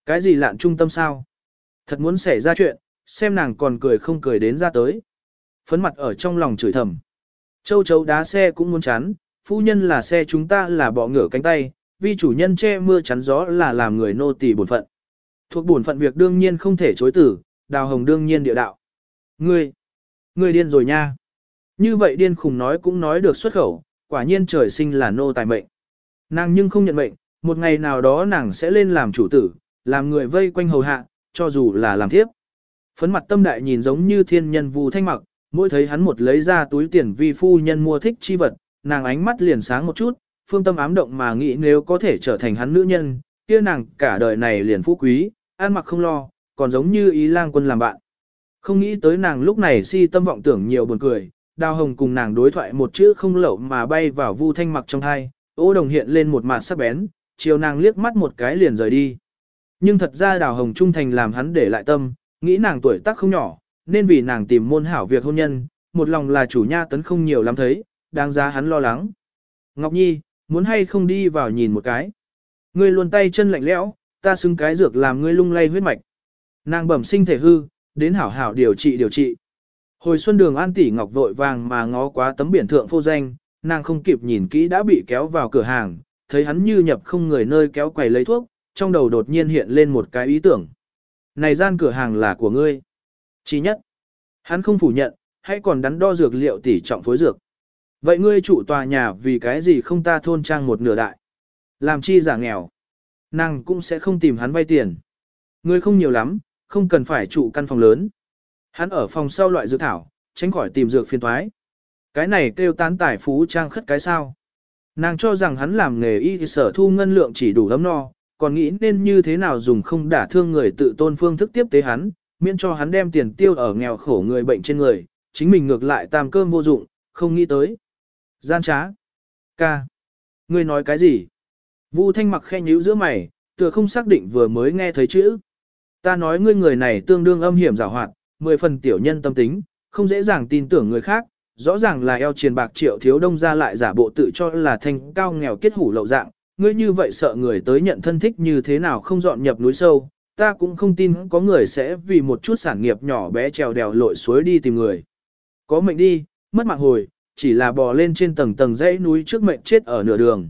Cái gì lạn trung tâm sao? Thật muốn xảy ra chuyện, xem nàng còn cười không cười đến ra tới. Phấn mặt ở trong lòng chửi thầm. Châu chấu đá xe cũng muốn chắn, phu nhân là xe chúng ta là bọ ngửa cánh tay, vì chủ nhân che mưa chắn gió là làm người nô tỳ bổn phận. Thuộc bổn phận việc đương nhiên không thể chối tử, đào hồng đương nhiên địa đạo. Ngươi, ngươi điên rồi nha. Như vậy điên khùng nói cũng nói được xuất khẩu, quả nhiên trời sinh là nô tài mệnh. Nàng nhưng không nhận mệnh, một ngày nào đó nàng sẽ lên làm chủ tử, làm người vây quanh hầu hạ, cho dù là làm thiếp. Phấn mặt tâm đại nhìn giống như thiên nhân vu thanh mặc, mỗi thấy hắn một lấy ra túi tiền vi phu nhân mua thích chi vật, nàng ánh mắt liền sáng một chút, phương tâm ám động mà nghĩ nếu có thể trở thành hắn nữ nhân, kia nàng cả đời này liền phú quý, ăn mặc không lo, còn giống như ý lang quân làm bạn. Không nghĩ tới nàng lúc này si tâm vọng tưởng nhiều buồn cười, đào hồng cùng nàng đối thoại một chữ không lậu mà bay vào vu thanh mặc trong thai, ô đồng hiện lên một mặt sắc bén, chiều nàng liếc mắt một cái liền rời đi. Nhưng thật ra đào hồng trung thành làm hắn để lại tâm, nghĩ nàng tuổi tác không nhỏ, nên vì nàng tìm môn hảo việc hôn nhân, một lòng là chủ nha tấn không nhiều lắm thấy, đáng giá hắn lo lắng. Ngọc Nhi, muốn hay không đi vào nhìn một cái. Ngươi luôn tay chân lạnh lẽo, ta xứng cái dược làm ngươi lung lay huyết mạch. Nàng bẩm sinh thể hư, đến hảo hảo điều trị điều trị. Hồi xuân đường an tỷ ngọc vội vàng mà ngó quá tấm biển thượng phô danh, nàng không kịp nhìn kỹ đã bị kéo vào cửa hàng, thấy hắn như nhập không người nơi kéo quầy lấy thuốc, trong đầu đột nhiên hiện lên một cái ý tưởng. Này gian cửa hàng là của ngươi. Chỉ nhất, hắn không phủ nhận, hãy còn đắn đo dược liệu tỷ trọng phối dược. Vậy ngươi chủ tòa nhà vì cái gì không ta thôn trang một nửa đại? Làm chi giả nghèo. Nàng cũng sẽ không tìm hắn vay tiền. ngươi không nhiều lắm, không cần phải trụ căn phòng lớn. Hắn ở phòng sau loại dược thảo, tránh khỏi tìm dược phiền thoái. Cái này kêu tán tài phú trang khất cái sao. Nàng cho rằng hắn làm nghề y thì sở thu ngân lượng chỉ đủ ấm no, còn nghĩ nên như thế nào dùng không đả thương người tự tôn phương thức tiếp tế hắn, miễn cho hắn đem tiền tiêu ở nghèo khổ người bệnh trên người, chính mình ngược lại tam cơm vô dụng, không nghĩ tới. Gian trá. Ca. Ngươi nói cái gì? Vu thanh mặc khe nhíu giữa mày, tựa không xác định vừa mới nghe thấy chữ. Ta nói ngươi người này tương đương âm hiểm giả hoạt, mười phần tiểu nhân tâm tính, không dễ dàng tin tưởng người khác, rõ ràng là eo triền bạc triệu thiếu đông ra lại giả bộ tự cho là thanh cao nghèo kết hủ lậu dạng, ngươi như vậy sợ người tới nhận thân thích như thế nào không dọn nhập núi sâu, ta cũng không tin có người sẽ vì một chút sản nghiệp nhỏ bé trèo đèo lội suối đi tìm người. Có mệnh đi, mất mạng hồi, chỉ là bò lên trên tầng tầng dãy núi trước mệnh chết ở nửa đường.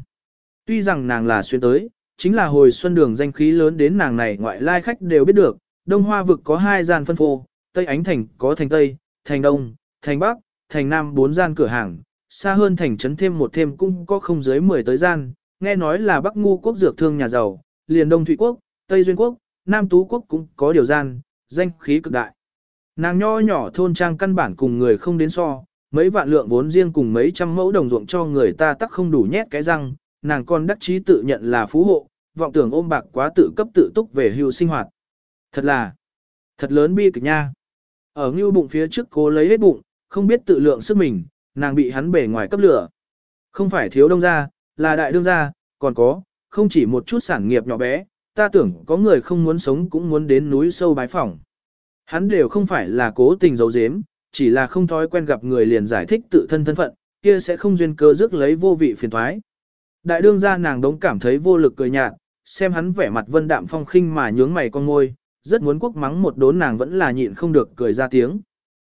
Tuy rằng nàng là xuyên tới, chính là hồi xuân đường danh khí lớn đến nàng này ngoại lai khách đều biết được, Đông Hoa vực có hai gian phân phô, Tây Ánh Thành có thành Tây, thành Đông, thành Bắc, thành Nam bốn gian cửa hàng, xa hơn thành trấn thêm một thêm cũng có không dưới 10 tới gian, nghe nói là Bắc Ngu quốc dược thương nhà giàu, liền Đông Thụy quốc, Tây Duyên quốc, Nam Tú quốc cũng có điều gian, danh khí cực đại. Nàng nho nhỏ thôn trang căn bản cùng người không đến so, mấy vạn lượng vốn riêng cùng mấy trăm mẫu đồng ruộng cho người ta tắc không đủ nhét cái răng, nàng còn đắc chí tự nhận là phú hộ, vọng tưởng ôm bạc quá tự cấp tự túc về hưu sinh hoạt. Thật là, thật lớn bi kịch nha. Ở ngưu bụng phía trước cố lấy hết bụng, không biết tự lượng sức mình, nàng bị hắn bể ngoài cấp lửa. Không phải thiếu đông gia, là đại đương gia, còn có, không chỉ một chút sản nghiệp nhỏ bé, ta tưởng có người không muốn sống cũng muốn đến núi sâu bái phỏng. Hắn đều không phải là cố tình giấu giếm, chỉ là không thói quen gặp người liền giải thích tự thân thân phận, kia sẽ không duyên cơ rước lấy vô vị phiền thoái. Đại đương gia nàng đống cảm thấy vô lực cười nhạt, xem hắn vẻ mặt vân đạm phong khinh mà nhướng mày con môi, rất muốn quốc mắng một đốn nàng vẫn là nhịn không được cười ra tiếng.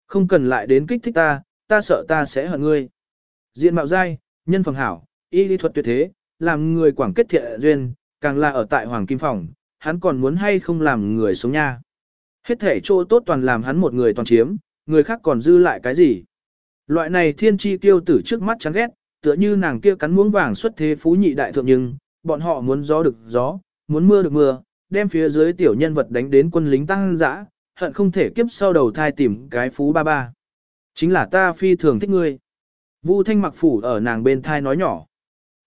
Không cần lại đến kích thích ta, ta sợ ta sẽ hận ngươi. Diện mạo dai, nhân phẩm hảo, y lý thuật tuyệt thế, làm người quảng kết thiện duyên, càng là ở tại Hoàng Kim Phòng, hắn còn muốn hay không làm người sống nha. Hết thể chỗ tốt toàn làm hắn một người toàn chiếm, người khác còn dư lại cái gì. Loại này thiên chi tiêu tử trước mắt chán ghét, tựa như nàng kia cắn muống vàng xuất thế phú nhị đại thượng nhưng, bọn họ muốn gió được gió, muốn mưa được mưa, đem phía dưới tiểu nhân vật đánh đến quân lính tăng dã, hận không thể kiếp sau đầu thai tìm cái phú ba ba. Chính là ta phi thường thích ngươi. Vu thanh mặc phủ ở nàng bên thai nói nhỏ.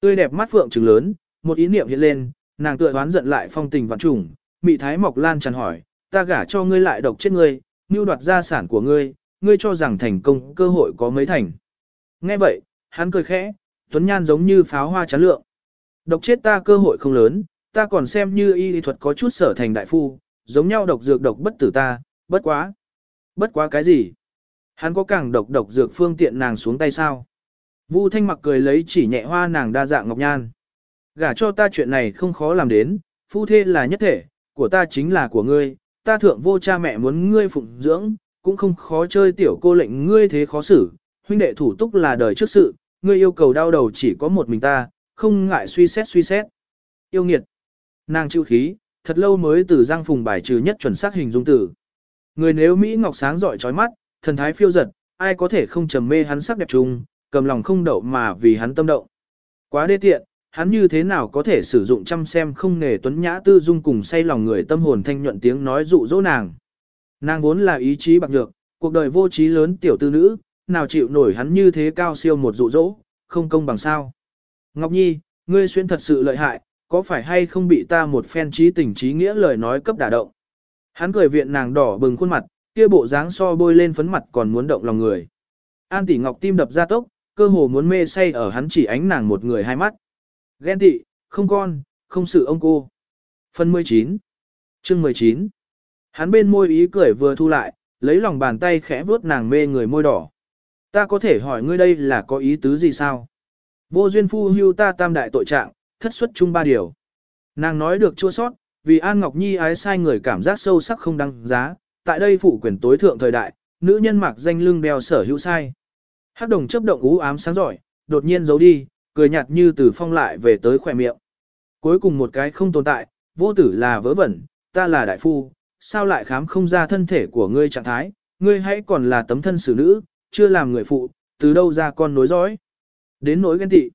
Tươi đẹp mắt phượng trừng lớn, một ý niệm hiện lên, nàng tựa đoán giận lại phong tình vạn trùng, mị thái mọc lan tràn hỏi, ta gả cho ngươi lại độc chết ngươi, mưu đoạt gia sản của ngươi, ngươi cho rằng thành công cơ hội có mấy thành. Nghe vậy, hắn cười khẽ, tuấn nhan giống như pháo hoa chán lượng. Độc chết ta cơ hội không lớn, ta còn xem như y lý thuật có chút sở thành đại phu, giống nhau độc dược độc bất tử ta, bất quá. Bất quá cái gì? Hắn có càng độc độc dược phương tiện nàng xuống tay sao? Vu Thanh mặc cười lấy chỉ nhẹ hoa nàng đa dạng ngọc nhan. Gả cho ta chuyện này không khó làm đến, phu thê là nhất thể, của ta chính là của ngươi, ta thượng vô cha mẹ muốn ngươi phụng dưỡng, cũng không khó chơi tiểu cô lệnh ngươi thế khó xử, huynh đệ thủ túc là đời trước sự, ngươi yêu cầu đau đầu chỉ có một mình ta, không ngại suy xét suy xét. Yêu nghiệt. Nàng chịu khí, thật lâu mới từ giang phùng bài trừ nhất chuẩn xác hình dung tử. Người nếu Mỹ Ngọc sáng giỏi trói mắt, thần thái phiêu giật, ai có thể không trầm mê hắn sắc đẹp trung cầm lòng không đậu mà vì hắn tâm động. Quá đê tiện, hắn như thế nào có thể sử dụng chăm xem không nghề tuấn nhã tư dung cùng say lòng người tâm hồn thanh nhuận tiếng nói dụ dỗ nàng. Nàng vốn là ý chí bạc nhược, cuộc đời vô trí lớn tiểu tư nữ, nào chịu nổi hắn như thế cao siêu một dụ dỗ, không công bằng sao. Ngọc Nhi, ngươi xuyên thật sự lợi hại, có phải hay không bị ta một phen trí tình trí nghĩa lời nói cấp đả động. Hắn cười viện nàng đỏ bừng khuôn mặt, kia bộ dáng so bôi lên phấn mặt còn muốn động lòng người. An tỷ ngọc tim đập ra tốc, cơ hồ muốn mê say ở hắn chỉ ánh nàng một người hai mắt. Ghen tị, không con, không sự ông cô. Phần 19 Chương 19 Hắn bên môi ý cười vừa thu lại, lấy lòng bàn tay khẽ vuốt nàng mê người môi đỏ. Ta có thể hỏi ngươi đây là có ý tứ gì sao? Vô duyên phu hưu ta tam đại tội trạng, thất xuất chung ba điều. Nàng nói được chua sót, vì An Ngọc Nhi ái sai người cảm giác sâu sắc không đăng giá, tại đây phụ quyền tối thượng thời đại, nữ nhân mặc danh lưng đeo sở hữu sai. Hắc đồng chấp động ú ám sáng giỏi, đột nhiên giấu đi, cười nhạt như từ phong lại về tới khỏe miệng. Cuối cùng một cái không tồn tại, vô tử là vớ vẩn, ta là đại phu, sao lại khám không ra thân thể của ngươi trạng thái, ngươi hãy còn là tấm thân xử nữ, chưa làm người phụ, từ đâu ra con nối dõi. Đến nỗi ghen tị.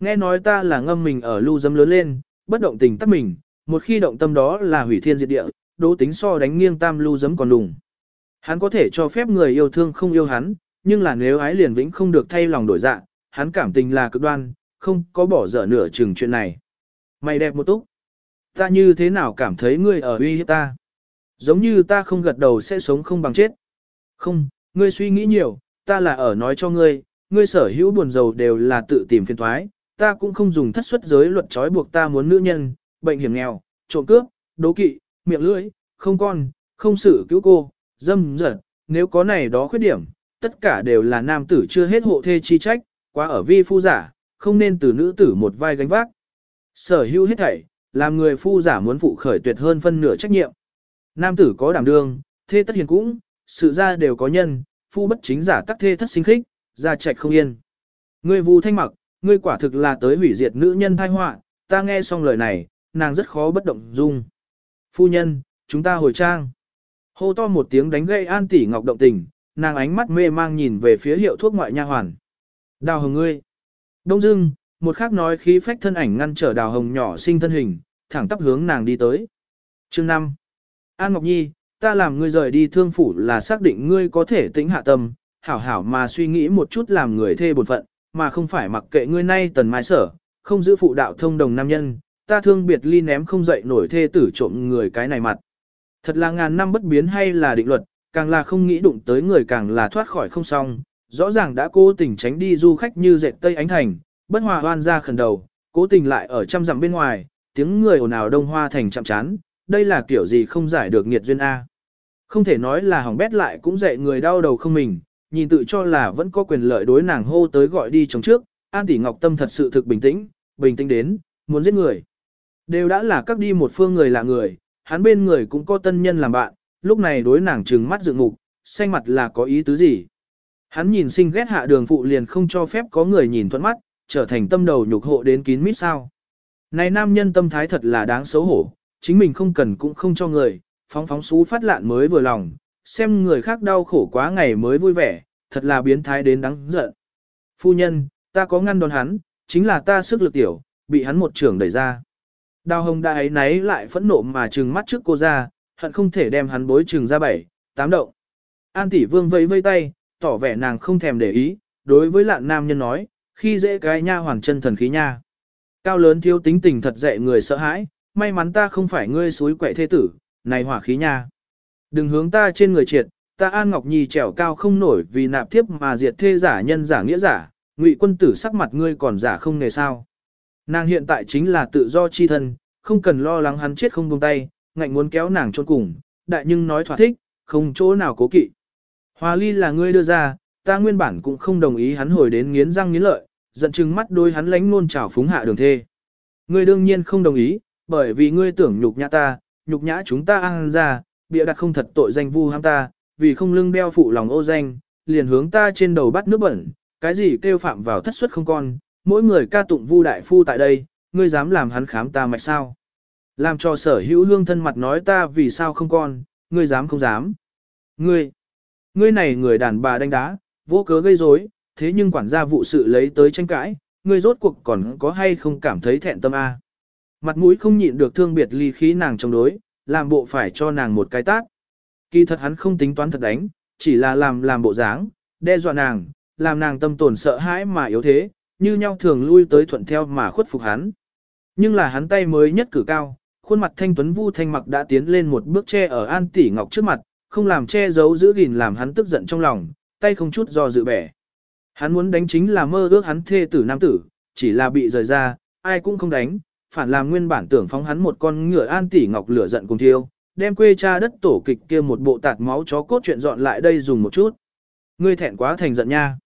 Nghe nói ta là ngâm mình ở lưu dấm lớn lên, bất động tình tắt mình, một khi động tâm đó là hủy thiên diệt địa, đố tính so đánh nghiêng tam lưu dấm còn đùng. Hắn có thể cho phép người yêu thương không yêu hắn, nhưng là nếu ái liền vĩnh không được thay lòng đổi dạ, hắn cảm tình là cực đoan, không có bỏ dở nửa chừng chuyện này. Mày đẹp một túc. Ta như thế nào cảm thấy ngươi ở uy hiếp ta? Giống như ta không gật đầu sẽ sống không bằng chết. Không, ngươi suy nghĩ nhiều, ta là ở nói cho ngươi, ngươi sở hữu buồn giàu đều là tự tìm phiền thoái, ta cũng không dùng thất suất giới luật trói buộc ta muốn nữ nhân, bệnh hiểm nghèo, trộm cướp, đố kỵ, miệng lưỡi, không con, không xử cứu cô, dâm dật, nếu có này đó khuyết điểm, tất cả đều là nam tử chưa hết hộ thê chi trách, quá ở vi phu giả, không nên từ nữ tử một vai gánh vác. Sở hữu hết thảy, làm người phu giả muốn phụ khởi tuyệt hơn phân nửa trách nhiệm. Nam tử có đảm đương, thê tất hiền cũng, sự ra đều có nhân, phu bất chính giả tắc thê thất sinh khích, ra trạch không yên. Ngươi vu thanh mặc, ngươi quả thực là tới hủy diệt nữ nhân thai họa, ta nghe xong lời này, nàng rất khó bất động dung. Phu nhân, chúng ta hồi trang. Hô to một tiếng đánh gây an tỷ ngọc động tình, nàng ánh mắt mê mang nhìn về phía hiệu thuốc ngoại nha hoàn. Đào hồng ngươi. Đông dưng, một khác nói khí phách thân ảnh ngăn trở đào hồng nhỏ sinh thân hình, thẳng tắp hướng nàng đi tới. Chương 5. An Ngọc Nhi, ta làm ngươi rời đi thương phủ là xác định ngươi có thể tĩnh hạ tâm, hảo hảo mà suy nghĩ một chút làm người thê bổn phận, mà không phải mặc kệ ngươi nay tần mai sở, không giữ phụ đạo thông đồng nam nhân, ta thương biệt ly ném không dậy nổi thê tử trộm người cái này mặt. Thật là ngàn năm bất biến hay là định luật, càng là không nghĩ đụng tới người càng là thoát khỏi không xong, rõ ràng đã cố tình tránh đi du khách như dệt Tây Ánh Thành, bất hòa hoan ra khẩn đầu, cố tình lại ở trăm dặm bên ngoài, tiếng người ồn ào đông hoa thành chạm chán, đây là kiểu gì không giải được nghiệt duyên A. Không thể nói là hỏng bét lại cũng dạy người đau đầu không mình, nhìn tự cho là vẫn có quyền lợi đối nàng hô tới gọi đi chống trước, An Tỷ Ngọc Tâm thật sự thực bình tĩnh, bình tĩnh đến, muốn giết người. Đều đã là các đi một phương người là người, hắn bên người cũng có tân nhân làm bạn, lúc này đối nàng trừng mắt dựng ngục, xanh mặt là có ý tứ gì. Hắn nhìn sinh ghét hạ đường phụ liền không cho phép có người nhìn thuận mắt, trở thành tâm đầu nhục hộ đến kín mít sao. Này nam nhân tâm thái thật là đáng xấu hổ, chính mình không cần cũng không cho người, phóng phóng xú phát lạn mới vừa lòng, xem người khác đau khổ quá ngày mới vui vẻ, thật là biến thái đến đáng giận. Phu nhân, ta có ngăn đòn hắn, chính là ta sức lực tiểu, bị hắn một trưởng đẩy ra. Đào hồng đã ấy náy lại phẫn nộ mà trừng mắt trước cô ra, hận không thể đem hắn bối trừng ra bảy, tám động. An tỷ vương vẫy vây tay, tỏ vẻ nàng không thèm để ý, đối với lạn nam nhân nói, khi dễ cái nha hoàng chân thần khí nha. Cao lớn thiếu tính tình thật dạy người sợ hãi, may mắn ta không phải ngươi suối quậy thế tử, này hỏa khí nha. Đừng hướng ta trên người triệt, ta An Ngọc Nhi trèo cao không nổi vì nạp tiếp mà diệt thê giả nhân giả nghĩa giả, ngụy quân tử sắc mặt ngươi còn giả không nghề sao. Nàng hiện tại chính là tự do chi thân, không cần lo lắng hắn chết không buông tay, ngạnh muốn kéo nàng trôn cùng, đại nhưng nói thỏa thích, không chỗ nào cố kỵ. Hòa ly là ngươi đưa ra, ta nguyên bản cũng không đồng ý hắn hồi đến nghiến răng nghiến lợi, giận chừng mắt đôi hắn lánh nôn trào phúng hạ đường thê. Ngươi đương nhiên không đồng ý, bởi vì ngươi tưởng nhục nhã ta, nhục nhã chúng ta ăn ra, bịa đặt không thật tội danh vu ham ta, vì không lưng đeo phụ lòng ô danh, liền hướng ta trên đầu bắt nước bẩn, cái gì kêu phạm vào thất suất không con, mỗi người ca tụng vu đại phu tại đây, ngươi dám làm hắn khám ta mạch sao. Làm cho sở hữu hương thân mặt nói ta vì sao không con, ngươi dám không dám. Ngươi, ngươi này người đàn bà đánh đá, vô cớ gây rối, thế nhưng quản gia vụ sự lấy tới tranh cãi, ngươi rốt cuộc còn có hay không cảm thấy thẹn tâm a? Mặt mũi không nhịn được thương biệt ly khí nàng chống đối, làm bộ phải cho nàng một cái tát. Kỳ thật hắn không tính toán thật đánh, chỉ là làm làm bộ dáng, đe dọa nàng, làm nàng tâm tổn sợ hãi mà yếu thế, như nhau thường lui tới thuận theo mà khuất phục hắn. Nhưng là hắn tay mới nhất cử cao, khuôn mặt thanh tuấn vu thanh mặc đã tiến lên một bước che ở an tỷ ngọc trước mặt, không làm che giấu giữ gìn làm hắn tức giận trong lòng, tay không chút do dự bẻ. Hắn muốn đánh chính là mơ ước hắn thê tử nam tử, chỉ là bị rời ra, ai cũng không đánh, phản làm nguyên bản tưởng phóng hắn một con ngựa an tỷ ngọc lửa giận cùng thiêu, đem quê cha đất tổ kịch kia một bộ tạt máu chó cốt chuyện dọn lại đây dùng một chút. Ngươi thẹn quá thành giận nha.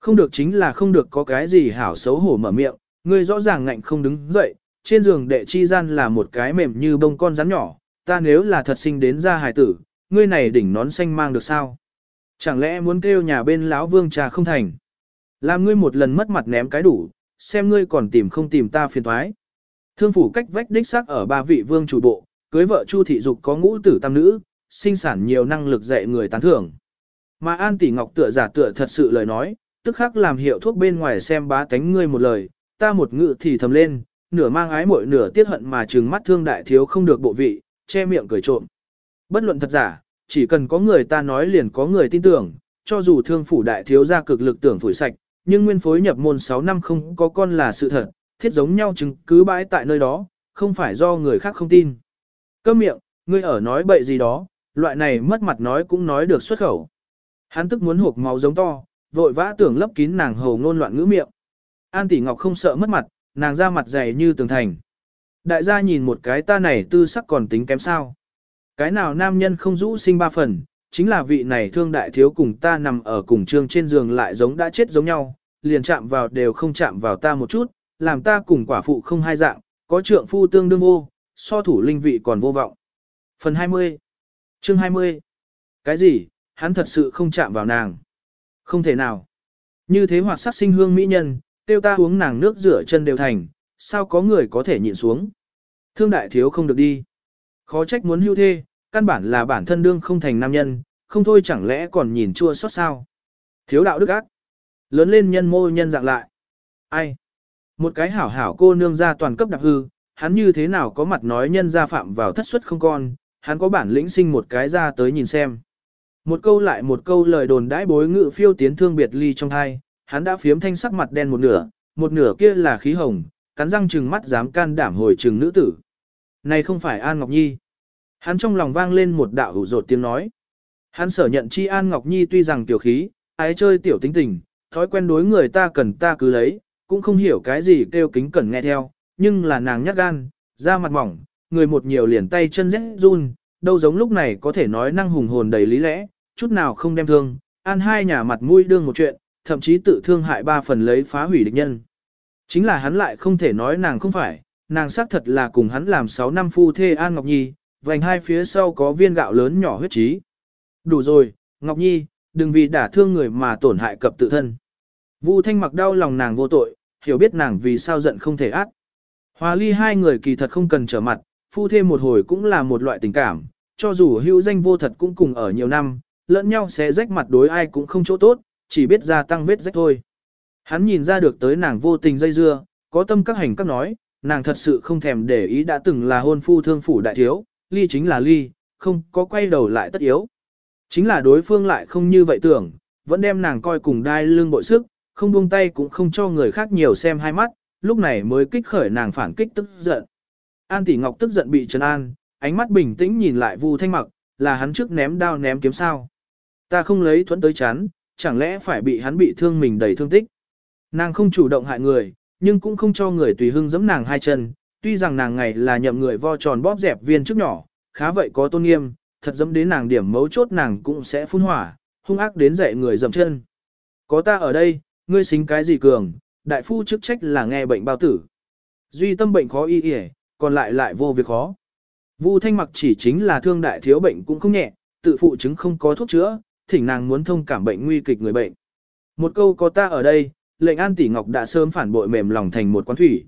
Không được chính là không được có cái gì hảo xấu hổ mở miệng, ngươi rõ ràng ngạnh không đứng dậy, trên giường đệ chi gian là một cái mềm như bông con rắn nhỏ, ta nếu là thật sinh đến ra hài tử, ngươi này đỉnh nón xanh mang được sao? Chẳng lẽ muốn kêu nhà bên lão vương trà không thành? Làm ngươi một lần mất mặt ném cái đủ, xem ngươi còn tìm không tìm ta phiền thoái. Thương phủ cách vách đích xác ở ba vị vương chủ bộ, cưới vợ Chu thị dục có ngũ tử tam nữ, sinh sản nhiều năng lực dạy người tán thưởng. Mà An Tỷ Ngọc tựa giả tựa thật sự lời nói, tức khắc làm hiệu thuốc bên ngoài xem bá tánh ngươi một lời, ta một ngự thì thầm lên, nửa mang ái muội nửa tiết hận mà trừng mắt thương đại thiếu không được bộ vị, che miệng cười trộm. Bất luận thật giả, chỉ cần có người ta nói liền có người tin tưởng, cho dù thương phủ đại thiếu ra cực lực tưởng phủi sạch, nhưng nguyên phối nhập môn 6 năm không có con là sự thật, thiết giống nhau chứng cứ bãi tại nơi đó, không phải do người khác không tin. Câm miệng, ngươi ở nói bậy gì đó, loại này mất mặt nói cũng nói được xuất khẩu. Hắn tức muốn hộp máu giống to, vội vã tưởng lấp kín nàng hầu ngôn loạn ngữ miệng. An tỷ ngọc không sợ mất mặt, nàng ra mặt dày như tường thành. Đại gia nhìn một cái ta này tư sắc còn tính kém sao. Cái nào nam nhân không rũ sinh ba phần, chính là vị này thương đại thiếu cùng ta nằm ở cùng trường trên giường lại giống đã chết giống nhau, liền chạm vào đều không chạm vào ta một chút, làm ta cùng quả phụ không hai dạng, có trượng phu tương đương vô, so thủ linh vị còn vô vọng. Phần 20 Chương 20 Cái gì, hắn thật sự không chạm vào nàng. Không thể nào. Như thế hoặc sát sinh hương mỹ nhân, tiêu ta uống nàng nước rửa chân đều thành, sao có người có thể nhịn xuống. Thương đại thiếu không được đi. Khó trách muốn hưu thê, căn bản là bản thân đương không thành nam nhân, không thôi chẳng lẽ còn nhìn chua xót sao. Thiếu đạo đức ác. Lớn lên nhân mô nhân dạng lại. Ai? Một cái hảo hảo cô nương ra toàn cấp đặc hư, hắn như thế nào có mặt nói nhân gia phạm vào thất suất không con, hắn có bản lĩnh sinh một cái ra tới nhìn xem. Một câu lại một câu lời đồn đãi bối ngự phiêu tiến thương biệt ly trong hai, hắn đã phiếm thanh sắc mặt đen một nửa, một nửa kia là khí hồng, cắn răng trừng mắt dám can đảm hồi trừng nữ tử. Này không phải An Ngọc Nhi. Hắn trong lòng vang lên một đạo hữu rột tiếng nói. Hắn sở nhận chi An Ngọc Nhi tuy rằng tiểu khí, ái chơi tiểu tính tình, thói quen đối người ta cần ta cứ lấy, cũng không hiểu cái gì kêu kính cần nghe theo, nhưng là nàng nhát gan, da mặt mỏng, người một nhiều liền tay chân rét run, đâu giống lúc này có thể nói năng hùng hồn đầy lý lẽ, chút nào không đem thương, an hai nhà mặt mũi đương một chuyện, thậm chí tự thương hại ba phần lấy phá hủy địch nhân. Chính là hắn lại không thể nói nàng không phải, nàng xác thật là cùng hắn làm 6 năm phu thê An Ngọc Nhi, vành hai phía sau có viên gạo lớn nhỏ huyết trí. Đủ rồi, Ngọc Nhi, đừng vì đả thương người mà tổn hại cập tự thân. Vu Thanh mặc đau lòng nàng vô tội, hiểu biết nàng vì sao giận không thể át. Hòa ly hai người kỳ thật không cần trở mặt, phu thêm một hồi cũng là một loại tình cảm, cho dù hữu danh vô thật cũng cùng ở nhiều năm, lẫn nhau sẽ rách mặt đối ai cũng không chỗ tốt, chỉ biết gia tăng vết rách thôi. Hắn nhìn ra được tới nàng vô tình dây dưa, có tâm các hành các nói, nàng thật sự không thèm để ý đã từng là hôn phu thương phủ đại thiếu, ly chính là ly, không có quay đầu lại tất yếu. Chính là đối phương lại không như vậy tưởng, vẫn đem nàng coi cùng đai lương bội sức, không buông tay cũng không cho người khác nhiều xem hai mắt, lúc này mới kích khởi nàng phản kích tức giận. An tỷ ngọc tức giận bị trấn an, ánh mắt bình tĩnh nhìn lại Vu Thanh Mặc, là hắn trước ném đao ném kiếm sao? Ta không lấy thuẫn tới chán, chẳng lẽ phải bị hắn bị thương mình đầy thương tích? Nàng không chủ động hại người, nhưng cũng không cho người tùy hưng giẫm nàng hai chân, tuy rằng nàng ngày là nhậm người vo tròn bóp dẹp viên trước nhỏ, khá vậy có tôn nghiêm, thật dẫm đến nàng điểm mấu chốt nàng cũng sẽ phun hỏa, hung ác đến dậy người dậm chân. Có ta ở đây, ngươi xính cái gì cường, đại phu chức trách là nghe bệnh bao tử. Duy tâm bệnh khó y y, còn lại lại vô việc khó. Vu Thanh Mặc chỉ chính là thương đại thiếu bệnh cũng không nhẹ, tự phụ chứng không có thuốc chữa, thỉnh nàng muốn thông cảm bệnh nguy kịch người bệnh. Một câu có ta ở đây, lệnh An Tỷ Ngọc đã sớm phản bội mềm lòng thành một quán thủy.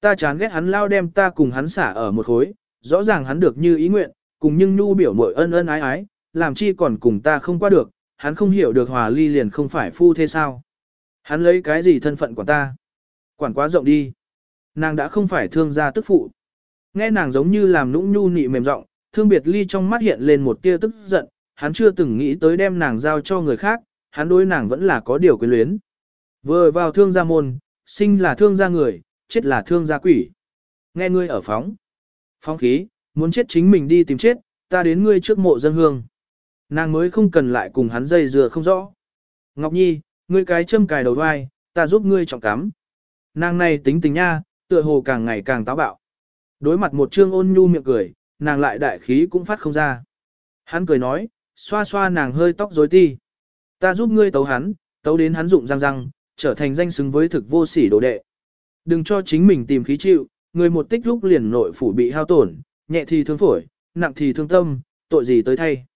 Ta chán ghét hắn lao đem ta cùng hắn xả ở một khối, rõ ràng hắn được như ý nguyện, cùng nhưng nhu biểu mội ân ân ái ái, làm chi còn cùng ta không qua được, hắn không hiểu được hòa ly liền không phải phu thế sao. Hắn lấy cái gì thân phận của ta? Quản quá rộng đi. Nàng đã không phải thương gia tức phụ. Nghe nàng giống như làm nũng nhu nị mềm giọng, thương biệt ly trong mắt hiện lên một tia tức giận, hắn chưa từng nghĩ tới đem nàng giao cho người khác, hắn đối nàng vẫn là có điều quyến luyến. Vừa vào thương gia môn, sinh là thương gia người, chết là thương gia quỷ. Nghe ngươi ở phóng. Phóng khí, muốn chết chính mình đi tìm chết, ta đến ngươi trước mộ dân hương. Nàng mới không cần lại cùng hắn dây dừa không rõ. Ngọc Nhi, ngươi cái châm cài đầu vai, ta giúp ngươi trọng cắm. Nàng này tính tình nha, tựa hồ càng ngày càng táo bạo. Đối mặt một trương ôn nhu miệng cười, nàng lại đại khí cũng phát không ra. Hắn cười nói, xoa xoa nàng hơi tóc rối ti. Ta giúp ngươi tấu hắn, tấu đến hắn rụng răng răng, trở thành danh xứng với thực vô sỉ đồ đệ. Đừng cho chính mình tìm khí chịu, người một tích lúc liền nội phủ bị hao tổn, nhẹ thì thương phổi, nặng thì thương tâm, tội gì tới thay.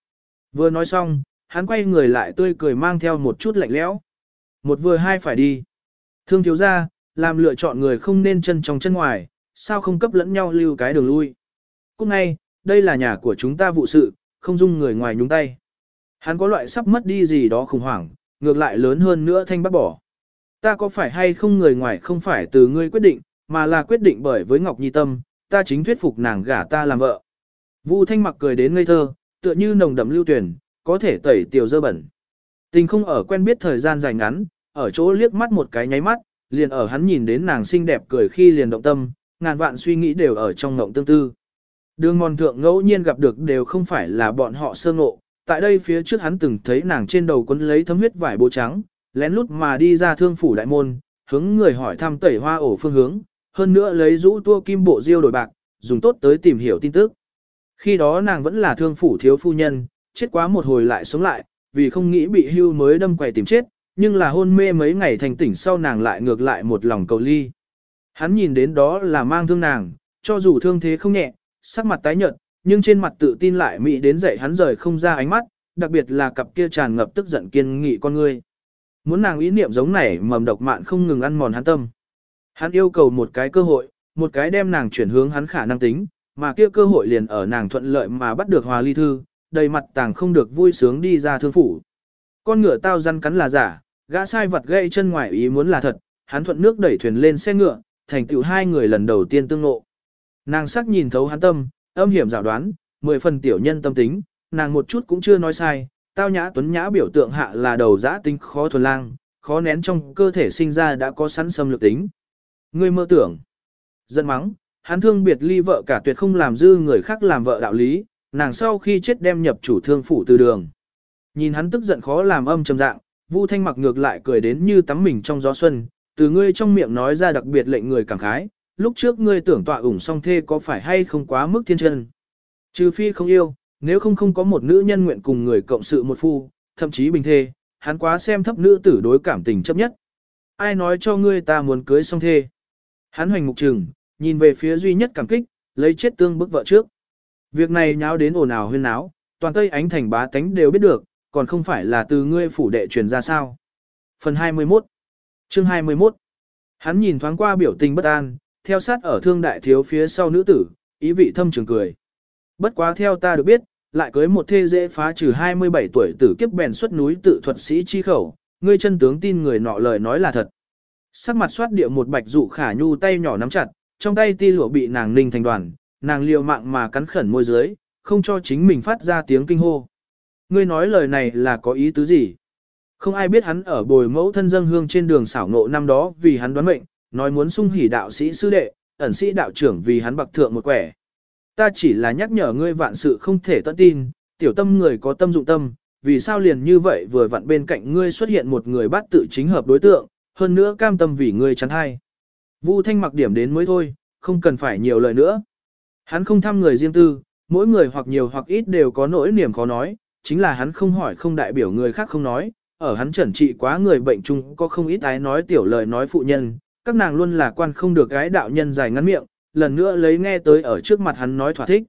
Vừa nói xong, hắn quay người lại tươi cười mang theo một chút lạnh lẽo. Một vừa hai phải đi. Thương thiếu ra, làm lựa chọn người không nên chân trong chân ngoài, sao không cấp lẫn nhau lưu cái đường lui. Cũng ngay, đây là nhà của chúng ta vụ sự, không dung người ngoài nhúng tay. Hắn có loại sắp mất đi gì đó khủng hoảng, ngược lại lớn hơn nữa thanh bắt bỏ. Ta có phải hay không người ngoài không phải từ ngươi quyết định, mà là quyết định bởi với Ngọc Nhi tâm, ta chính thuyết phục nàng gả ta làm vợ. Vu Thanh mặc cười đến ngây thơ, tựa như nồng đậm lưu tuyển, có thể tẩy tiểu dơ bẩn. Tình không ở quen biết thời gian dài ngắn, ở chỗ liếc mắt một cái nháy mắt, liền ở hắn nhìn đến nàng xinh đẹp cười khi liền động tâm, ngàn vạn suy nghĩ đều ở trong ngộng tương tư. Đường mòn thượng ngẫu nhiên gặp được đều không phải là bọn họ sơ ngộ, tại đây phía trước hắn từng thấy nàng trên đầu quấn lấy thấm huyết vải bố trắng, lén lút mà đi ra thương phủ đại môn, hướng người hỏi thăm tẩy hoa ổ phương hướng, hơn nữa lấy rũ tua kim bộ diêu đổi bạc, dùng tốt tới tìm hiểu tin tức. Khi đó nàng vẫn là thương phủ thiếu phu nhân, chết quá một hồi lại sống lại, vì không nghĩ bị hưu mới đâm quầy tìm chết, nhưng là hôn mê mấy ngày thành tỉnh sau nàng lại ngược lại một lòng cầu ly. Hắn nhìn đến đó là mang thương nàng, cho dù thương thế không nhẹ, sắc mặt tái nhợt, nhưng trên mặt tự tin lại mỹ đến dậy hắn rời không ra ánh mắt, đặc biệt là cặp kia tràn ngập tức giận kiên nghị con ngươi. Muốn nàng ý niệm giống này mầm độc mạn không ngừng ăn mòn hắn tâm. Hắn yêu cầu một cái cơ hội, một cái đem nàng chuyển hướng hắn khả năng tính, mà kia cơ hội liền ở nàng thuận lợi mà bắt được hòa ly thư, đầy mặt tàng không được vui sướng đi ra thương phủ. Con ngựa tao răn cắn là giả, gã sai vật gây chân ngoài ý muốn là thật, hắn thuận nước đẩy thuyền lên xe ngựa, thành tựu hai người lần đầu tiên tương ngộ. Nàng sắc nhìn thấu hắn tâm, âm hiểm giả đoán, mười phần tiểu nhân tâm tính, nàng một chút cũng chưa nói sai, tao nhã tuấn nhã biểu tượng hạ là đầu giã tính khó thuần lang, khó nén trong cơ thể sinh ra đã có sẵn xâm lược tính. Ngươi mơ tưởng, giận mắng, hắn thương biệt ly vợ cả tuyệt không làm dư người khác làm vợ đạo lý, nàng sau khi chết đem nhập chủ thương phủ từ đường. Nhìn hắn tức giận khó làm âm trầm dạng, Vu Thanh mặc ngược lại cười đến như tắm mình trong gió xuân, từ ngươi trong miệng nói ra đặc biệt lệnh người cảm khái, lúc trước ngươi tưởng tọa ủng song thê có phải hay không quá mức thiên chân. Trừ phi không yêu, nếu không không có một nữ nhân nguyện cùng người cộng sự một phu, thậm chí bình thê, hắn quá xem thấp nữ tử đối cảm tình chấp nhất. Ai nói cho ngươi ta muốn cưới song thê? Hắn hoành mục trừng, nhìn về phía duy nhất cảm kích, lấy chết tương bức vợ trước. Việc này nháo đến ồn ào huyên náo, toàn Tây Ánh Thành bá tánh đều biết được, còn không phải là từ ngươi phủ đệ truyền ra sao. Phần 21 Chương 21 Hắn nhìn thoáng qua biểu tình bất an, theo sát ở thương đại thiếu phía sau nữ tử, ý vị thâm trường cười. Bất quá theo ta được biết, lại cưới một thê dễ phá trừ 27 tuổi tử kiếp bèn xuất núi tự thuật sĩ chi khẩu, ngươi chân tướng tin người nọ lời nói là thật. Sắc mặt soát địa một bạch dụ khả nhu tay nhỏ nắm chặt, trong tay ti lụa bị nàng ninh thành đoàn, nàng liều mạng mà cắn khẩn môi dưới, không cho chính mình phát ra tiếng kinh hô. Ngươi nói lời này là có ý tứ gì? Không ai biết hắn ở bồi mẫu thân dân hương trên đường xảo ngộ năm đó vì hắn đoán mệnh, nói muốn sung hỉ đạo sĩ sư đệ, ẩn sĩ đạo trưởng vì hắn bạc thượng một quẻ. Ta chỉ là nhắc nhở ngươi vạn sự không thể tận tin, tiểu tâm người có tâm dụng tâm, vì sao liền như vậy vừa vặn bên cạnh ngươi xuất hiện một người bắt tự chính hợp đối tượng, hơn nữa cam tâm vì ngươi chắn hay. Vu Thanh mặc điểm đến mới thôi, không cần phải nhiều lời nữa. Hắn không thăm người riêng tư, mỗi người hoặc nhiều hoặc ít đều có nỗi niềm khó nói, chính là hắn không hỏi không đại biểu người khác không nói, ở hắn chuẩn trị quá người bệnh chung có không ít ái nói tiểu lời nói phụ nhân, các nàng luôn là quan không được gái đạo nhân dài ngắn miệng, lần nữa lấy nghe tới ở trước mặt hắn nói thỏa thích.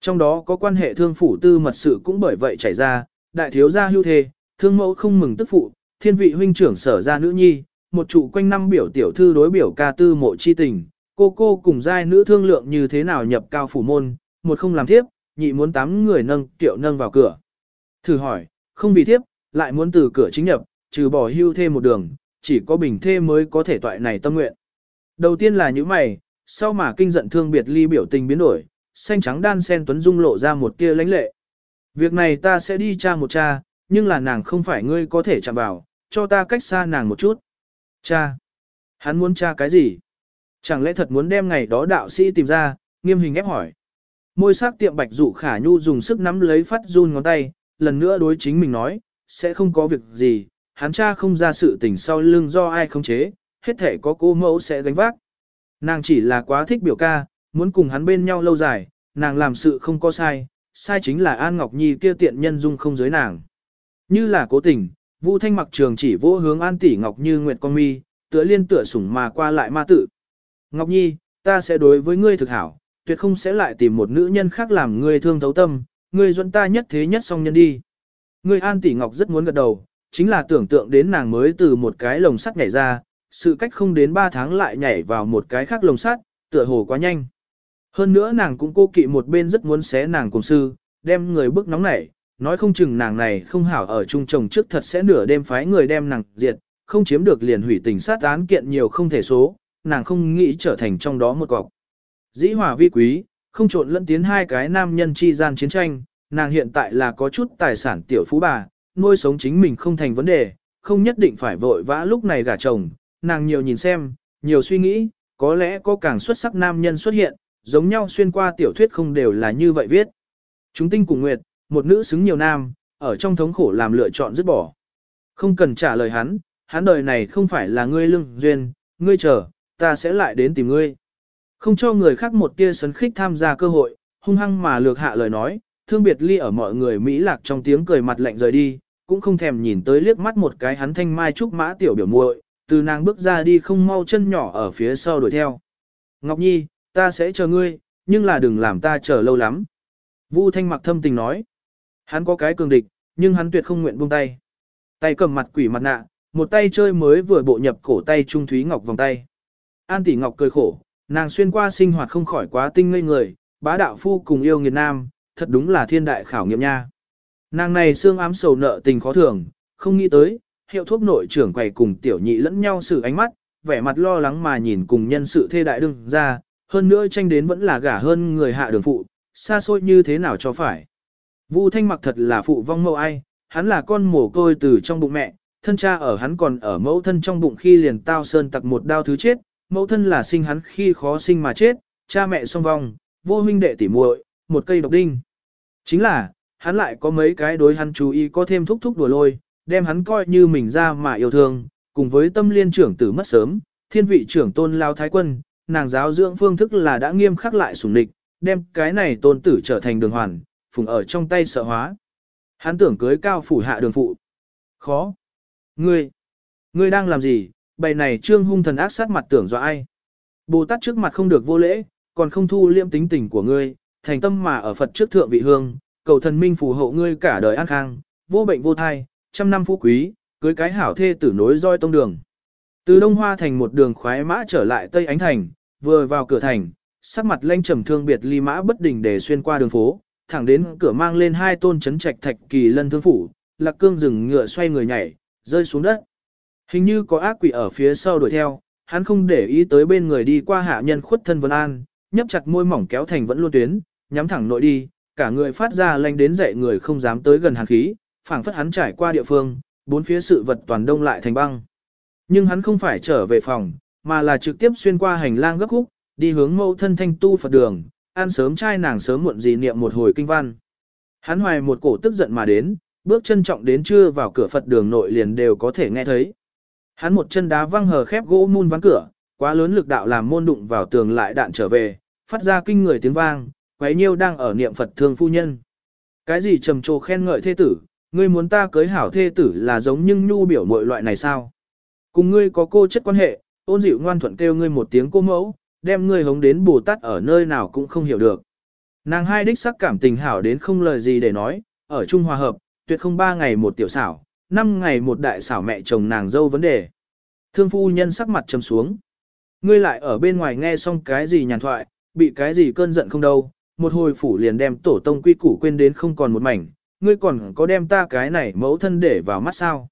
Trong đó có quan hệ thương phủ tư mật sự cũng bởi vậy chảy ra, đại thiếu gia hưu thề, thương mẫu không mừng tức phụ, thiên vị huynh trưởng sở ra nữ nhi, một trụ quanh năm biểu tiểu thư đối biểu ca tư mộ chi tình, cô cô cùng giai nữ thương lượng như thế nào nhập cao phủ môn, một không làm thiếp, nhị muốn tám người nâng tiểu nâng vào cửa. Thử hỏi, không vì thiếp, lại muốn từ cửa chính nhập, trừ bỏ hưu thêm một đường, chỉ có bình thê mới có thể toại này tâm nguyện. Đầu tiên là những mày, sau mà kinh giận thương biệt ly biểu tình biến đổi, xanh trắng đan sen tuấn dung lộ ra một tia lãnh lệ. Việc này ta sẽ đi cha một cha, nhưng là nàng không phải ngươi có thể chạm vào, cho ta cách xa nàng một chút. Cha. Hắn muốn cha cái gì? Chẳng lẽ thật muốn đem ngày đó đạo sĩ tìm ra, nghiêm hình ép hỏi. Môi sắc tiệm bạch dụ khả nhu dùng sức nắm lấy phát run ngón tay, lần nữa đối chính mình nói, sẽ không có việc gì, hắn cha không ra sự tình sau lưng do ai không chế, hết thể có cô mẫu sẽ gánh vác. Nàng chỉ là quá thích biểu ca, muốn cùng hắn bên nhau lâu dài, nàng làm sự không có sai, sai chính là An Ngọc Nhi kia tiện nhân dung không giới nàng. Như là cố tình, Vu Thanh mặc trường chỉ vô hướng An tỷ Ngọc Như Nguyệt con mi, tựa liên tựa sủng mà qua lại ma tự. Ngọc Nhi, ta sẽ đối với ngươi thực hảo, tuyệt không sẽ lại tìm một nữ nhân khác làm ngươi thương thấu tâm, ngươi dẫn ta nhất thế nhất song nhân đi. Ngươi An tỷ Ngọc rất muốn gật đầu, chính là tưởng tượng đến nàng mới từ một cái lồng sắt nhảy ra, sự cách không đến 3 tháng lại nhảy vào một cái khác lồng sắt, tựa hồ quá nhanh. Hơn nữa nàng cũng cô kỵ một bên rất muốn xé nàng cùng sư, đem người bức nóng nảy, nói không chừng nàng này không hảo ở chung chồng trước thật sẽ nửa đêm phái người đem nàng diệt, không chiếm được liền hủy tình sát án kiện nhiều không thể số, nàng không nghĩ trở thành trong đó một cọc. Dĩ hòa vi quý, không trộn lẫn tiến hai cái nam nhân chi gian chiến tranh, nàng hiện tại là có chút tài sản tiểu phú bà, nuôi sống chính mình không thành vấn đề, không nhất định phải vội vã lúc này gả chồng, nàng nhiều nhìn xem, nhiều suy nghĩ, có lẽ có càng xuất sắc nam nhân xuất hiện, giống nhau xuyên qua tiểu thuyết không đều là như vậy viết. Chúng tinh cùng nguyệt, một nữ xứng nhiều nam, ở trong thống khổ làm lựa chọn dứt bỏ. Không cần trả lời hắn, hắn đời này không phải là ngươi lương duyên, ngươi chờ, ta sẽ lại đến tìm ngươi. Không cho người khác một tia sấn khích tham gia cơ hội, hung hăng mà lược hạ lời nói, thương biệt ly ở mọi người Mỹ lạc trong tiếng cười mặt lạnh rời đi, cũng không thèm nhìn tới liếc mắt một cái hắn thanh mai trúc mã tiểu biểu muội, từ nàng bước ra đi không mau chân nhỏ ở phía sau đuổi theo. Ngọc Nhi, ta sẽ chờ ngươi, nhưng là đừng làm ta chờ lâu lắm. Vu Thanh mặc thâm tình nói. Hắn có cái cường địch, nhưng hắn tuyệt không nguyện buông tay. Tay cầm mặt quỷ mặt nạ, một tay chơi mới vừa bộ nhập cổ tay Trung Thúy Ngọc vòng tay. An tỷ Ngọc cười khổ, nàng xuyên qua sinh hoạt không khỏi quá tinh ngây người, bá đạo phu cùng yêu nghiệt nam, thật đúng là thiên đại khảo nghiệm nha. Nàng này xương ám sầu nợ tình khó thường, không nghĩ tới, hiệu thuốc nội trưởng quầy cùng tiểu nhị lẫn nhau sự ánh mắt, vẻ mặt lo lắng mà nhìn cùng nhân sự thê đại đương ra, hơn nữa tranh đến vẫn là gả hơn người hạ đường phụ, xa xôi như thế nào cho phải. Vu Thanh mặc thật là phụ vong mẫu ai, hắn là con mồ côi từ trong bụng mẹ, thân cha ở hắn còn ở mẫu thân trong bụng khi liền tao sơn tặc một đao thứ chết, mẫu thân là sinh hắn khi khó sinh mà chết, cha mẹ song vong, vô huynh đệ tỉ muội, một cây độc đinh. Chính là, hắn lại có mấy cái đối hắn chú ý có thêm thúc thúc đùa lôi, đem hắn coi như mình ra mà yêu thương, cùng với tâm liên trưởng tử mất sớm, thiên vị trưởng tôn lao thái quân, nàng giáo dưỡng phương thức là đã nghiêm khắc lại sủng địch, đem cái này tôn tử trở thành đường hoàn, phùng ở trong tay sợ hóa. Hắn tưởng cưới cao phủ hạ đường phụ. Khó. Ngươi. Ngươi đang làm gì, bày này trương hung thần ác sát mặt tưởng dọa ai. Bồ Tát trước mặt không được vô lễ, còn không thu liêm tính tình của ngươi, thành tâm mà ở Phật trước thượng vị hương, cầu thần minh phù hộ ngươi cả đời an khang, vô bệnh vô thai, trăm năm phú quý, cưới cái hảo thê tử nối roi tông đường. Từ Đông Hoa thành một đường khoái mã trở lại Tây Ánh Thành, vừa vào cửa thành, sắc mặt lanh trầm thương biệt ly mã bất đình để xuyên qua đường phố, thẳng đến cửa mang lên hai tôn chấn trạch thạch kỳ lân thương phủ, lạc cương dừng ngựa xoay người nhảy, rơi xuống đất. Hình như có ác quỷ ở phía sau đuổi theo, hắn không để ý tới bên người đi qua hạ nhân khuất thân Vân An, nhấp chặt môi mỏng kéo thành vẫn luôn tuyến, nhắm thẳng nội đi, cả người phát ra lanh đến dậy người không dám tới gần hàn khí, phảng phất hắn trải qua địa phương, bốn phía sự vật toàn đông lại thành băng. Nhưng hắn không phải trở về phòng, mà là trực tiếp xuyên qua hành lang gấp khúc, đi hướng mẫu thân thanh tu Phật đường, ăn sớm trai nàng sớm muộn gì niệm một hồi kinh văn. Hắn hoài một cổ tức giận mà đến, bước chân trọng đến chưa vào cửa Phật đường nội liền đều có thể nghe thấy. Hắn một chân đá văng hờ khép gỗ mun ván cửa, quá lớn lực đạo làm môn đụng vào tường lại đạn trở về, phát ra kinh người tiếng vang, quấy nhiêu đang ở niệm Phật thương phu nhân. Cái gì trầm trồ khen ngợi thê tử, ngươi muốn ta cưới hảo thê tử là giống nhưng nhu biểu mọi loại này sao? Cùng ngươi có cô chất quan hệ, ôn dịu ngoan thuận kêu ngươi một tiếng cô mẫu, đem ngươi hống đến Bồ Tát ở nơi nào cũng không hiểu được. Nàng hai đích sắc cảm tình hảo đến không lời gì để nói, ở Trung Hòa Hợp, tuyệt không ba ngày một tiểu xảo, năm ngày một đại xảo mẹ chồng nàng dâu vấn đề. Thương phu nhân sắc mặt trầm xuống. Ngươi lại ở bên ngoài nghe xong cái gì nhàn thoại, bị cái gì cơn giận không đâu, một hồi phủ liền đem tổ tông quy củ quên đến không còn một mảnh, ngươi còn có đem ta cái này mẫu thân để vào mắt sao.